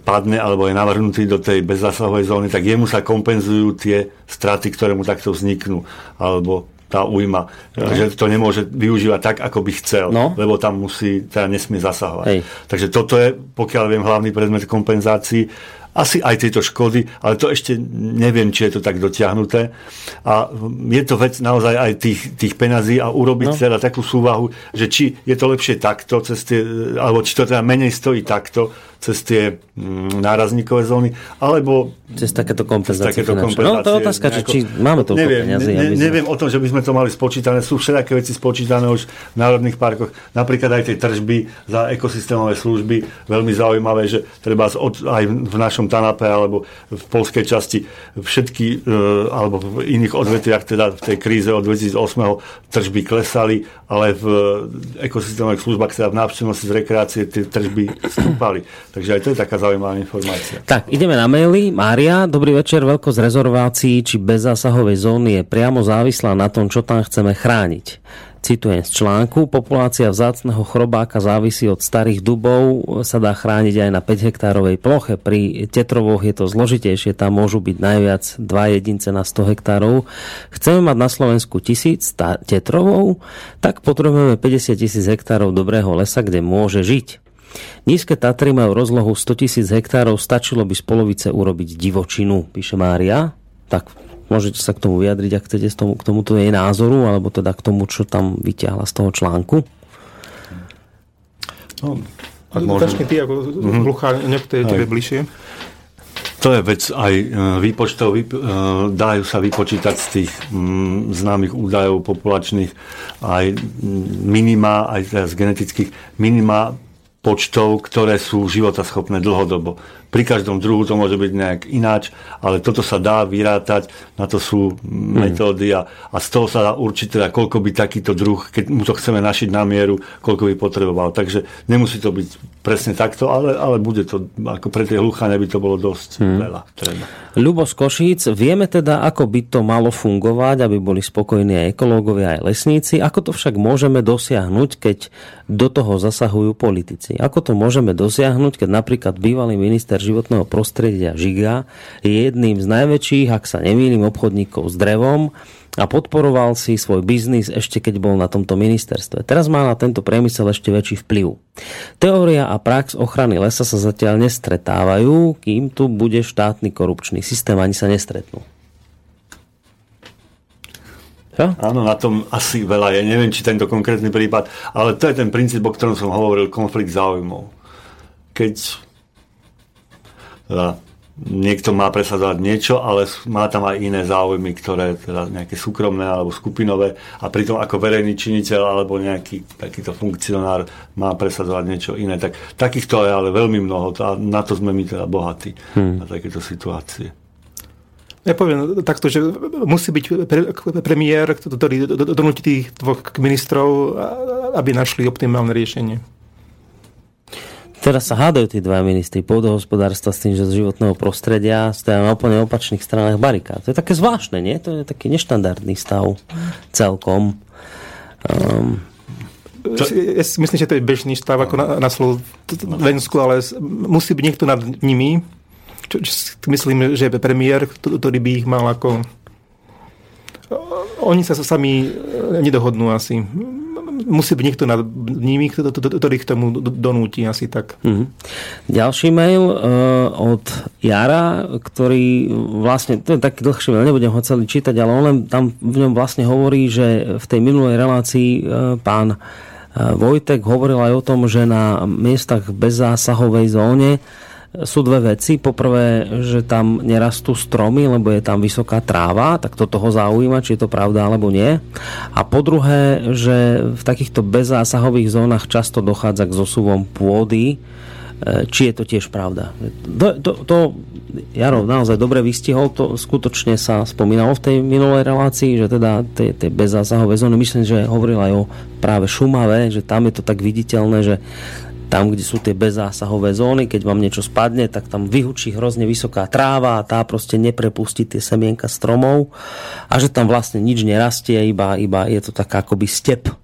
padne alebo je navrhnutý do tej bezzásahovej zóny, tak jemu sa kompenzujú tie straty, ktoré mu takto vzniknú. Alebo tá újma, no. že to nemôže využívať tak, ako by chcel, No. lebo tam musí, teda nesmie zasahovať. Hej. Takže toto je, pokiaľ viem, hlavný predmet kompenzácií. Asi aj tieto škody, ale to ešte neviem, či je to tak dotiahnuté. A je to vec naozaj aj tých, tých peňazí a urobiť no. teda takú súvahu, že či je to lepšie takto, cez tie, alebo či to teda menej stojí takto, cez tie mm, nárazníkové zóny, alebo Cez takéto kompenzácie takéto finančné. No to je kompenzácie otázka, či, nejako- či máme toľko neviem, peniazy. Ne, neviem o tom, že by sme to mali spočítané. Sú všetaké veci spočítané už v národných parkoch. Napríklad aj tie tržby za ekosystémové služby. Veľmi zaujímavé, že treba aj v našom Tanape alebo v polskej časti všetky, e, alebo v iných odvetviach, teda v tej kríze od 2008 tržby klesali, ale v ekosystémových službách, teda v návštevnosti z rekreácie, tie tržby stúpali. Takže aj to je taká zaujímavá informácia. Tak, ideme na maily. Mária, dobrý večer. Veľkosť rezervácií či bezzásahovej zóny je priamo závislá na tom, čo tam chceme chrániť. Citujem z článku. Populácia vzácneho chrobáka závisí od starých dubov, sa dá chrániť aj na 5 hektárovej ploche. Pri tetrovoch je to zložitejšie, tam môžu byť najviac dva jedince na 100 hektárov. Chceme mať na Slovensku tisíc ta- tetrovov, tak potrebujeme 50 tisíc hektárov dobrého lesa, kde môže žiť. Nízke Tatry majú rozlohu 100 tisíc hektárov, stačilo by z polovice urobiť divočinu, píše Mária. Tak môžete sa k tomu vyjadriť, ak chcete tomu, k tomuto jej názoru, alebo teda k tomu, čo tam vyťahla z toho článku. No, ak môžem. Začne ty ako mm-hmm. hluchá, nech to je tebe bližšie. To je vec aj e, výpočtov, vyp- e, dajú sa vypočítať z tých mm, známych údajov populačných aj mm, minima, aj teda z genetických minima počtov, ktoré sú životaschopné dlhodobo. Pri každom druhu to môže byť nejak ináč, ale toto sa dá vyrátať, na to sú metódy a, a z toho sa dá určiť teda, koľko by takýto druh, keď mu to chceme našiť na mieru, koľko by potreboval. Takže nemusí to byť presne takto, ale, ale bude to, ako pre tie hluchania by to bolo dosť veľa. Treba. Ľubo z Košíc, vieme teda, ako by to malo fungovať, aby boli spokojní aj ekológovia, aj lesníci. Ako to však môžeme dosiahnuť, keď do toho zasahujú politici? Ako to môžeme dosiahnuť, keď napríklad bývalý minister životného prostredia Žiga je jedným z najväčších, ak sa nemýlim, obchodníkov s drevom a podporoval si svoj biznis ešte keď bol na tomto ministerstve. Teraz má na tento priemysel ešte väčší vplyv. Teória a prax ochrany lesa sa zatiaľ nestretávajú, kým tu bude štátny korupčný systém, ani sa nestretnú. Čo? Áno, na tom asi veľa je. Neviem, či tento konkrétny prípad, ale to je ten princíp, o ktorom som hovoril, konflikt záujmov. Keď teda, niekto má presadzovať niečo, ale má tam aj iné záujmy, ktoré teda nejaké súkromné alebo skupinové a pritom ako verejný činiteľ alebo nejaký takýto funkcionár má presadzovať niečo iné. Tak, takýchto je ale veľmi mnoho a na to sme my teda bohatí, hmm. na takéto situácie. Ja poviem takto, že musí byť pre, premiér, ktorý donúti tých dvoch ministrov, aby našli optimálne riešenie. Teraz sa hádajú tí dva ministri pôdohospodárstva s tým, že z životného prostredia stoja na úplne opačných stranách barikád. To je také zvláštne, nie? To je taký neštandardný stav celkom. Um, to... Ja si myslím, že to je bežný stav ako na, na Slovensku, ale musí byť niekto nad nimi. Čo, čo myslím, že premiér, ktorý by ich mal ako... Oni sa sami nedohodnú asi musí byť niekto nad nimi, ktorý k tomu donúti asi tak. Mm-hmm. Ďalší mail uh, od Jara, ktorý vlastne, to je taký dlhší mail, nebudem ho celý čítať, ale on len tam v ňom vlastne hovorí, že v tej minulej relácii uh, pán uh, Vojtek hovoril aj o tom, že na miestach bez zásahovej zóne uh, sú dve veci. Poprvé, že tam nerastú stromy, lebo je tam vysoká tráva, tak to toho zaujíma, či je to pravda alebo nie. A po druhé, že v takýchto bezzásahových zónach často dochádza k zosuvom pôdy, e, či je to tiež pravda. To, to, to Jaro naozaj dobre vystihol, to skutočne sa spomínalo v tej minulej relácii, že teda tie, tie bezzásahové zóny, myslím, že hovoril aj o práve Šumave, že tam je to tak viditeľné, že tam, kde sú tie bezzásahové zóny, keď vám niečo spadne, tak tam vyhučí hrozne vysoká tráva a tá proste neprepustí tie semienka stromov. A že tam vlastne nič nerastie, iba, iba je to taká akoby step.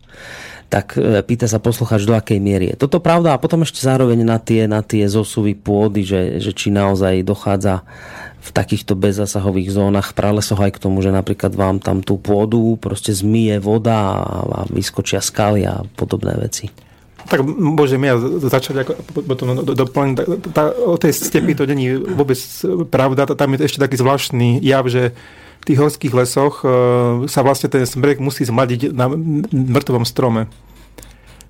Tak e, pýta sa poslucháč, do akej miery je. Toto pravda a potom ešte zároveň na tie, na tie zosuvy pôdy, že, že či naozaj dochádza v takýchto bezzasahových zónach pralesoch aj k tomu, že napríklad vám tam tú pôdu proste zmije voda a, a vyskočia skaly a podobné veci. Tak môžem ja začať ako, potom doplniť. O tej stepy to není vôbec pravda. Tam je ešte taký zvláštny jav, že v tých horských lesoch e, sa vlastne ten smrek musí zmladiť na mŕtvom strome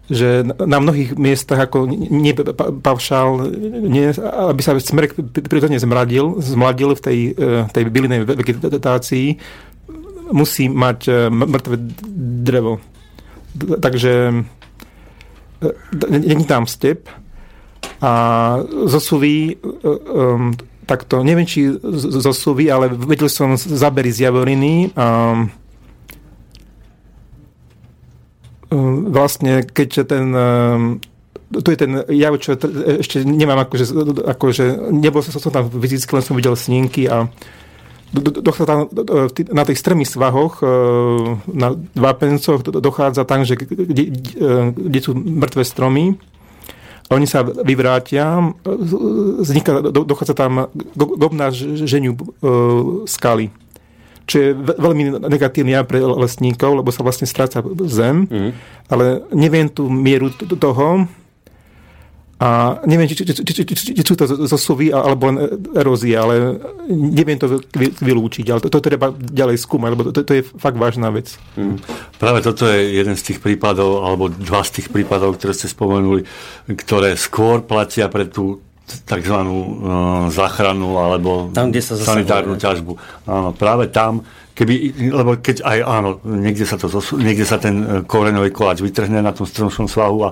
že na mnohých miestach ako nepavšal, nie, aby sa smrek prirodzene zmladil, zmladil v tej, e, tej bylinej vegetácii, musí mať e, mŕtve drevo. Takže není tam step a zosuvy um, takto, neviem, či zosuvy, ale vedel som zabery z Javoriny um, vlastne, keďže ten to je ten jav, čo ešte nemám akože, akože nebol som, som tam fyzicky, len som videl snímky a tam, na tých strmých svahoch e, na vápencoch dochádza tak, že kde, kde sú mŕtve stromy, oni sa vyvrátia, vzniká, dochádza tam k obnáženiu e, skaly čo je veľmi negatívny ja pre lesníkov, lebo sa vlastne stráca zem, mm. ale neviem tú mieru toho, a neviem, či, či, či, či, či, či sú to zosuvy alebo len erózia, ale neviem to vylúčiť. Ale to, to treba ďalej skúmať, lebo to, to je fakt vážna vec. Hmm. Práve toto je jeden z tých prípadov, alebo dva z tých prípadov, ktoré ste spomenuli, ktoré skôr platia pre tú tzv. Uh, záchranu alebo tam, kde sa sanitárnu ťažbu. Áno, práve tam, keby, lebo keď aj áno, niekde sa, to, niekde sa ten uh, koreňový koláč vytrhne na tom stromšom svahu a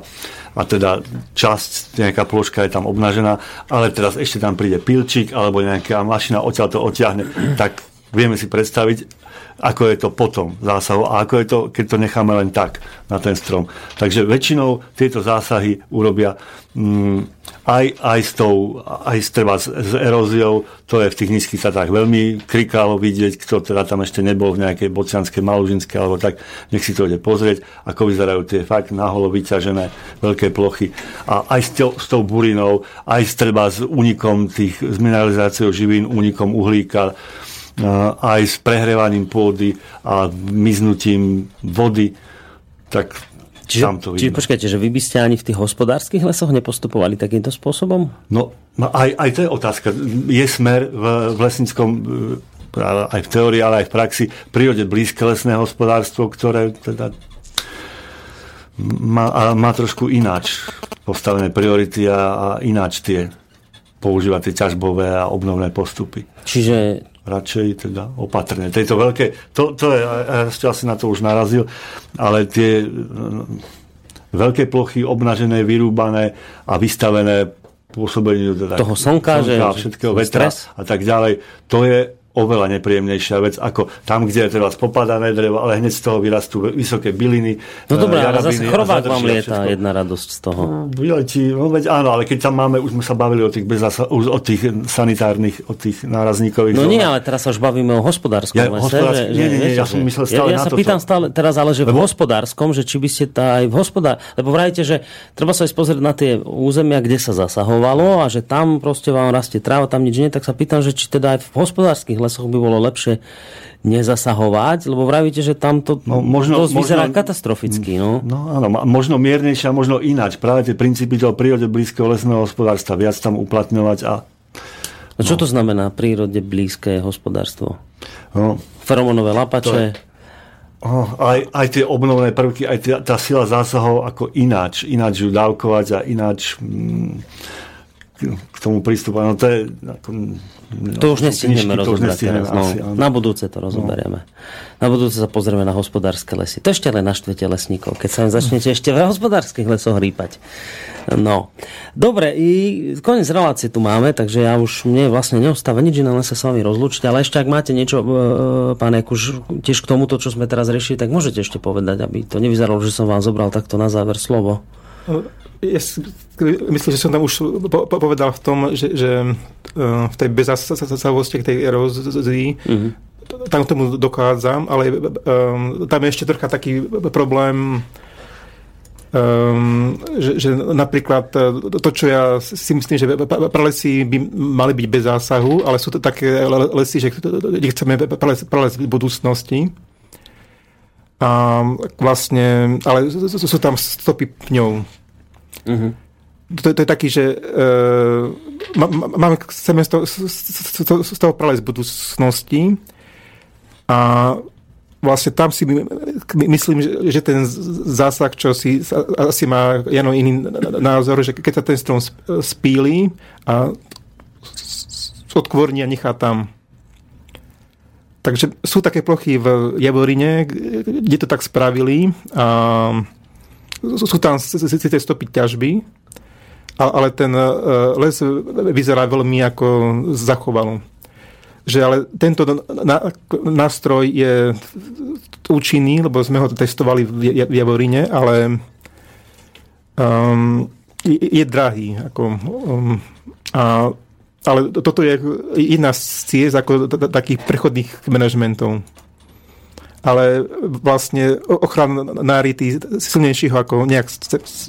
a teda časť, nejaká ploška je tam obnažená, ale teraz ešte tam príde pilčík alebo nejaká mašina odtiaľ to odtiahne, tak vieme si predstaviť, ako je to potom zásahu a ako je to, keď to necháme len tak na ten strom. Takže väčšinou tieto zásahy urobia mm, aj, aj, s tou, aj s, treba, s, s eróziou, to je v tých nízkych satách veľmi krikalo vidieť, kto teda tam ešte nebol v nejakej bocianskej, malužinskej alebo tak, nech si to ide pozrieť, ako vyzerajú tie fakt naholo vyťažené veľké plochy. A aj s, tou, s tou burinou, aj s treba s únikom tých, s mineralizáciou živín, únikom uhlíka, aj s prehrievaním pôdy a miznutím vody, tak Čiže, tam to čiže počkajte, že vy by ste ani v tých hospodárskych lesoch nepostupovali takýmto spôsobom? No, aj, aj to je otázka. Je smer v, v lesníckom e, aj v teórii, ale aj v praxi prírode blízke lesné hospodárstvo, ktoré teda má, má trošku ináč postavené priority a, a ináč tie používať tie ťažbové a obnovné postupy. Čiže Radšej teda opatrne. Tejto veľké, to, to je, ja ste asi na to už narazil, ale tie mm, veľké plochy obnažené, vyrúbané a vystavené pôsobeniu teda, Toho slnka, že- všetkého vetra stres. a tak ďalej, to je oveľa nepríjemnejšia vec, ako tam, kde je teraz popadané drevo, ale hneď z toho vyrastú vysoké byliny. No e, dobré, ale zase chorobák vám lieta všetko. jedna radosť z toho. Vyletí, no veď áno, ale keď tam máme, už sme sa bavili o tých, bezasa, o tých sanitárnych, o tých nárazníkových No nie, zónach. ale teraz sa už bavíme o hospodárskom Ja, lese. hospodársky- nie, nie, nie, viete, ja som že- myslel stále ja, ja na sa toto. pýtam stále teraz, ale že v Lebo- hospodárskom, že či by ste tá aj v hospodár... Lebo vrajte, že treba sa aj pozrieť na tie územia, kde sa zasahovalo a že tam proste vám rastie tráva, tam nič nie, tak sa pýtam, že či teda aj v hospodárskych lesoch by bolo lepšie nezasahovať, lebo vravíte, že tam to No, možno- dosť vyzerá možno- katastroficky. No. No áno, možno miernejšie a možno ináč. Práve tie princípy toho prírode blízkeho lesného hospodárstva viac tam uplatňovať a No, čo to znamená prírode blízke hospodárstvo? no, Feromonové lapače, oh, aj, aj tie obnovné prvky, aj tá, tá sila zásahov ako ináč, ináč ju dávkovať a ináč mm, k, tomu prístupovať. No to je... Ako, To už nestihneme knižky, to už rozobrať nestihneme teraz. No, asi, na budúce to rozoberieme. Na budúce sa pozrieme na hospodárske lesy. To ešte len naštvete lesníkov, keď sa im začnete ešte v hospodárskych lesoch rýpať. No. Dobre, i koniec relácie tu máme, takže ja už mne vlastne neostáva nič iné, len sa s vami rozlúčiť, ale ešte ak máte niečo, e, pán Jakuš, tiež k tomuto, čo sme teraz riešili, tak môžete ešte povedať, aby to nevyzeralo, že som vám zobral takto na záver slovo. Ja si, myslím, že som tam už po, po, povedal v tom, že, že eh, v tej bezasavosti, tej erózii, Mhm. tam k tomu dochádzam, ale um, tam je ešte trocha taký problém, um, že, že napríklad to, čo ja si myslím, že pralesy by mali byť bez zásahu, ale sú to také le- lesy, že kde chceme prales, prales v budúcnosti. A vlastne, ale sú tam stopy pňov. To, to je taký, že uh, máme, chceme z toho, z, toho- z toho prales budúcnosti a vlastne tam si my- my- myslím, že, že ten zásah, čo si asi má Jano iný názor, že keď sa ten strom sp- spíli a odkvorní a nechá tam. Takže sú také plochy v Javorine, kde to tak spravili a sú tam síce stopy ťažby, ale ten e, les vyzerá veľmi ako zachovalo. Že ale tento nástroj je účinný, lebo sme ho testovali v Ja- v Javorine, ale um, je, drahý. Ako, um, a ale toto je jedna z ciest ako takých prechodných manažmentov. Ale vlastne ochranári tí silnejších ako nejak,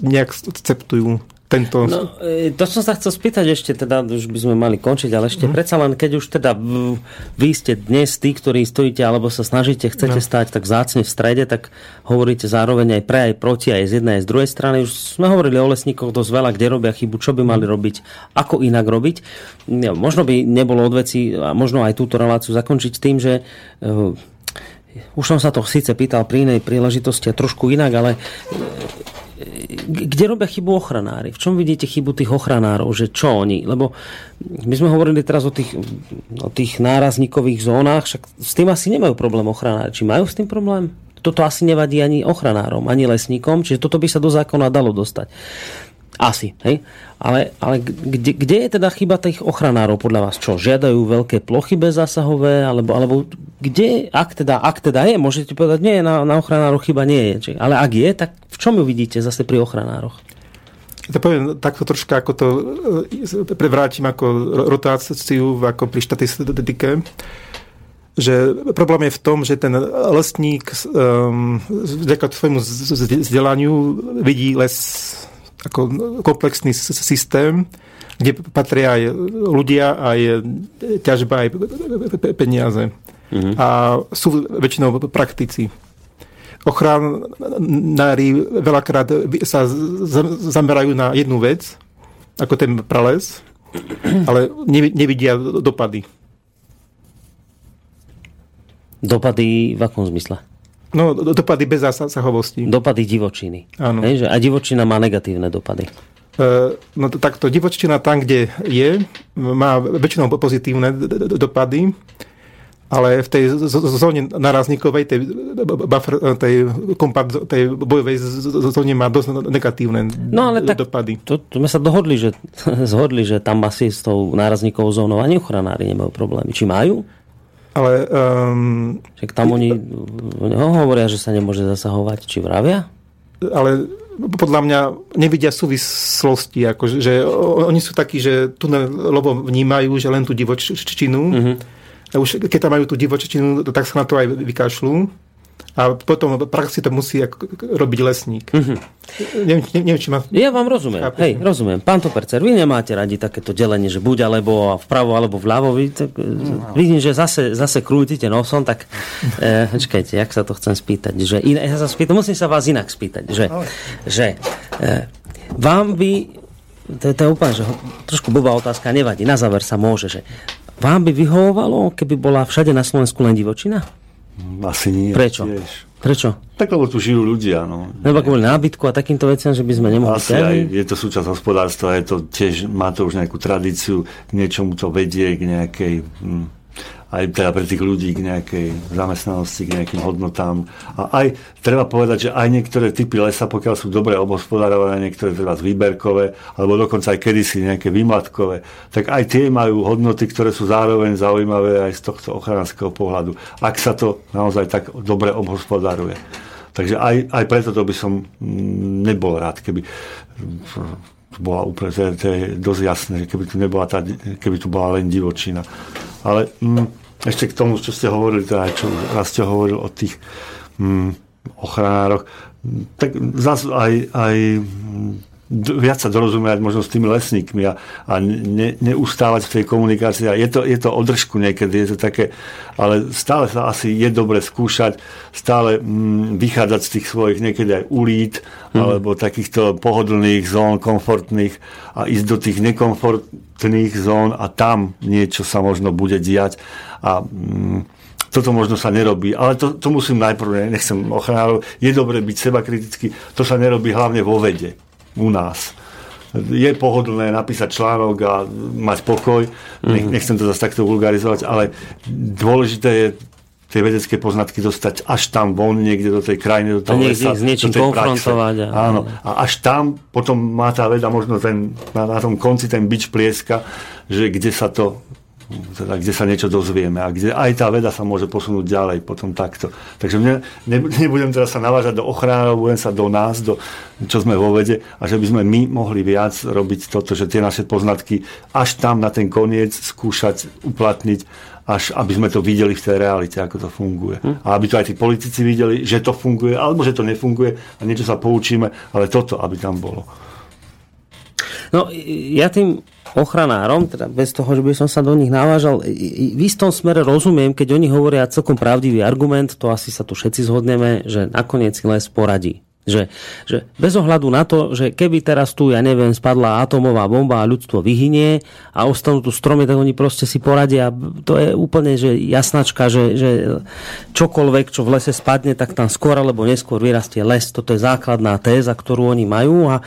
nejak akceptujú tento... No, e, to som sa chcel spýtať ešte, teda už by sme mali končiť, ale ešte predsa len, keď už teda vy ste dnes tí, ktorí stojíte alebo sa snažíte, chcete No. stať tak zácne v strede, tak hovoríte zároveň aj pre, aj proti, aj z jednej, aj z druhej strany. Už sme hovorili o lesníkoch dosť veľa, kde robia chybu, čo by mali robiť, ako inak robiť. Možno by nebolo od veci, a možno aj túto reláciu zakončiť tým, že e, už som sa to síce pýtal pri inej príležitosti a trošku inak, ale kde robia chybu ochranári? V čom vidíte chybu tých ochranárov? Že čo oni? Lebo my sme hovorili teraz o tých, o tých nárazníkových zónach, však s tým asi nemajú problém ochranári. Či majú s tým problém? Toto asi nevadí ani ochranárom, ani lesníkom, čiže toto by sa do zákona dalo dostať. Asi, hej? Ale, ale kde, kde je teda chyba tých ochranárov podľa vás? Čo, žiadajú veľké plochy bezzásahové? Alebo, alebo kde, ak teda, ak teda je, môžete povedať, nie, na, na ochranároch chyba nie je. Či, ale ak je, tak v čom ju vidíte zase pri ochranároch? To poviem takto troška, ako to e, prevrátim ako ro- rotáciu ako pri štatistike že problém je v tom, že ten lesník um, vďaka svojmu vzdelaniu vidí les ako komplexný systém, kde patria aj ľudia, aj ťažba, aj pe- pe- peniaze. A sú väčšinou praktici. Ochranári veľakrát sa zamerajú na jednu vec, ako ten prales, ale nevi- nevidia dopady. Dopady v akom zmysle? No, do- dopady bez zásahovosti. Dopady divočiny. Áno. Hej, že a divočina má negatívne dopady. E, No to takto, divočina tam, kde je, má väčšinou pozitívne dopady, ale v tej zóne narazníkovej, tej, buffer, tej, kompart, tej bojovej zóne má dosť negatívne No ale tak dopady. to, to sme sa dohodli, že, zhodli, že tam asi s tou nárazníkovou zónou ani ochranári nemajú problémy. Či majú? Ale um, Však tam oni no, hovoria, že sa nemôže zasahovať. Či vravia? ale podľa mňa nevidia súvislosti, ako, že oni sú takí, že tunelovo vnímajú, že len tú divočinu. Mm-hmm. A už keď tam majú tú divočinu, tak sa na to aj vykašľú. A potom v praxi to musí robiť lesník. Mm-hmm. Neviem, neviem, či ma... Ja vám rozumiem. Chápete? Hej, rozumiem. Pán Topercer, vy nemáte radi takéto delenie, že buď alebo vpravo alebo vľavo. Vy, tak, no. Vidím, že zase, zase krútite nosom, tak e, počkajte, jak sa to chcem spýtať. Že in, ja sa spýtam, musím sa vás inak spýtať. Že, že e, vám by, to, to je úplne, že trošku blbá otázka, nevadí, na záver sa môže, že vám by vyhovovalo, keby bola všade na Slovensku len divočina? Asi nie. Prečo? Tiež. Prečo? Tak lebo tu žijú ľudia, no. Lebo kvôli nábytku a takýmto veciam, že by sme nemohli Asi aj je to súčasť hospodárstva, je to tiež, má to už nejakú tradíciu, k niečomu to vedie, k nejakej, hm, aj teda pre tých ľudí, k nejakej zamestnanosti, k nejakým hodnotám. A aj treba povedať, že aj niektoré typy lesa, pokiaľ sú dobre obhospodárované, niektoré treba výberkové, alebo dokonca aj kedysi nejaké výmladkové, tak aj tie majú hodnoty, ktoré sú zároveň zaujímavé aj z tohto ochranárskeho pohľadu. Ak sa to naozaj tak dobre obhospodáruje. Takže aj, aj preto to by som mm, nebol rád, keby bola úplne, to je, to je dosť jasné, že keby tu, nebola tá, keby tu bola len divočina. Ale mm, ešte k tomu, čo ste hovorili, teda, čo raz ste hovoril o tých mm, ochranároch, tak zase aj, aj mm, viac sa dorozumieť možno s tými lesníkmi a, a ne, neustávať v tej komunikácii. A je to, je to održku niekedy, je to také, ale stále sa asi je dobre skúšať, stále mm, vychádzať z tých svojich niekedy aj ulít, mm. alebo takýchto pohodlných zón, komfortných a ísť do tých nekomfortných zón a tam niečo sa možno bude diať. A mm, toto možno sa nerobí, ale to, to musím najprv, ne- nechcem ochránať, je dobre byť seba kritický, to sa nerobí hlavne vo vede u nás. Je pohodlné napísať článok a mať pokoj, nech, nechcem to zase takto vulgarizovať, ale dôležité je tie vedecké poznatky dostať až tam von, niekde do tej krajiny, do toho lesa, s niečím do tej praxe. konfrontovať a- Áno. A až tam potom má tá veda možno ten, na, na tom konci ten bič plieska, že kde sa to teda, kde sa niečo dozvieme a kde aj tá veda sa môže posunúť ďalej potom takto. Takže mne, ne, nebudem teraz sa navážať do ochránov, budem sa do nás, do, čo sme vo vede a že by sme my mohli viac robiť toto, že tie naše poznatky až tam na ten koniec skúšať uplatniť, až aby sme to videli v tej realite, ako to funguje. A aby to aj tí politici videli, že to funguje, alebo že to nefunguje a niečo sa poučíme, ale toto, aby tam bolo. No, ja tým ochranárom, teda bez toho, že by som sa do nich navážal, v istom smere rozumiem, keď oni hovoria celkom pravdivý argument, to asi sa tu všetci zhodneme, že nakoniec les poradí. Že, že bez ohľadu na to, že keby teraz tu, ja neviem, spadla atomová bomba a ľudstvo vyhynie a ostanú tu stromy, tak oni proste si poradia. To je úplne že jasnačka, že, že čokoľvek, čo v lese spadne, tak tam skôr alebo neskôr vyrastie les. Toto je základná téza, ktorú oni majú a,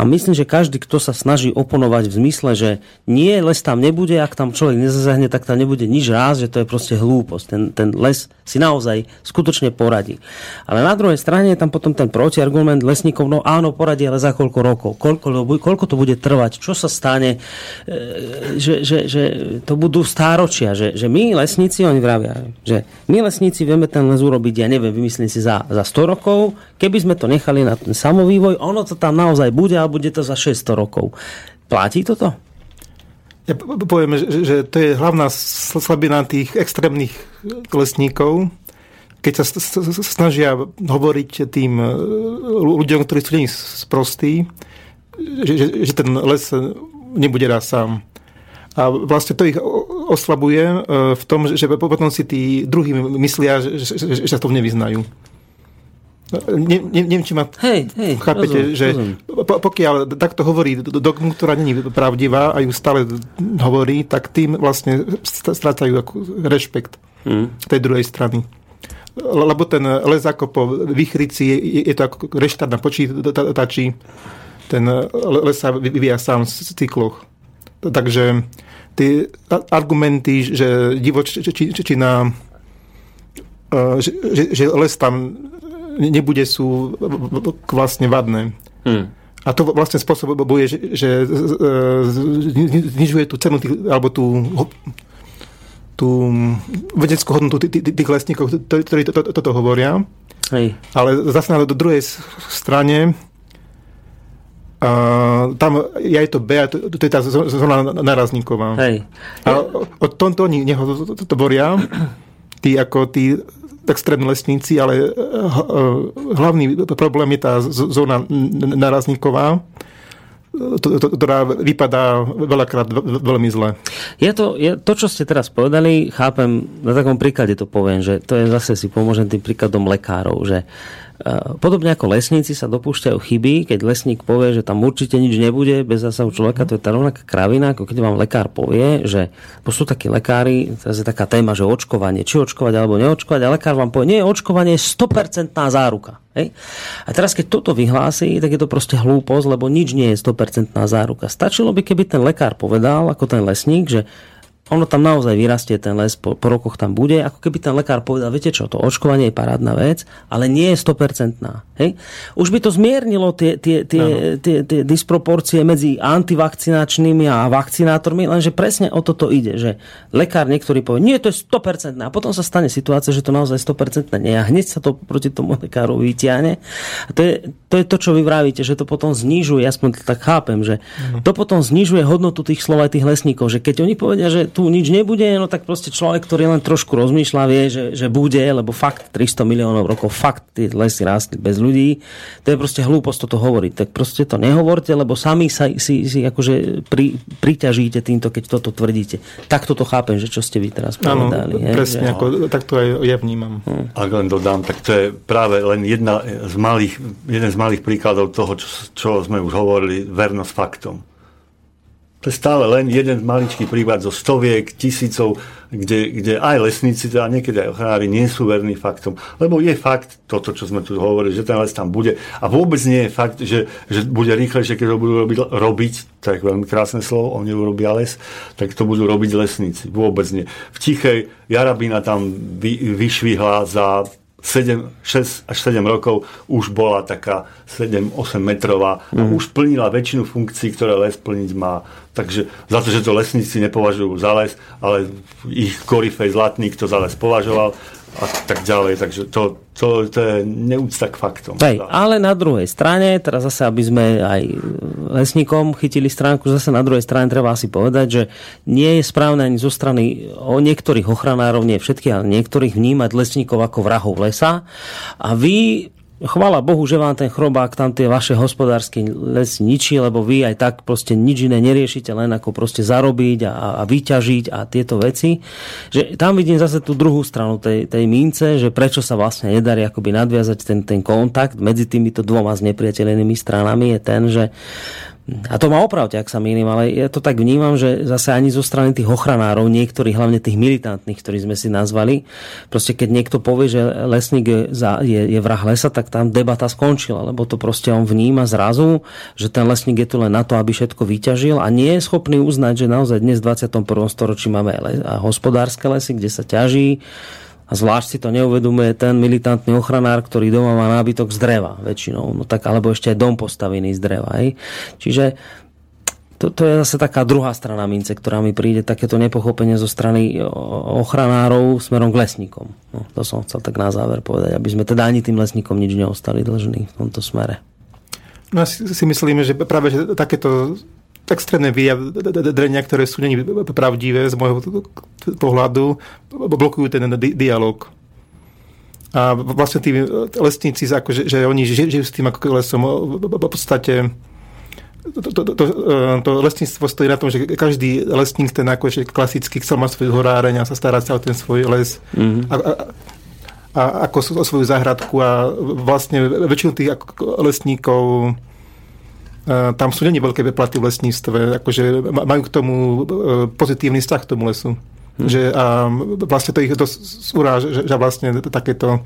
a myslím, že každý, kto sa snaží oponovať v zmysle, že nie, les tam nebude, ak tam človek nezazahne, tak tam nebude nič ráz, že to je proste hlúposť. Ten, ten les si naozaj skutočne poradí. Ale na druhej strane je tam potom ten protiargument lesníkov, no áno, poradí, ale za koľko rokov, koľko, koľko to bude trvať, čo sa stane, e, že, že, že to budú stáročia, že, že my lesníci, oni vravia, že my lesníci vieme ten les urobiť, ja neviem, vymyslím si za, za 100 rokov, keby sme to nechali na ten samovývoj, ono to tam naozaj bude, bude to za 600 rokov. Platí toto? Ja po- po- poviem, že, že to je hlavná slabina tých extrémnych lesníkov, keď sa snažia hovoriť tým e, ľuďom, ktorí sú není sprostí, že, že, že ten les nebude raz sám. A vlastne to ich oslabuje e, v tom, že potom si tí druhí myslia, že, že, že, sa v tom nevyznajú. Ne, ne, neviem, či ma Hej, hej, chápete, rozumiem, že rozumiem. po, pokiaľ takto hovorí do- dogmu, ktorá není pravdivá a ju stále hovorí, tak tým vlastne st- strácajú rešpekt Mm. tej druhej strany. Le- Lebo ten les ako po vychrici je, je to ako reštart na počítači. ten les sa vyvíja sám v cykloch. Takže tie argumenty, že divočina, že, že, že les tam nebude, sú vlastne vadné. Hmm. A to vlastne spôsobuje, že, že znižuje tú cenu, tých, alebo tú, tú vedeckú hodnotu tých lesníkov, ktorí toto to, to, to hovoria. Hej. Ale zase na druhej strane Uh, tam je to B, to, to je tá zóna narazníková. Hej. A o tomto oni nehovoria, tí ako tí extrémni lesníci, ale hlavný problém je tá zóna narazníková, ktorá vypadá veľakrát veľmi zle. Je to, je, to, čo ste teraz povedali, chápem, na takom príklade to poviem, že to je zase si pomôžem tým príkladom lekárov, že Podobne ako lesníci sa dopúšťajú chyby, keď lesník povie, že tam určite nič nebude bez zásahu človeka, to je tá rovnaká kravina, ako keď vám lekár povie, že sú takí lekári, teraz je taká téma, že očkovanie, či očkovať alebo neočkovať, a lekár vám povie, nie, očkovanie je 100% záruka. Hej? A teraz, keď toto vyhlási, tak je to proste hlúposť, lebo nič nie je 100% záruka. Stačilo by, keby ten lekár povedal, ako ten lesník, že ono tam naozaj vyrastie ten les, po, po rokoch tam bude, ako keby ten lekár povedal, viete čo, to očkovanie je parádna vec, ale nie je 100%. Hej? Už by to zmiernilo tie, tie, tie, tie, tie disproporcie medzi antivakcinačnými a vakcinátormi, lenže presne o toto ide, že lekár niektorý povie, nie, to je 100%. A potom sa stane situácia, že to naozaj 100% nie a hneď sa to proti tomu lekáru vytiahne. A to je, to je to, čo vy vravíte, že to potom znižuje, aspoň tak chápem, že to potom znižuje hodnotu tých slov aj tých lesníkov, že keď oni povedia, že tu nič nebude, no tak proste človek, ktorý len trošku rozmýšľa, vie, že, že bude, lebo fakt 300 miliónov rokov, fakt tie lesy rástli bez ľudí. To je proste hlúposť toto hovoriť. Tak proste to nehovorte, lebo sami sa, si, si akože pri, priťažíte týmto, keď toto tvrdíte. Tak toto chápem, že čo ste vy teraz povedali. Áno, presne, že... ako, tak to aj ja vnímam. Hm. Ak len dodám, tak to je práve len jedna z malých, jeden z malých príkladov toho, čo, čo sme už hovorili, vernosť faktom. To je stále len jeden maličký prípad zo stoviek, tisícov, kde, kde aj lesníci, teda niekedy aj ochranári nie sú verní faktom. Lebo je fakt toto, čo sme tu hovorili, že ten les tam bude. A vôbec nie je fakt, že, že bude rýchlejšie, keď ho budú robiť, robiť tak veľmi krásne slovo, oni urobia les, tak to budú robiť lesníci. Vôbec nie. V Tichej Jarabina tam vy, vyšvihla za 7, 6 až 7 rokov už bola taká 7-8 metrová a mm. už plnila väčšinu funkcií, ktoré les plniť má. Takže za to, že to lesníci nepovažujú za les, ale ich korifej zlatník to za les považoval a tak ďalej. Takže to, to, to je neúcta k faktom. Hej, ale na druhej strane, teraz zase, aby sme aj lesníkom chytili stránku, zase na druhej strane treba si povedať, že nie je správne ani zo strany o niektorých ochranárov, nie všetkých, ale niektorých vnímať lesníkov ako vrahov lesa. A vy chvala Bohu, že vám ten chrobák tam tie vaše hospodárske lesy ničí, lebo vy aj tak proste nič iné neriešite, len ako proste zarobiť a, a vyťažiť a tieto veci. Že tam vidím zase tú druhú stranu tej, tej mince, že prečo sa vlastne nedarí akoby nadviazať ten, ten kontakt medzi týmito dvoma znepriateľenými stranami je ten, že a to ma opravte, ak sa mýlim, ale ja to tak vnímam, že zase ani zo strany tých ochranárov, niektorých, hlavne tých militantných, ktorí sme si nazvali, proste keď niekto povie, že lesník je, je, je vrah lesa, tak tam debata skončila, lebo to proste on vníma zrazu, že ten lesník je tu len na to, aby všetko vyťažil a nie je schopný uznať, že naozaj dnes v 21. storočí máme hospodárske lesy, kde sa ťaží, a zvlášť si to neuvedomuje ten militantný ochranár, ktorý doma má nábytok z dreva väčšinou. No tak, alebo ešte aj dom postavený z dreva. Aj. Čiže to, je zase taká druhá strana mince, ktorá mi príde, takéto nepochopenie zo strany ochranárov smerom k lesníkom. No, to som chcel tak na záver povedať, aby sme teda ani tým lesníkom nič neostali dlžní v tomto smere. No si myslíme, že práve že takéto extrémne vyjadrenia, ktoré sú není pravdivé z môjho pohľadu, blokujú ten dialog. A vlastne tí lesníci, ako, že, oni žijú s tým ako lesom, v podstate to, to, to, to lesníctvo stojí na tom, že každý lesník, ten akože klasicky chcel mať svoju horáreň a sa starať sa o ten svoj les. Mm-hmm. A, a, a ako o svoju záhradku a vlastne väčšinu tých lesníkov tam sú není veľké platy v lesníctve, akože majú k tomu e, pozitívny vzťah k tomu lesu. Hmm. Že, a vlastne to ich dosť uráža, že, že vlastne takéto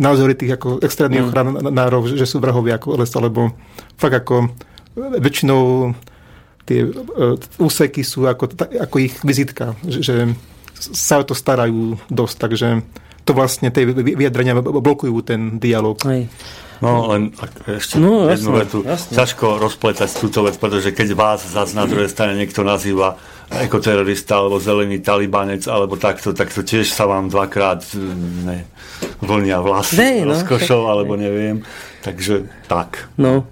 názory tých ako extrémnych mm. ochranárov, že sú vrahovia ako lesa, lebo fakt ako väčšinou tie úseky sú ako, ako ich vizitka, že sa o to starajú dosť, takže to vlastne tie vyjadrenia blokujú ten dialog. Hej. No len ak ešte no, jednu vetu. Jasne. Ťažko rozpletať túto vec, pretože keď vás zase na druhej strane niekto nazýva ekoterorista alebo zelený talibanec alebo takto, tak to tiež sa vám dvakrát ne, vlnia vlasy no, rozkošov alebo neviem. Takže tak. No.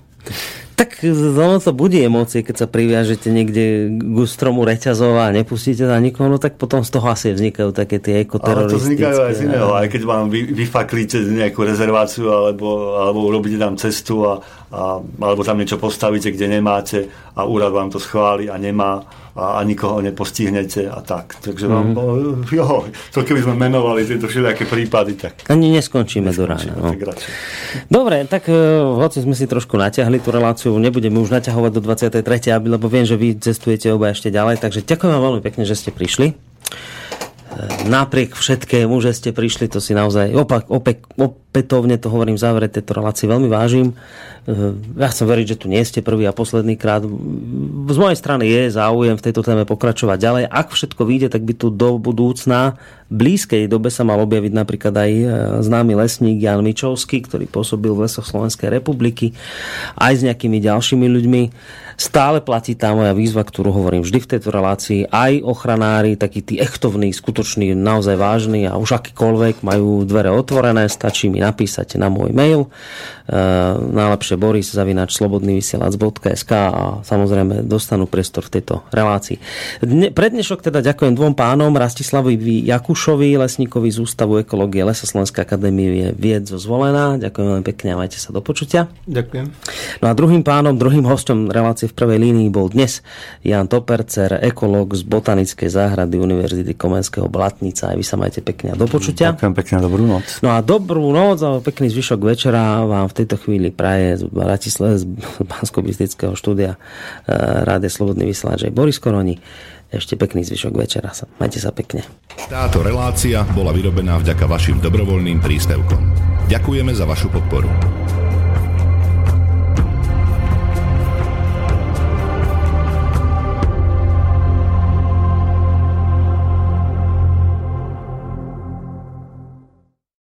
Tak ono to bude emócie, keď sa priviažete niekde k stromu reťazov a nepustíte na nikoho, no tak potom z toho asi vznikajú také tie ekoteroristické. Ale to vznikajú aj z iného, aj keď vám vy, vyfaklíte nejakú rezerváciu alebo, alebo urobíte tam cestu a, a, alebo tam niečo postavíte, kde nemáte a úrad vám to schváli a nemá a, a nikoho nepostihnete a tak. Takže vám, mm. jo, to keby sme menovali tieto všetké prípady, tak... Ani neskončíme, do rána. No. Tak Dobre, tak uh, hoci sme si trošku natiahli tú reláciu, nebudeme už naťahovať do 23. lebo viem, že vy cestujete oba ešte ďalej, takže ďakujem vám veľmi pekne, že ste prišli napriek všetkému, že ste prišli, to si naozaj opak, opäť, opätovne to hovorím v závere tejto relácie, veľmi vážim. Ja chcem veriť, že tu nie ste prvý a posledný krát. Z mojej strany je záujem v tejto téme pokračovať ďalej. Ak všetko vyjde, tak by tu do budúcna blízkej dobe sa mal objaviť napríklad aj e, známy lesník Jan Mičovský, ktorý pôsobil v lesoch Slovenskej republiky, aj s nejakými ďalšími ľuďmi Stále platí tá moja výzva, ktorú hovorím vždy v tejto relácii. Aj ochranári, takí tí echtovní, skutoční, naozaj vážni a už akýkoľvek majú dvere otvorené, stačí mi napísať na môj mail e, najlepšie boris zavinač slobodnyvysielac.sk a samozrejme dostanú priestor v tejto relácii. Dne, pre dnešok teda ďakujem dvom pánom, Rastislavovi Jakušovi, lesníkovi z Ústavu ekológie Lesa Slovenskej akadémie vied zo Zvolená. Ďakujem veľmi pekne a majte sa do počutia. Ďakujem. No a druhým pánom, druhým hostom relácie v prvej línii bol dnes Jan Topercer, ekológ z Botanickej záhrady Univerzity Komenského Blatnica. Aj vy sa majte pekne a do počutia. Ďakujem pekne, dobrú noc. No a dobrú noc a pekný zvyšok večera vám v tejto chvíli praje z Bratislava, z bansko štúdia e, Ráde Slobodný vysielač Boris Koroni. Ešte pekný zvyšok večera. Majte sa pekne. Táto relácia bola vyrobená vďaka vašim dobrovoľným príspevkom. Ďakujeme za vašu podporu.